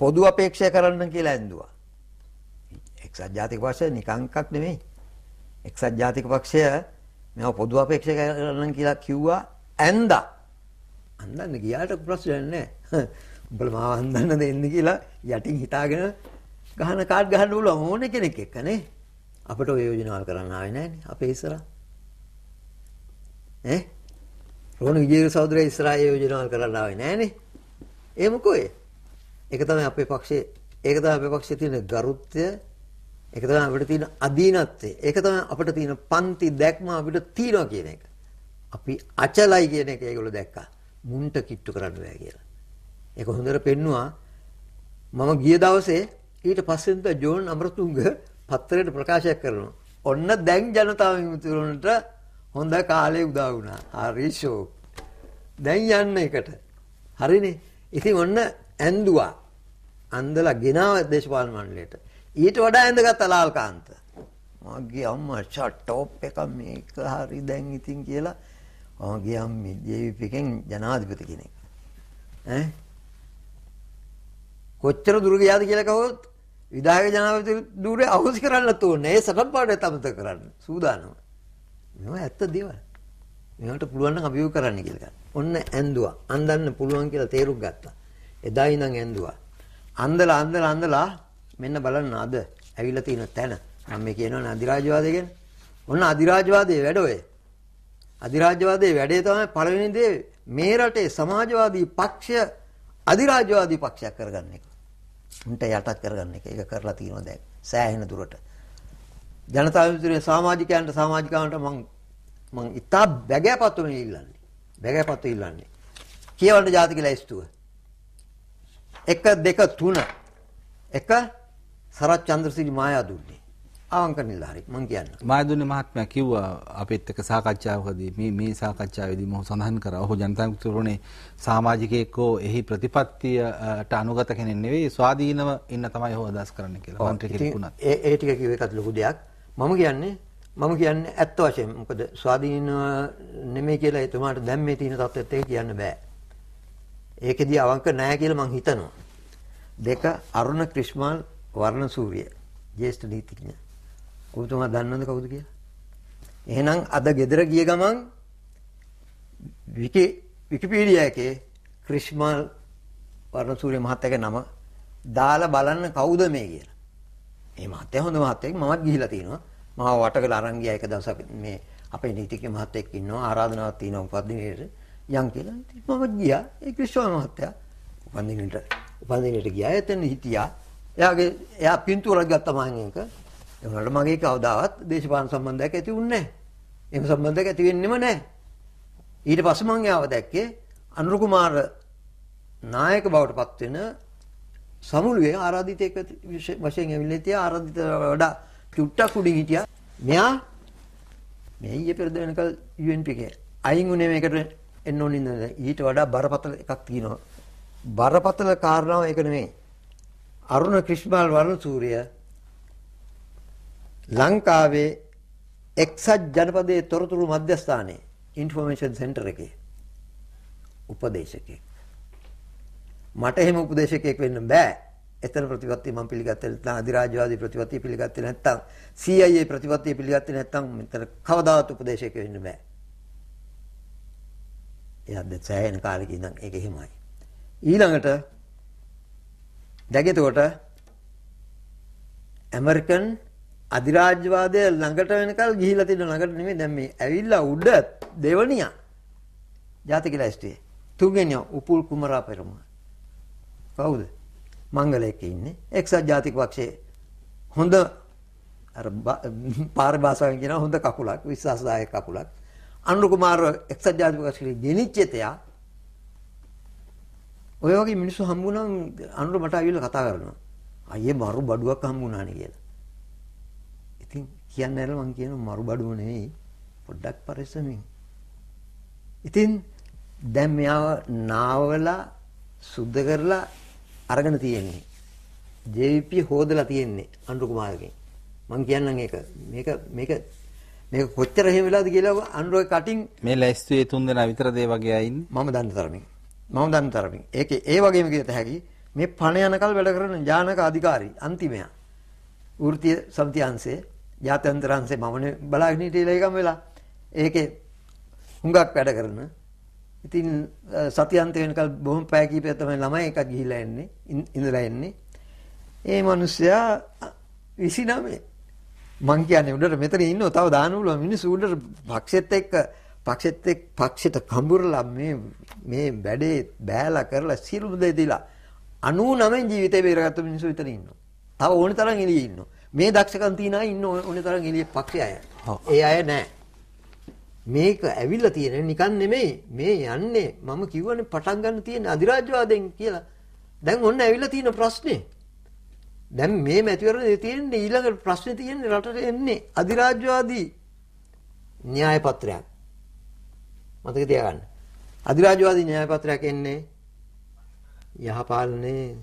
පොදු අපේක්ෂා කරන්න කියලා ඇඳුවා. එක්සත් ජාතික පක්ෂය නිකන් එකක් නෙමෙයි. එක්සත් ජාතික පක්ෂය මේව පොදු අපේක්ෂා කරන්න කියලා කිව්වා ඇඳා. අන්දන්න ගියාට ප්‍රශ්නයක් නැහැ. උඹලා මාව අන්දන්න දෙන්න කියලා යටින් හිතාගෙන ගහන කාඩ් ගහන්න පුළුවන් ඕනේ කෙනෙක් එක්ක නේ. අපිට ඔය යෝජනාවල් කරන්න ආවේ නැහනේ අපේ ඉස්සරහ. ඈ? රෝණ විජේවීර සහෝදරයා ඉස්සරහ යෝජනාවල් කරන්න ආවේ නැහනේ. ඒ මොකෝ ඒ? ඒක තමයි අපේ පක්ෂයේ ඒක තමයි අපේ පක්ෂයේ තියෙන ගරුත්වය ඒක තමයි අපිට තියෙන අදීනත්වය ඒක තමයි අපිට තියෙන පන්ති දැක්ම අපිට තියනවා කියන එක අපි අචලයි කියන එක ඒගොල්ලෝ දැක්කා මුන්ට කිට්ටු කරන්න බෑ කියලා ඒක හොඳට පෙන්නවා මම ගිය දවසේ ඊට පස්සේ ජෝන් අමරතුංග පත්තරයට ප්‍රකාශයක් කරනවා ඔන්න දැන් ජනතාව විමුක්තිවලට හොඳ කාලේ උදා වුණා හරි ෂෝක් දැන් යන්න එකට හරිනේ ඉතින් ඔන්න ඇඳුවා. අන්දලා ගෙනාව දේශපාලන මණ්ඩලයට. ඊට වඩා ඇඳගත්ත ලාල්කාන්ත. මගේ අම්මා ෂට් එක මේක හරි දැන් ඉතින් කියලා මගේ අම්මි ජේවිපි එකෙන් ජනාධිපති කෙනෙක්. ඈ කොච්චර දුර ගියාද කියලා කවොත් විධායක ජනාධිපති ධූරේ අහෝසි කරන්නත් ඕනේ. ඒ සටන් පාඩේ තමත කරන්න. සූදානම. මේවා ඇත්ත දේවල්. මේවට පුළුවන් නම් අභියෝග කරන්න කියලා. ඔන්න ඇඳුවා. අන්දන්න පුළුවන් කියලා තේරුම් ගත්තා. එදා ඉඳන් ඇඳුවා. අන්දලා අන්දලා අන්දලා මෙන්න බලන්න අද ඇවිල්ලා තියෙන තැන. මම මේ කියනවනේ අධිරාජ්‍යවාදය ගැන. ඔන්න අධිරාජ්‍යවාදයේ වැඩ ඔය. අධිරාජ්‍යවාදයේ වැඩේ තමයි පළවෙනි දේ මේ රටේ සමාජවාදී පක්ෂය අධිරාජ්‍යවාදී පක්ෂයක් කරගන්න එක. උන්ට යටත් කරගන්න එක. ඒක කරලා තියෙනවා දැන් සෑහෙන දුරට. ජනතා විමුක්තියේ සමාජිකයන්ට සමාජිකාවන්ට මම මම ඉතා බැගෑපත්ව මේ ඉල්ලන්නේ. බැගෑපත්ව ඉල්ලන්නේ. කියවන්න ජාතික ලැයිස්තුව. 1 2 3 1 සරත් චන්ද්‍රසිරි මායා අවංක නිලධාරි මං කියන්න. මායදුන්නේ මහත්මයා කිව්වා අපිත් එක්ක සාකච්ඡාවකදී මේ මේ සාකච්ඡාවේදී මොහු සඳහන් කරා. ඔහු ජනතා විමුක්තිපුරනේ සමාජිකයෙක්ෝ එහි ප්‍රතිපත්තියට අනුගත කෙනෙක් නෙවෙයි ස්වාධීනව ඉන්න තමයි ඔහු අදහස් කරන්නේ කියලා. මන්ත්‍රී කෙනෙක් වුණත්. ඒ ඒ ටික කිව්ව එකත් ලොකු දෙයක්. මම කියන්නේ මම කියන්නේ ඇත්ත වශයෙන් මොකද ස්වාධීන නෙමෙයි කියලා එතුමාට දැන් මේ තියෙන තත්ත්වෙත් ඒක කියන්න බෑ. ඒකෙදී අවංක නැහැ කියලා මං හිතනවා. දෙක අරුණ ක්‍රිෂ්මාල් වර්ණසූරිය ජ්‍යෙෂ්ඨ නීතිඥ. ඔබතුමා දන්නවද කවුද කියලා? එහෙනම් අද ගෙදර ගිය ගමන් විකි විකිපීඩියා එකේ ක්‍රිෂ්මාල් වර්ණසූරිය මහත්තයාගේ නම දාලා බලන්න කවුද මේ කියලා. මේ මහත්තයා හොඳ මහත්තයෙක් මමත් ගිහිලා තිනවා. මාව වට කරලා අරන් ගියා එක දවසක් මේ අපේ නීතිඥ මහත්තයෙක් ඉන්නවා ආරාධනාවක් තියෙනවා උපදිනේට යන් කියලා. ඉතින් මම ගියා. ඒ ක්‍රිෂ්මාල් මහත්තයා උපදිනේට උපදිනේට ගියා. එතන හිටියා. එයාගේ එයා පින්තූරයක් ගත්තා මම එක. ඒ වුණාට මගේ කවදාවත් දේශපාලන සම්බන්ධයක් ඇති වුණේ නැහැ. එහෙම සම්බන්ධයක් ඇති වෙන්නෙම නැහැ. ඊට පස්සේ මම යාව දැක්කේ අනුර කුමාර නායක බවට පත් වෙන සමුළුවේ ආරාධිතයෙක් වශයෙන් ඇවිල්ලා තියා ආරාධිත වඩා චුට්ටක් උඩින් හිටියා. මෙයා මේ ඊයේ පෙරද වෙනකල් UNP එකේ අයින් උනේ මේකට එන්න ඕනින්ද ඊට වඩා බරපතල එකක් තියෙනවා. බරපතල කාරණාව ඒක නෙමෙයි. අරුණ ක්‍රිෂ්මාල් වර්ණසූරිය ලංකාවේ එක්සත් ජනපදයේ තොරතුරු මධ්‍යස්ථානයේ ඉන්ෆර්මේෂන් සෙන්ටර් එකේ උපදේශකයෙක්. මට එහෙම උපදේශකයෙක් වෙන්න බෑ. එතන ප්‍රතිපත්තිය මම පිළිගත්තේ නැත්නම් අධිරාජ්‍යවාදී ප්‍රතිපත්තිය පිළිගත්තේ නැත්නම් CIA ප්‍රතිපත්තිය පිළිගත්තේ නැත්නම් මෙතන කවදාවත් උපදේශකයෙක් වෙන්න බෑ. එයාද සෑහෙන කාලෙක ඉඳන් ඒක එහෙමයි. ඊළඟට දැගෙතකොට ඇමරිකන් අධිරාජ්‍යවාදය ළඟට වෙනකල් ගිහිලා තියෙන ළඟට නෙමෙයි. දැන් මේ ඇවිල්ලා උඩ දෙවණියා ජාතික ලැයිස්තුවේ තුන්වෙනි උපුල් කුමරා පෙරමුණ. කවුද? මංගලයක ඉන්නේ. එක්සත් ජාතික පක්ෂයේ හොඳ අර පාර භාෂාවෙන් කියන හොඳ කකුලක් විශ්වාසදායක කකුලක්. අනුර කුමාර එක්සත් ජාතික පක්ෂයේ ගෙනිච්චතයා ඔය වගේ මිනිස්සු හම්බුනම අනුර මට ආවිල්ලා කතා කරනවා. අයියේ මරු බඩුවක් හම්බුනානේ කියලා. ඉතින් කියන්න ඇරලා මං කියන මරු බඩුව නෙවෙයි පොඩ්ඩක් පරිස්සමින්. ඉතින් දැන් මෙයාව නාවලා සුද්ධ කරලා අරගෙන තියෙන්නේ. JVP හොදලා තියෙන්නේ අනුරු කුමාරගෙන්. මං කියන්නම් ඒක. මේක මේක මේක කොච්චර එහෙම වෙලාද කියලා අනුරු කටින් මේ ලැස්තුවේ තුන් දෙනා විතරද ඒ වගේ ඉන්නේ? මම දන්න තරමින්. මම දන්න තරමින්. ඒකේ ඒ වගේම කියත හැකි මේ පණ යනකල් වැඩ කරන ඥානක අධිකාරී අන්තිමයා. වෘත්තීය සමිති අංශයේ ජාත්‍යන්තර අංශේ මමනේ බලාගෙන හිටියේ ඒකම වෙලා. ඒකේ හුඟක් වැඩ කරන. ඉතින් සතියන්ත වෙනකල් බොහොම පැය කීපයක් තමයි ළමයි එකක් ගිහිල්ලා එන්නේ ඉඳලා එන්නේ. ඒ මිනිස්සයා 29 මං කියන්නේ උඩට මෙතන ඉන්නව තව දානවල මිනිස්සු උඩට පක්ෂෙත් එක්ක පක්ෂෙත් එක්ක පක්ෂෙට කඹුරලා මේ මේ වැඩේ බෑලා කරලා සියලුම දේ දීලා 99 ජීවිතේ බේරගත්ත මිනිස්සු විතර ඉන්නවා. තව ඕන තරම් එළියේ ඉන්නවා. මේ දක්ෂකම් තියන අය ඉන්න ඕනේ තරම් එළිය පක්ෂය අය. ඒ අය නෑ. මේක ඇවිල්ලා තියෙන නිකන් නෙමෙයි. මේ යන්නේ මම කිව්වනේ පටන් ගන්න තියෙන අධිරාජ්‍යවාදයෙන් කියලා. දැන් ඔන්න ඇවිල්ලා තියෙන ප්‍රශ්නේ. දැන් මේ මැතිවරණේ තියෙන්නේ ඊළඟ ප්‍රශ්නේ තියෙන්නේ රටට එන්නේ අධිරාජ්‍යවාදී න්‍යාය පත්‍රයක්. මතක තියාගන්න. අධිරාජ්‍යවාදී න්‍යාය පත්‍රයක් එන්නේ යහපාලනේ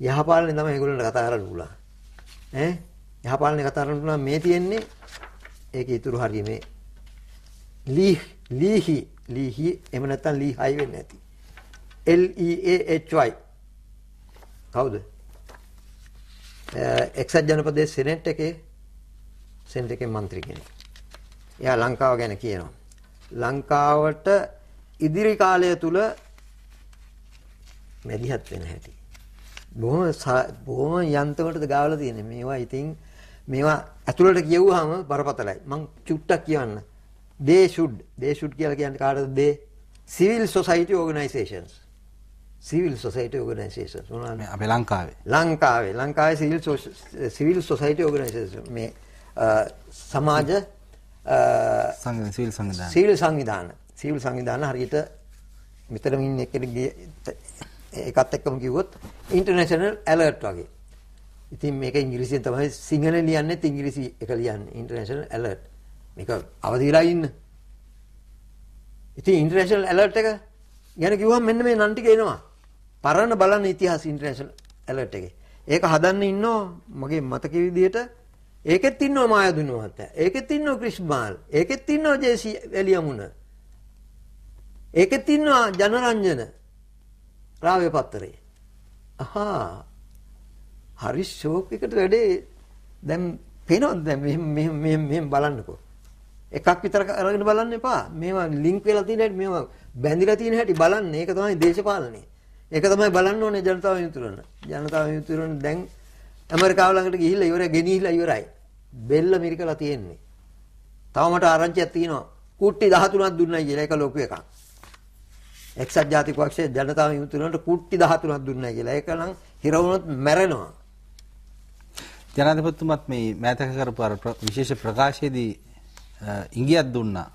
යහපාලනේ තමයි ඒගොල්ලන්ට කතා කරන්න පුළුවන්. ඈ යහපාලනේ කතා කරනවා මේ තියෙන්නේ ඒකේ ඉතුරු හරිය මේ ලී ලීහි ලීහි එහෙම නැත්නම් ලී හයි වෙන්නේ නැති L E A H Y කවුද එක්සත් ජනපදයේ සෙනෙට් එකේ සෙනෙට් එකේ മന്ത്രി කෙනෙක්. එයා ලංකාව ගැන කියනවා. ලංකාවට ඉදිරි කාලය තුල මැදිහත් වෙන හැටි. බොහොම බොහොම යන්තමටද ගාවලා තියෙන්නේ. මේවා ඉතින් මේවා ඇතුළට කියවුවාම බරපතලයි. මං චුට්ටක් කියවන්න. they should they should කියලා කියන්නේ කාටද? They civil society organizations. Civil society organizations. මොනවාද? අපේ ලංකාවේ. ලංකාවේ. ලංකාවේ civil civil society organizations. මේ සමාජ සංවිධාන සිවිල් සංවිධාන. සිවිල් සංවිධාන. සිවිල් සංවිධාන හරියට මෙතන ඉන්න කෙනෙක්ගේ ඒකත් එක්කම කිව්වොත් ඉන්ටර්නැෂනල් ඇලර්ට් වගේ. ඉතින් මේක ඉංග්‍රීසියෙන් තමයි සිංහලෙන් ලියන්නේත් ඉංග්‍රීසි එක ලියන්නේ ඉන්ටර්නැෂනල් ඇලර්ට්. මේක අවදි වෙලා ඉන්න. ඉතින් ඉන්ටර්නැෂනල් ඇලර්ට් එක ගැන කිව්වම මෙන්න මේ නන් ටික එනවා. පරණ බලන්න ඉතිහාස ඉන්ටර්නැෂනල් ඇලර්ට් එකේ. ඒක හදන්න ඉන්නෝ මගේ මතක විදිහට ඒකෙත් ඉන්නවා මායදුන මහත්තයා. ඒකෙත් ඉන්නවා ක්‍රිෂ්මාල්. ඒකෙත් ඉන්නවා ජේසි එලියමුණ. ඒකෙත් ඉන්නවා ජනරංජන රාව්‍ය පත්තරේ. අහා. හරි ෂෝක් එකට වැඩේ දැන් පේනවද දැන් මෙහෙම මෙහෙම මෙහෙම මෙහෙම බලන්නකෝ. එකක් විතර අරගෙන බලන්න එපා. මේවා ලින්ක් වෙලා තියෙන හැටි මේවා බැඳිලා තියෙන හැටි බලන්න. ඒක තමයි දේශපාලනය. ඒක තමයි බලන්න ඕනේ ජනතාව විමුතුරන. ජනතාව විමුතුරන දැන් ඇමරිකාව ළඟට ගිහිල්ලා ඉවරයි ගෙනිහිල්ලා ඉවරයි. බෙල්ල මිරිකලා තියෙන්නේ. තව මට ආරංචියක් තියෙනවා. කුට්ටි 13ක් දුන්නයි කියලා ඒක ලොකු එකක්. එක්සත් ජාතික පක්ෂයේ ජනතාව විමුතුරනට කුට්ටි 13ක් දුන්නයි කියලා. ඒක නම් හිර වුණොත් මැරෙනවා. ජනාධිපතිතුමත් මේ මෑතක කරපු අර විශේෂ ප්‍රකාශයේදී ඉංගියක් දුන්නා.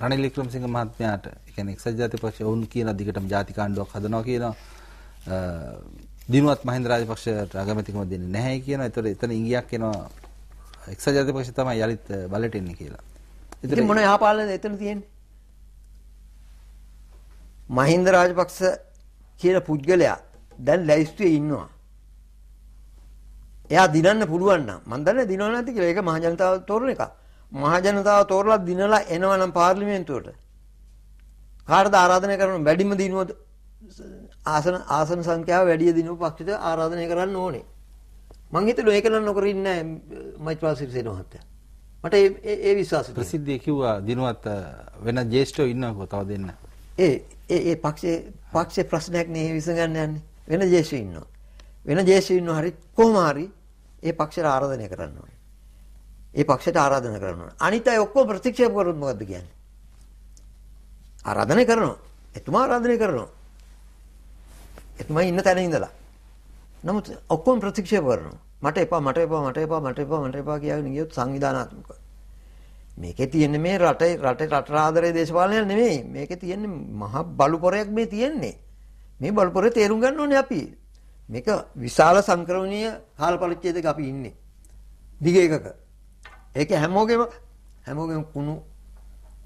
රනිල් වික්‍රමසිංහ මහත්මයාට ඒ කියන්නේ එක්සත් ජාතික පක්ෂය වුන් කියන දිගටම ජාතික ආණ්ඩුවක් හදනවා කියනවා. දිනුවත් මහින්ද රාජපක්ෂට අගමැතිකම දෙන්නේ නැහැ කියනවා. ඒතර එතන ඉංගියක් එනවා එක්සත් ජාතික පක්ෂය තමයි යලිත් බලට එන්නේ කියලා. ඉතින් මොන යහපාලනද එතන තියෙන්නේ? මහින්ද රාජපක්ෂ කියන පුද්ගලයා දැන් ලැයිස්තුවේ ඉන්නවා. එයා දිනන්න පුළුවන් නම් මම දන්නේ දිනව නැති කියලා. ඒක මහජනතාව තෝරන එක. මහජනතාව තෝරලා දිනලා එනවනම් පාර්ලිමේන්තුවට. කාටද ආරාධනය කරන්න වැඩිම දිනුවද ආසන ආසන සංඛ්‍යාව වැඩි දිනුව පක්ෂයට ආරාධනය කරන්න ඕනේ. මං හිතලු ඒක නම් නොකර ඉන්නේ මෛත්‍රී සිරිසේන මහත්තයා. මට ඒ ඒ විශ්වාසය ප්‍රසිද්ධිය කිව්වා දිනුවත් වෙන ජේෂ්ඨයෝ ඉන්නකෝ තව දෙන්න. ඒ ඒ ඒ පක්ෂේ පක්ෂේ ප්‍රශ්නයක් නේ විසඳගන්න යන්නේ. වෙන ජේෂ්ඨයෝ ඉන්නවා. වෙන ජේෂ්ඨයෝ ඉන්නවා හරි කොහොම හරි ඒ පක්ෂයට ආරාධනය කරන්න ඕනේ. ඒ පක්ෂයට ආරාධනා කරන්න ඕනේ. අනිත් අය ඔක්කොම ප්‍රතික්ෂේප කරොත් මොකද්ද කියන්නේ? ආරාධනය කරනවා. එතුමා ආරාධනය කරනවා. එතුමා ඉන්න තැන ඉඳලා. නමුත් ඔක්කොම ප්‍රතික්ෂේප කරනවා. මට එපා මට එපා මට එපා මට එපා මට එපා කියලාගෙන ගියොත් සංවිධානාත්මකව. මේකේ තියෙන්නේ මේ රටේ රටේ රට ආදරේ දේශපාලනයක් නෙමෙයි. මේකේ තියෙන්නේ මහ බලුපොරයක් මේ තියෙන්නේ. මේ බලුපොරේ තේරුම් ගන්න ඕනේ අපි. මේක විශාල සංක්‍රමණීය කාල පරිච්ඡේදයක අපි ඉන්නේ. දිග එකක. ඒක හැමෝගෙම හැමෝගෙම කුණු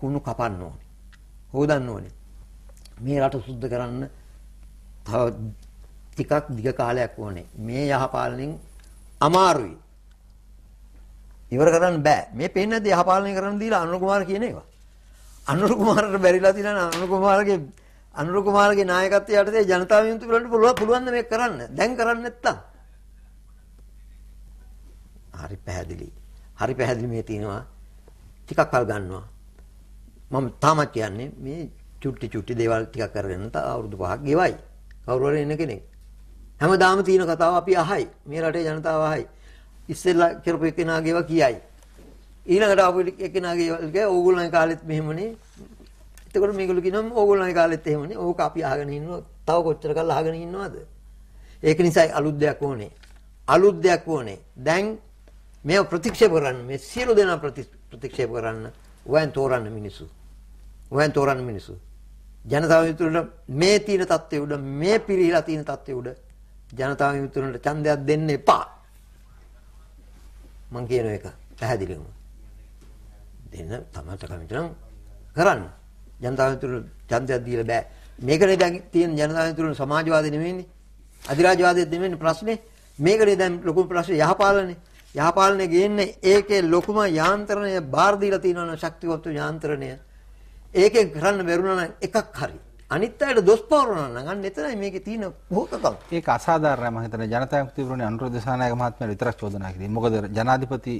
කුණු කපන්න ඕනේ. හොදන්න ඕනේ. මේ රට සුද්ධ කරන්න තව ටිකක් දිග කාලයක් ඕනේ. මේ යහපාලනෙන් අමාරුයි. ඉවර කරන්න බෑ. මේ පේන්නේ නැද්ද යහපාලනය කරන්න දීලා අනුර කුමාර කියන ඒවා. අනුර කුමාරට බැරිලා තියෙනවා අනුර කුමාරගේ අනුර කුමාරගේ නායකත්වය යටතේ ජනතා විමුක්ති වලට පුළුවන් පුළුවන් මේක කරන්න. දැන් කරන්නේ නැත්තම්. හරි පැහැදිලි. හරි පැහැදිලි මේ තියෙනවා. ටිකක් කල් ගන්නවා. මම තාමත් කියන්නේ මේ චුට්ටි චුට්ටි දේවල් ටිකක් කරගෙන තා අවුරුදු පහක් ගෙවයි. කවුරු හරි එන කෙනෙක්. හැමදාම තියෙන කතාව අපි අහයි. මේ රටේ ජනතාව අහයි. ඉස්සෙල්ලා කරපු එකනාගේව කියයි. ඊළඟට ආපු එකනාගේ ඕගොල්ලන්ගේ කාලෙත් මෙහෙමනේ එතකොට මේගොල්ලෝ කියනවා ඕගොල්ලන්ගේ කාලෙත් එහෙමනේ. ඕක අපි අහගෙන ඉන්නවා. තව කොච්චර කල් අහගෙන ඉන්නවද? ඒක නිසා අලුත් දෙයක් ඕනේ. අලුත් දෙයක් ඕනේ. දැන් මේව ප්‍රතික්ෂේප කරන්න මේ සියලු දෙනා ප්‍රතික්ෂේප කරන්න වයන් තෝරන්න මිනිස්සු. වයන් තෝරන්න මිනිස්සු. ජනතාව විතුරට මේ තියෙන தත්ත්වය උඩ මේ පිරිහිලා තියෙන தත්ත්වය උඩ ජනතාව විතුරට ඡන්දයක් දෙන්න එපා. මං කියන එක පැහැදිලිවම. දෙන්න තමයි කමිටු නම් කරන්න. ජනතාව විතුරට ඡන්දයක් දීලා බෑ. මේකනේ දැන් තියෙන ජනතාව විතුරට සමාජවාදී නෙමෙයිනේ. අධිරාජ්‍යවාදීත් නෙමෙයිනේ ප්‍රශ්නේ. මේකනේ දැන් ලොකු ප්‍රශ්නේ යහපාලනේ. යහපාලනේ ගේන්නේ ඒකේ ලොකුම යාන්ත්‍රණය බාර දීලා තියෙනවා ශක්තිවත් යාන්ත්‍රණය. ඒකෙන් කරන්න බැරුණා නම් එකක් හරි. අනිත් අයට දොස් පවරනවා නම් අන්න එතනයි මේකේ තියෙන පොහකකම්. ඒක අසාධාරණයි මම හිතන්නේ ජනතා විමුක්ති පෙරමුණේ අනුරාධ දිසානායක මහත්මයා විතරක් චෝදනා කළේ. මොකද ජනාධිපති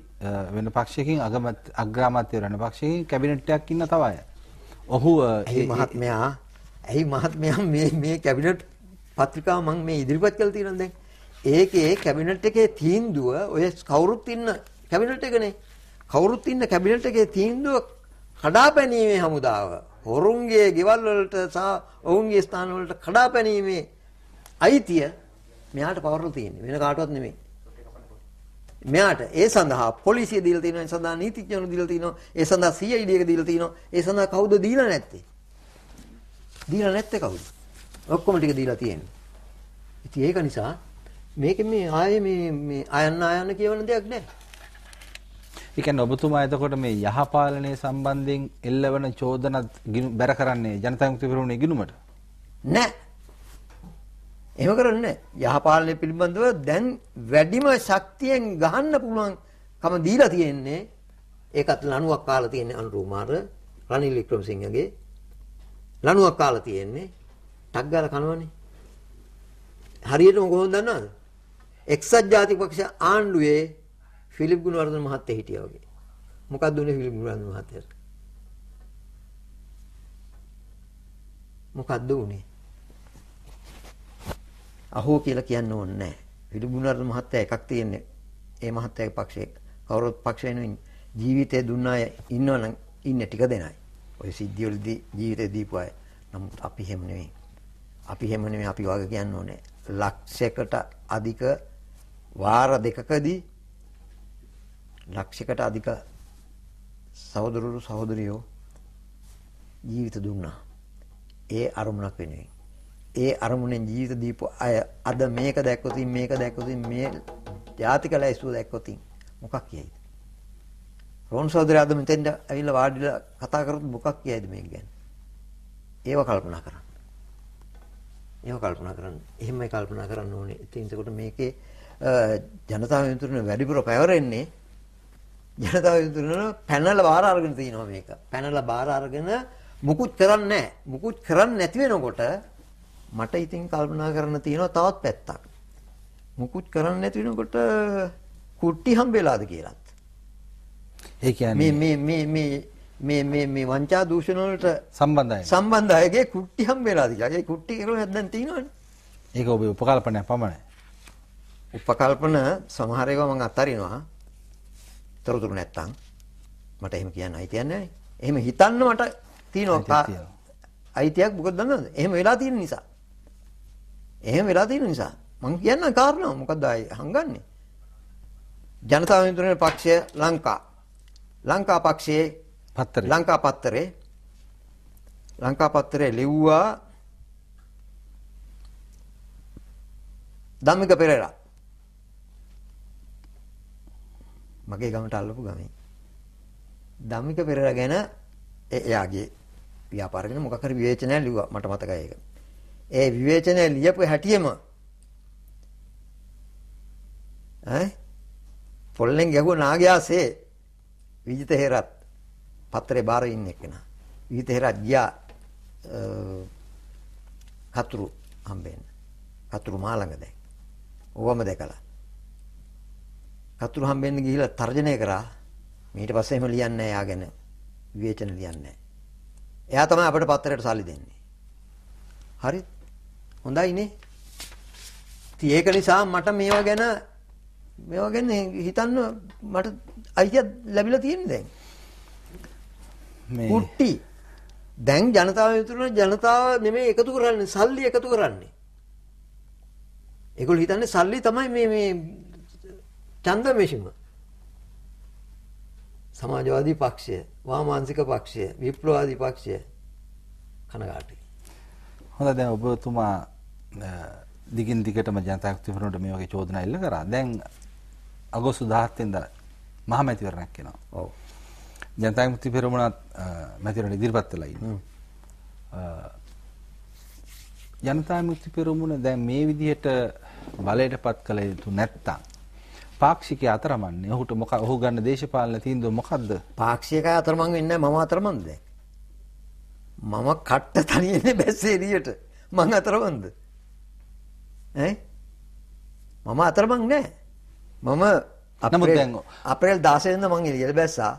වෙන පක්ෂයකින් අගමත් අග්‍රාමාත්‍ය වෙන පක්ෂයකින් කැබිනට් එකක් ඉන්න තව අය. ඔහු ඒ මහත්මයා ඇයි මහත්මයා මේ මේ කැබිනට් පත්‍රිකාව මම මේ ඉදිරිපත් කළ තියෙනවා දැන්. ඒකේ කැබිනට් එකේ තීන්දුව ඔය කවුරුත් ඉන්න කැබිනට් එකනේ. කවුරුත් ඉන්න කැබිනට් එකේ තීන්දුව කඩාපැනීමේ හමුදාව. හොරුන්ගේ ගෙවල් වලට සහ ඔවුන්ගේ ස්ථාන වලට කඩාපැනීමේ අයිතිය මෙයාට පවරලා තියෙන්නේ. වෙන කාටවත් නෙමෙයි. මෙයාට ඒ සඳහා පොලිසිය දීලා තියෙනවා ඒ සඳහා නීතිඥයෝ දීලා තියෙනවා ඒ සඳහා CID එක දීලා තියෙනවා ඒ සඳහා කවුද දීලා නැත්තේ දීලා නැත්තේ කවුද ඔක්කොම ටික දීලා තියෙන්නේ ඉතින් ඒක නිසා මේකේ මේ ආයේ මේ මේ අයන්න අයන්න කියවන දෙයක් නැහැ. ඒ කියන්නේ ඔබතුමා එතකොට මේ යහපාලනය සම්බන්ධයෙන් එල්ලවන චෝදන ගිනු- බැර කරන්නේ ජනතා විමුක්ති පෙරමුණේ ගිණුමට. නැහැ. එහෙම කරන්නේ නැහැ. යහපාලනය පිළිබඳව දැන් වැඩිම ශක්තියෙන් ගහන්න පුළුවන් කම දීලා තියෙන්නේ ඒකත් ලණුවක් කාලා තියෙන්නේ අනුරුමාර රනිල් වික්‍රමසිංහගේ ලණුවක් කාලා තියෙන්නේ ටක් ගාලා කනවනේ. හරියටම කොහොමද දන්නවද? එක්සත් ජාතික පක්ෂ ආණ්ඩුවේ ෆිලිප් ගුණවර්ධන මහත්තයා හිටියා වගේ. මොකක්ද උනේ ෆිලිප් ගුණවර්ධන මහත්තයාට? මොකක්ද උනේ? අහෝ කියලා කියන්න ඕනේ නැහැ. ෆිලිප් ගුණවර්ධන මහත්තයා එකක් තියෙන්නේ. ඒ මහත්තයාගේ පක්ෂයේ කවුරුත් පක්ෂ වෙනුවෙන් ජීවිතය දුන්න අය ඉන්නවනම් ඉන්නේ ටික දෙනයි. ඔය සිද්ධිවලදී ජීවිතේ දීපු අය. නමුත් අපි හැම නෙවෙයි. අපි හැම නෙවෙයි අපි වගේ කියන්න ඕනේ. ලක්ෂයකට අධික වාර දෙකකදී ලක්ෂයකට අධික සහෝදරවරු සහෝදරියෝ ජීවිත දුන්නා. ඒ අරමුණක් වෙනුවෙන්. ඒ අරමුණෙන් ජීවිත දීපු අය අද මේක දැක්කොතින් මේක දැක්කොතින් මේ ජාතික ලැයිස්තුව දැක්කොතින් මොකක් කියයිද? රෝන් සහෝදරය අද මෙතෙන්ට ඇවිල්ලා වාඩිලා කතා කරොත් මොකක් කියයිද මේක ගැන? ඒව කල්පනා කරන්න. ඒව කල්පනා කරන්න. එහෙමයි කල්පනා කරන්න ඕනේ. ඉතින් එතකොට මේකේ ජනතාව විමුක්තිය වැඩිපුර පැවරෙන්නේ ජනතාව විමුක්තිය පැනලා බාර අරගෙන තිනවා මේක. පැනලා බාර අරගෙන මුකුත් කරන්නේ නැහැ. මුකුත් කරන්නේ නැති වෙනකොට මට ඉතින් කල්පනා කරන්න තියෙනවා තවත් පැත්තක්. මුකුත් කරන්නේ නැති වෙනකොට කුට්ටි හම්බෙලාද කියලාත්. ඒ කියන්නේ මේ මේ මේ මේ මේ මේ වංචා දූෂණ වලට සම්බන්ධයි. සම්බන්ධ අයගේ කුට්ටි හම්බෙලාද කියලා. ඒ කුට්ටි කියලා දැන් තියෙනවනේ. ඒක ඔබේ උපකල්පනයක් පමණයි. උපකල්පන සමහර ඒවා මම අත්හරිනවා. තොරතුරු නැත්තම් මට එහෙම කියන්න අයිතියක් නැහැ. එහෙම හිතන්න මට තියෙනවා. අයිතියක් මොකද දන්නවද? එහෙම වෙලා තියෙන නිසා. එහෙම වෙලා තියෙන නිසා. මම කියන්න කාරණා මොකද්ද ආයේ හංගන්නේ? ජනතා විමුක්ති පක්ෂය ලංකා. ලංකා පක්ෂයේ පත්තරේ. ලංකා පත්තරේ ලංකා පත්තරේ ලිව්වා ධම්මික පෙරේරා මගේ ගමට අල්ලපු ගමේ ධම්මික පෙරේරා ගැන එයාගේ ව්‍යාපාර ගැන මොකක් හරි විවේචනයක් ලිව්වා මට මතකයි ඒක. ඒ විවේචනය ලියපු හැටියෙම ඈ පොල්ලෙන් ගැහුව නාගයාසේ විජිත හේරත් පත්‍රේ බාර ඉන්න එක්කෙනා. විජිත හේරත් ගියා අ, කතුරු හම්බෙන්න. කතුරු මාළඟ දැන්. ඕවම දැකලා. කතුරු හම්බෙන්න ගිහිල්ලා තර්ජනය කරා. ඊට පස්සේ එහෙම ලියන්නේ නැහැ යා ගැන. විවේචන ලියන්නේ නැහැ. එයා තමයි අපිට පත්‍රයට සල්ලි දෙන්නේ. හරිද? හොඳයිනේ. ඉතින් ඒක නිසා මට මේවා ගැන මේවා ගැන හිතන්න මට අයිතියක් ලැබිලා තියෙන්නේ දැන්. මේ කුට්ටි. දැන් ජනතාව විතරන ජනතාව නෙමෙයි එකතු කරන්නේ සල්ලි එකතු කරන්නේ. ඒගොල්ලෝ හිතන්නේ සල්ලි තමයි මේ මේ ඡන්ද මෙෂිම. සමාජවාදී පක්ෂය, වාමාංශික පක්ෂය, විප්ලවවාදී පක්ෂය කනගාටුයි. හොඳ දැන් ඔබතුමා දිගින් දිගටම ජනතා විමුක්ති පෙරමුණට මේ වගේ චෝදනා එල්ල කරා. දැන් අගෝස්තු 17 වෙනිදා මහමැතිවරණයක් එනවා. ඔව්. ජනතා විමුක්ති පෙරමුණත් අ, මැතිවරණ ඉදිරිපත් වෙලා ඉන්නවා. අ, ජනතා විමුක්ති පෙරමුණ දැන් මේ විදිහට බලයටපත් කළ යුතු නැත්තම් පාක්ෂිකය අතරමන්නේ. ඔහුට මොක ඔහු ගන්න දේශපාලන තීන්දුව මොකද්ද? පාක්ෂිකය අතරමං වෙන්නේ මම අතරමංද දැන්. මම කට්ට තනියනේ බැස්සේ එළියට. මං අතරමංද? ඈ? මම අතරමං නෑ. මම අප්‍රේල් අප්‍රේල් 16 වෙනිදා මං එළියට බැස්සා.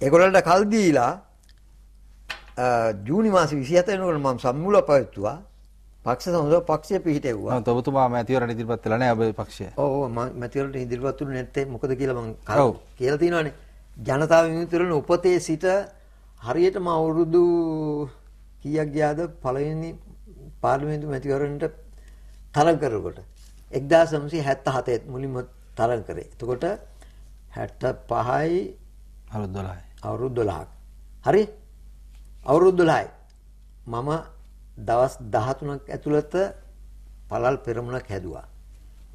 ඒගොල්ලන්ට කල් දීලා ජූනි මාසේ 27 වෙනකොට මම සම්මුල පවත්තුවා. පක්ෂ සමුදාය පක්ෂය පිහිටෙව්වා. නමුත් ඔබතුමා මැතිවරණ ඉදිරිපත් වෙලා නැහැ ඔබේ පක්ෂය. ඔව් ඔව් මම මැතිවරණට ඉදිරිපත් වුනේ නැත්තේ මොකද කියලා මම ඔව්. කියලා තියෙනවානේ. ජනතා විමුක්තිවරණ උපතේ සිට හරියටම අවුරුදු කීයක් ගියාද පළවෙනි පාර්ලිමේන්තු මැතිවරණයට තරඟ කරනකොට 1977 මුලින්ම තරඟ කරේ. එතකොට 65යි අවුරුදු 12යි. අවුරුදු 12ක්. හරි? අවුරුදු 12යි. මම දවස් 13ක් ඇතුළත පළල් පෙරමුණක් හැදුවා.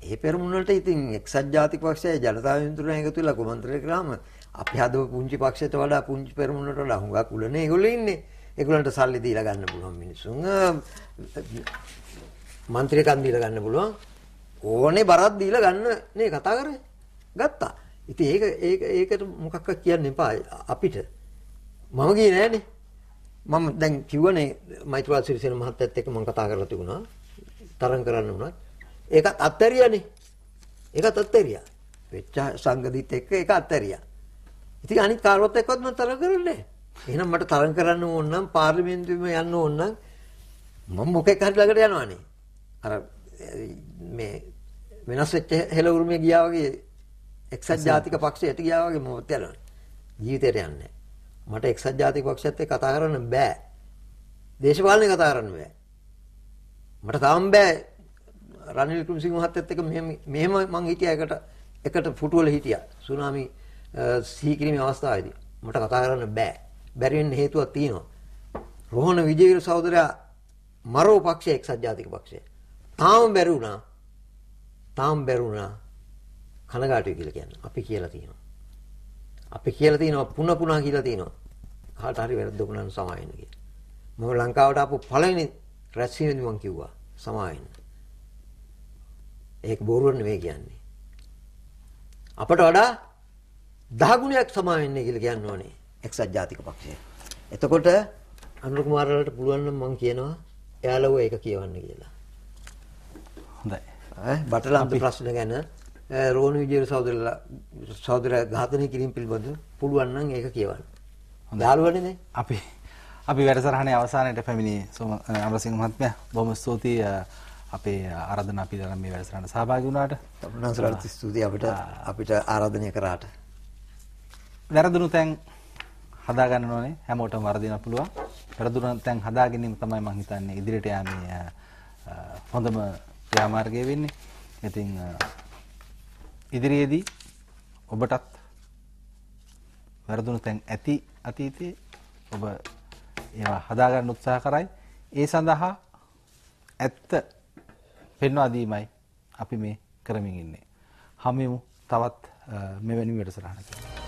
ඒ පෙරමුණට ඉතින් එක්සත් ජාතික පක්ෂය ජනතා විමුක්තිය එකතු වෙලා කුමන්ත්‍රණය කරාම අපි හදව පුංචි පක්ෂයට වඩා පුංචි පෙරමුණට වඩා හුඟක් උලනේ ඒගොල්ලෝ ඉන්නේ. ඒගොල්ලන්ට සල්ලි දීලා ගන්න පුළුවන් මිනිස්සුන්. මන්ත්‍රීකම් දීලා ගන්න පුළුවන්. ඕනේ බරක් දීලා ගන්න නේ කතා කරන්නේ. ගත්තා. ඉතින් ඒක ඒක ඒකට මොකක්ද කියන්න එපා අපිට. මම ගියේ නෑනේ. මම දැන් කිව්වනේ මෛත්‍රීපාල සිරිසේන මහත්තයත් එක්ක මම කතා කරලා තිබුණා. තරම් කරන්න උනත් ඒකත් අත්තරියානේ. ඒකත් අත්තරියා. වෙච්ච සංගදිත් එක්ක ඒක අත්තරියා. ඉතින් අනිත් කාරොත් එක්කවත් මම තරම් කරන්නේ එහෙනම් මට තරම් කරන්න ඕන නම් පාර්ලිමේන්තුවෙම යන්න ඕන නම් මම මොකෙක් හරි ළඟට යනවානේ. අර මේ වෙනස් වෙච්ච හෙළ උරුමේ ගියා වගේ එක්සත් ජාතික පක්ෂයට ගියා වගේ මොකද යනවා. ජීවිතේට යන්නේ. මට එක්සත් ජාතික පක්ෂයත් එක්ක කතා කරන්න බෑ. දේශපාලනේ කතා කරන්න බෑ. මට තාම බෑ රනිල් කුමසිංහ මහත්තයත් එක්ක මෙහෙම මෙහෙම මං හිටියා එකට එකට පුටුවල හිටියා. සුනාමි සීකිරීමේ අවස්ථාවේදී මට කතා කරන්න බෑ. බැරි වෙන්න හේතුවක් තියෙනවා. රෝහණ විජේවීර සහෝදරයා මරෝ පක්ෂය එක්සත් ජාතික පක්ෂය. තාම බැරි වුණා. තාම බැරි වුණා. කනගාටුයි කියලා කියන්නේ. අපි කියලා තියෙනවා. අපි කියලා තියෙනවා පුන පුනා කියලා තියෙනවා. කාට හරි වැරද්දක් වුණා නම් සමාවෙන්න කියලා. මම ලංකාවට ආපු පළවෙනි රැස්වීමේදී මම කිව්වා සමාවෙන්න. ඒක බොරුව නෙවෙයි කියන්නේ. අපට වඩා දහ ගුණයක් සමාවෙන්න කියලා කියන්න ඕනේ එක්සත් ජාතික පක්ෂය. එතකොට අනුර කුමාරලට පුළුවන් නම් මම කියනවා එයාලව ඒක කියවන්න කියලා. හොඳයි. ඈ බටලන්ත ප්‍රශ්න ගැන රෝණ විජේර සහෝදරලා සහෝදරයා ඝාතනය කිරීම පිළිබඳව පුළුවන් නම් ඒක කියවන්න. යාළුවනේ නේ. අපි අපි වැඩසටහනේ අවසානයේ පැමිණි සෝම අමරසිංහ මහත්මයා බොහොම ස්තුතියි අපේ ආරාධනා අපි දරන මේ වැඩසටහනට සහභාගී වුණාට. අපුණාසලට ස්තුතියි අපිට අපිට ආරාධනය කරාට. වැරදුණු තැන් හදා ගන්න ඕනේ හැමෝටම වරදින්න පුළුවන්. වැරදුණු තැන් හදා ගැනීම තමයි මම හිතන්නේ ඉදිරියට යන්නේ හොඳම ක්‍රියාමාර්ගය වෙන්නේ. ඉතින් ඉදිරියේදී ඔබටත් වැරදුණු තැන් ඇති අතීතයේ ඔබ ඒවා හදාගන්න උත්සාහ කරයි. ඒ සඳහා ඇත්ත පෙන්වා දීමයි අපි මේ කරමින් ඉන්නේ. හමුවෙමු තවත් මෙවැනි වැඩසටහනකින්.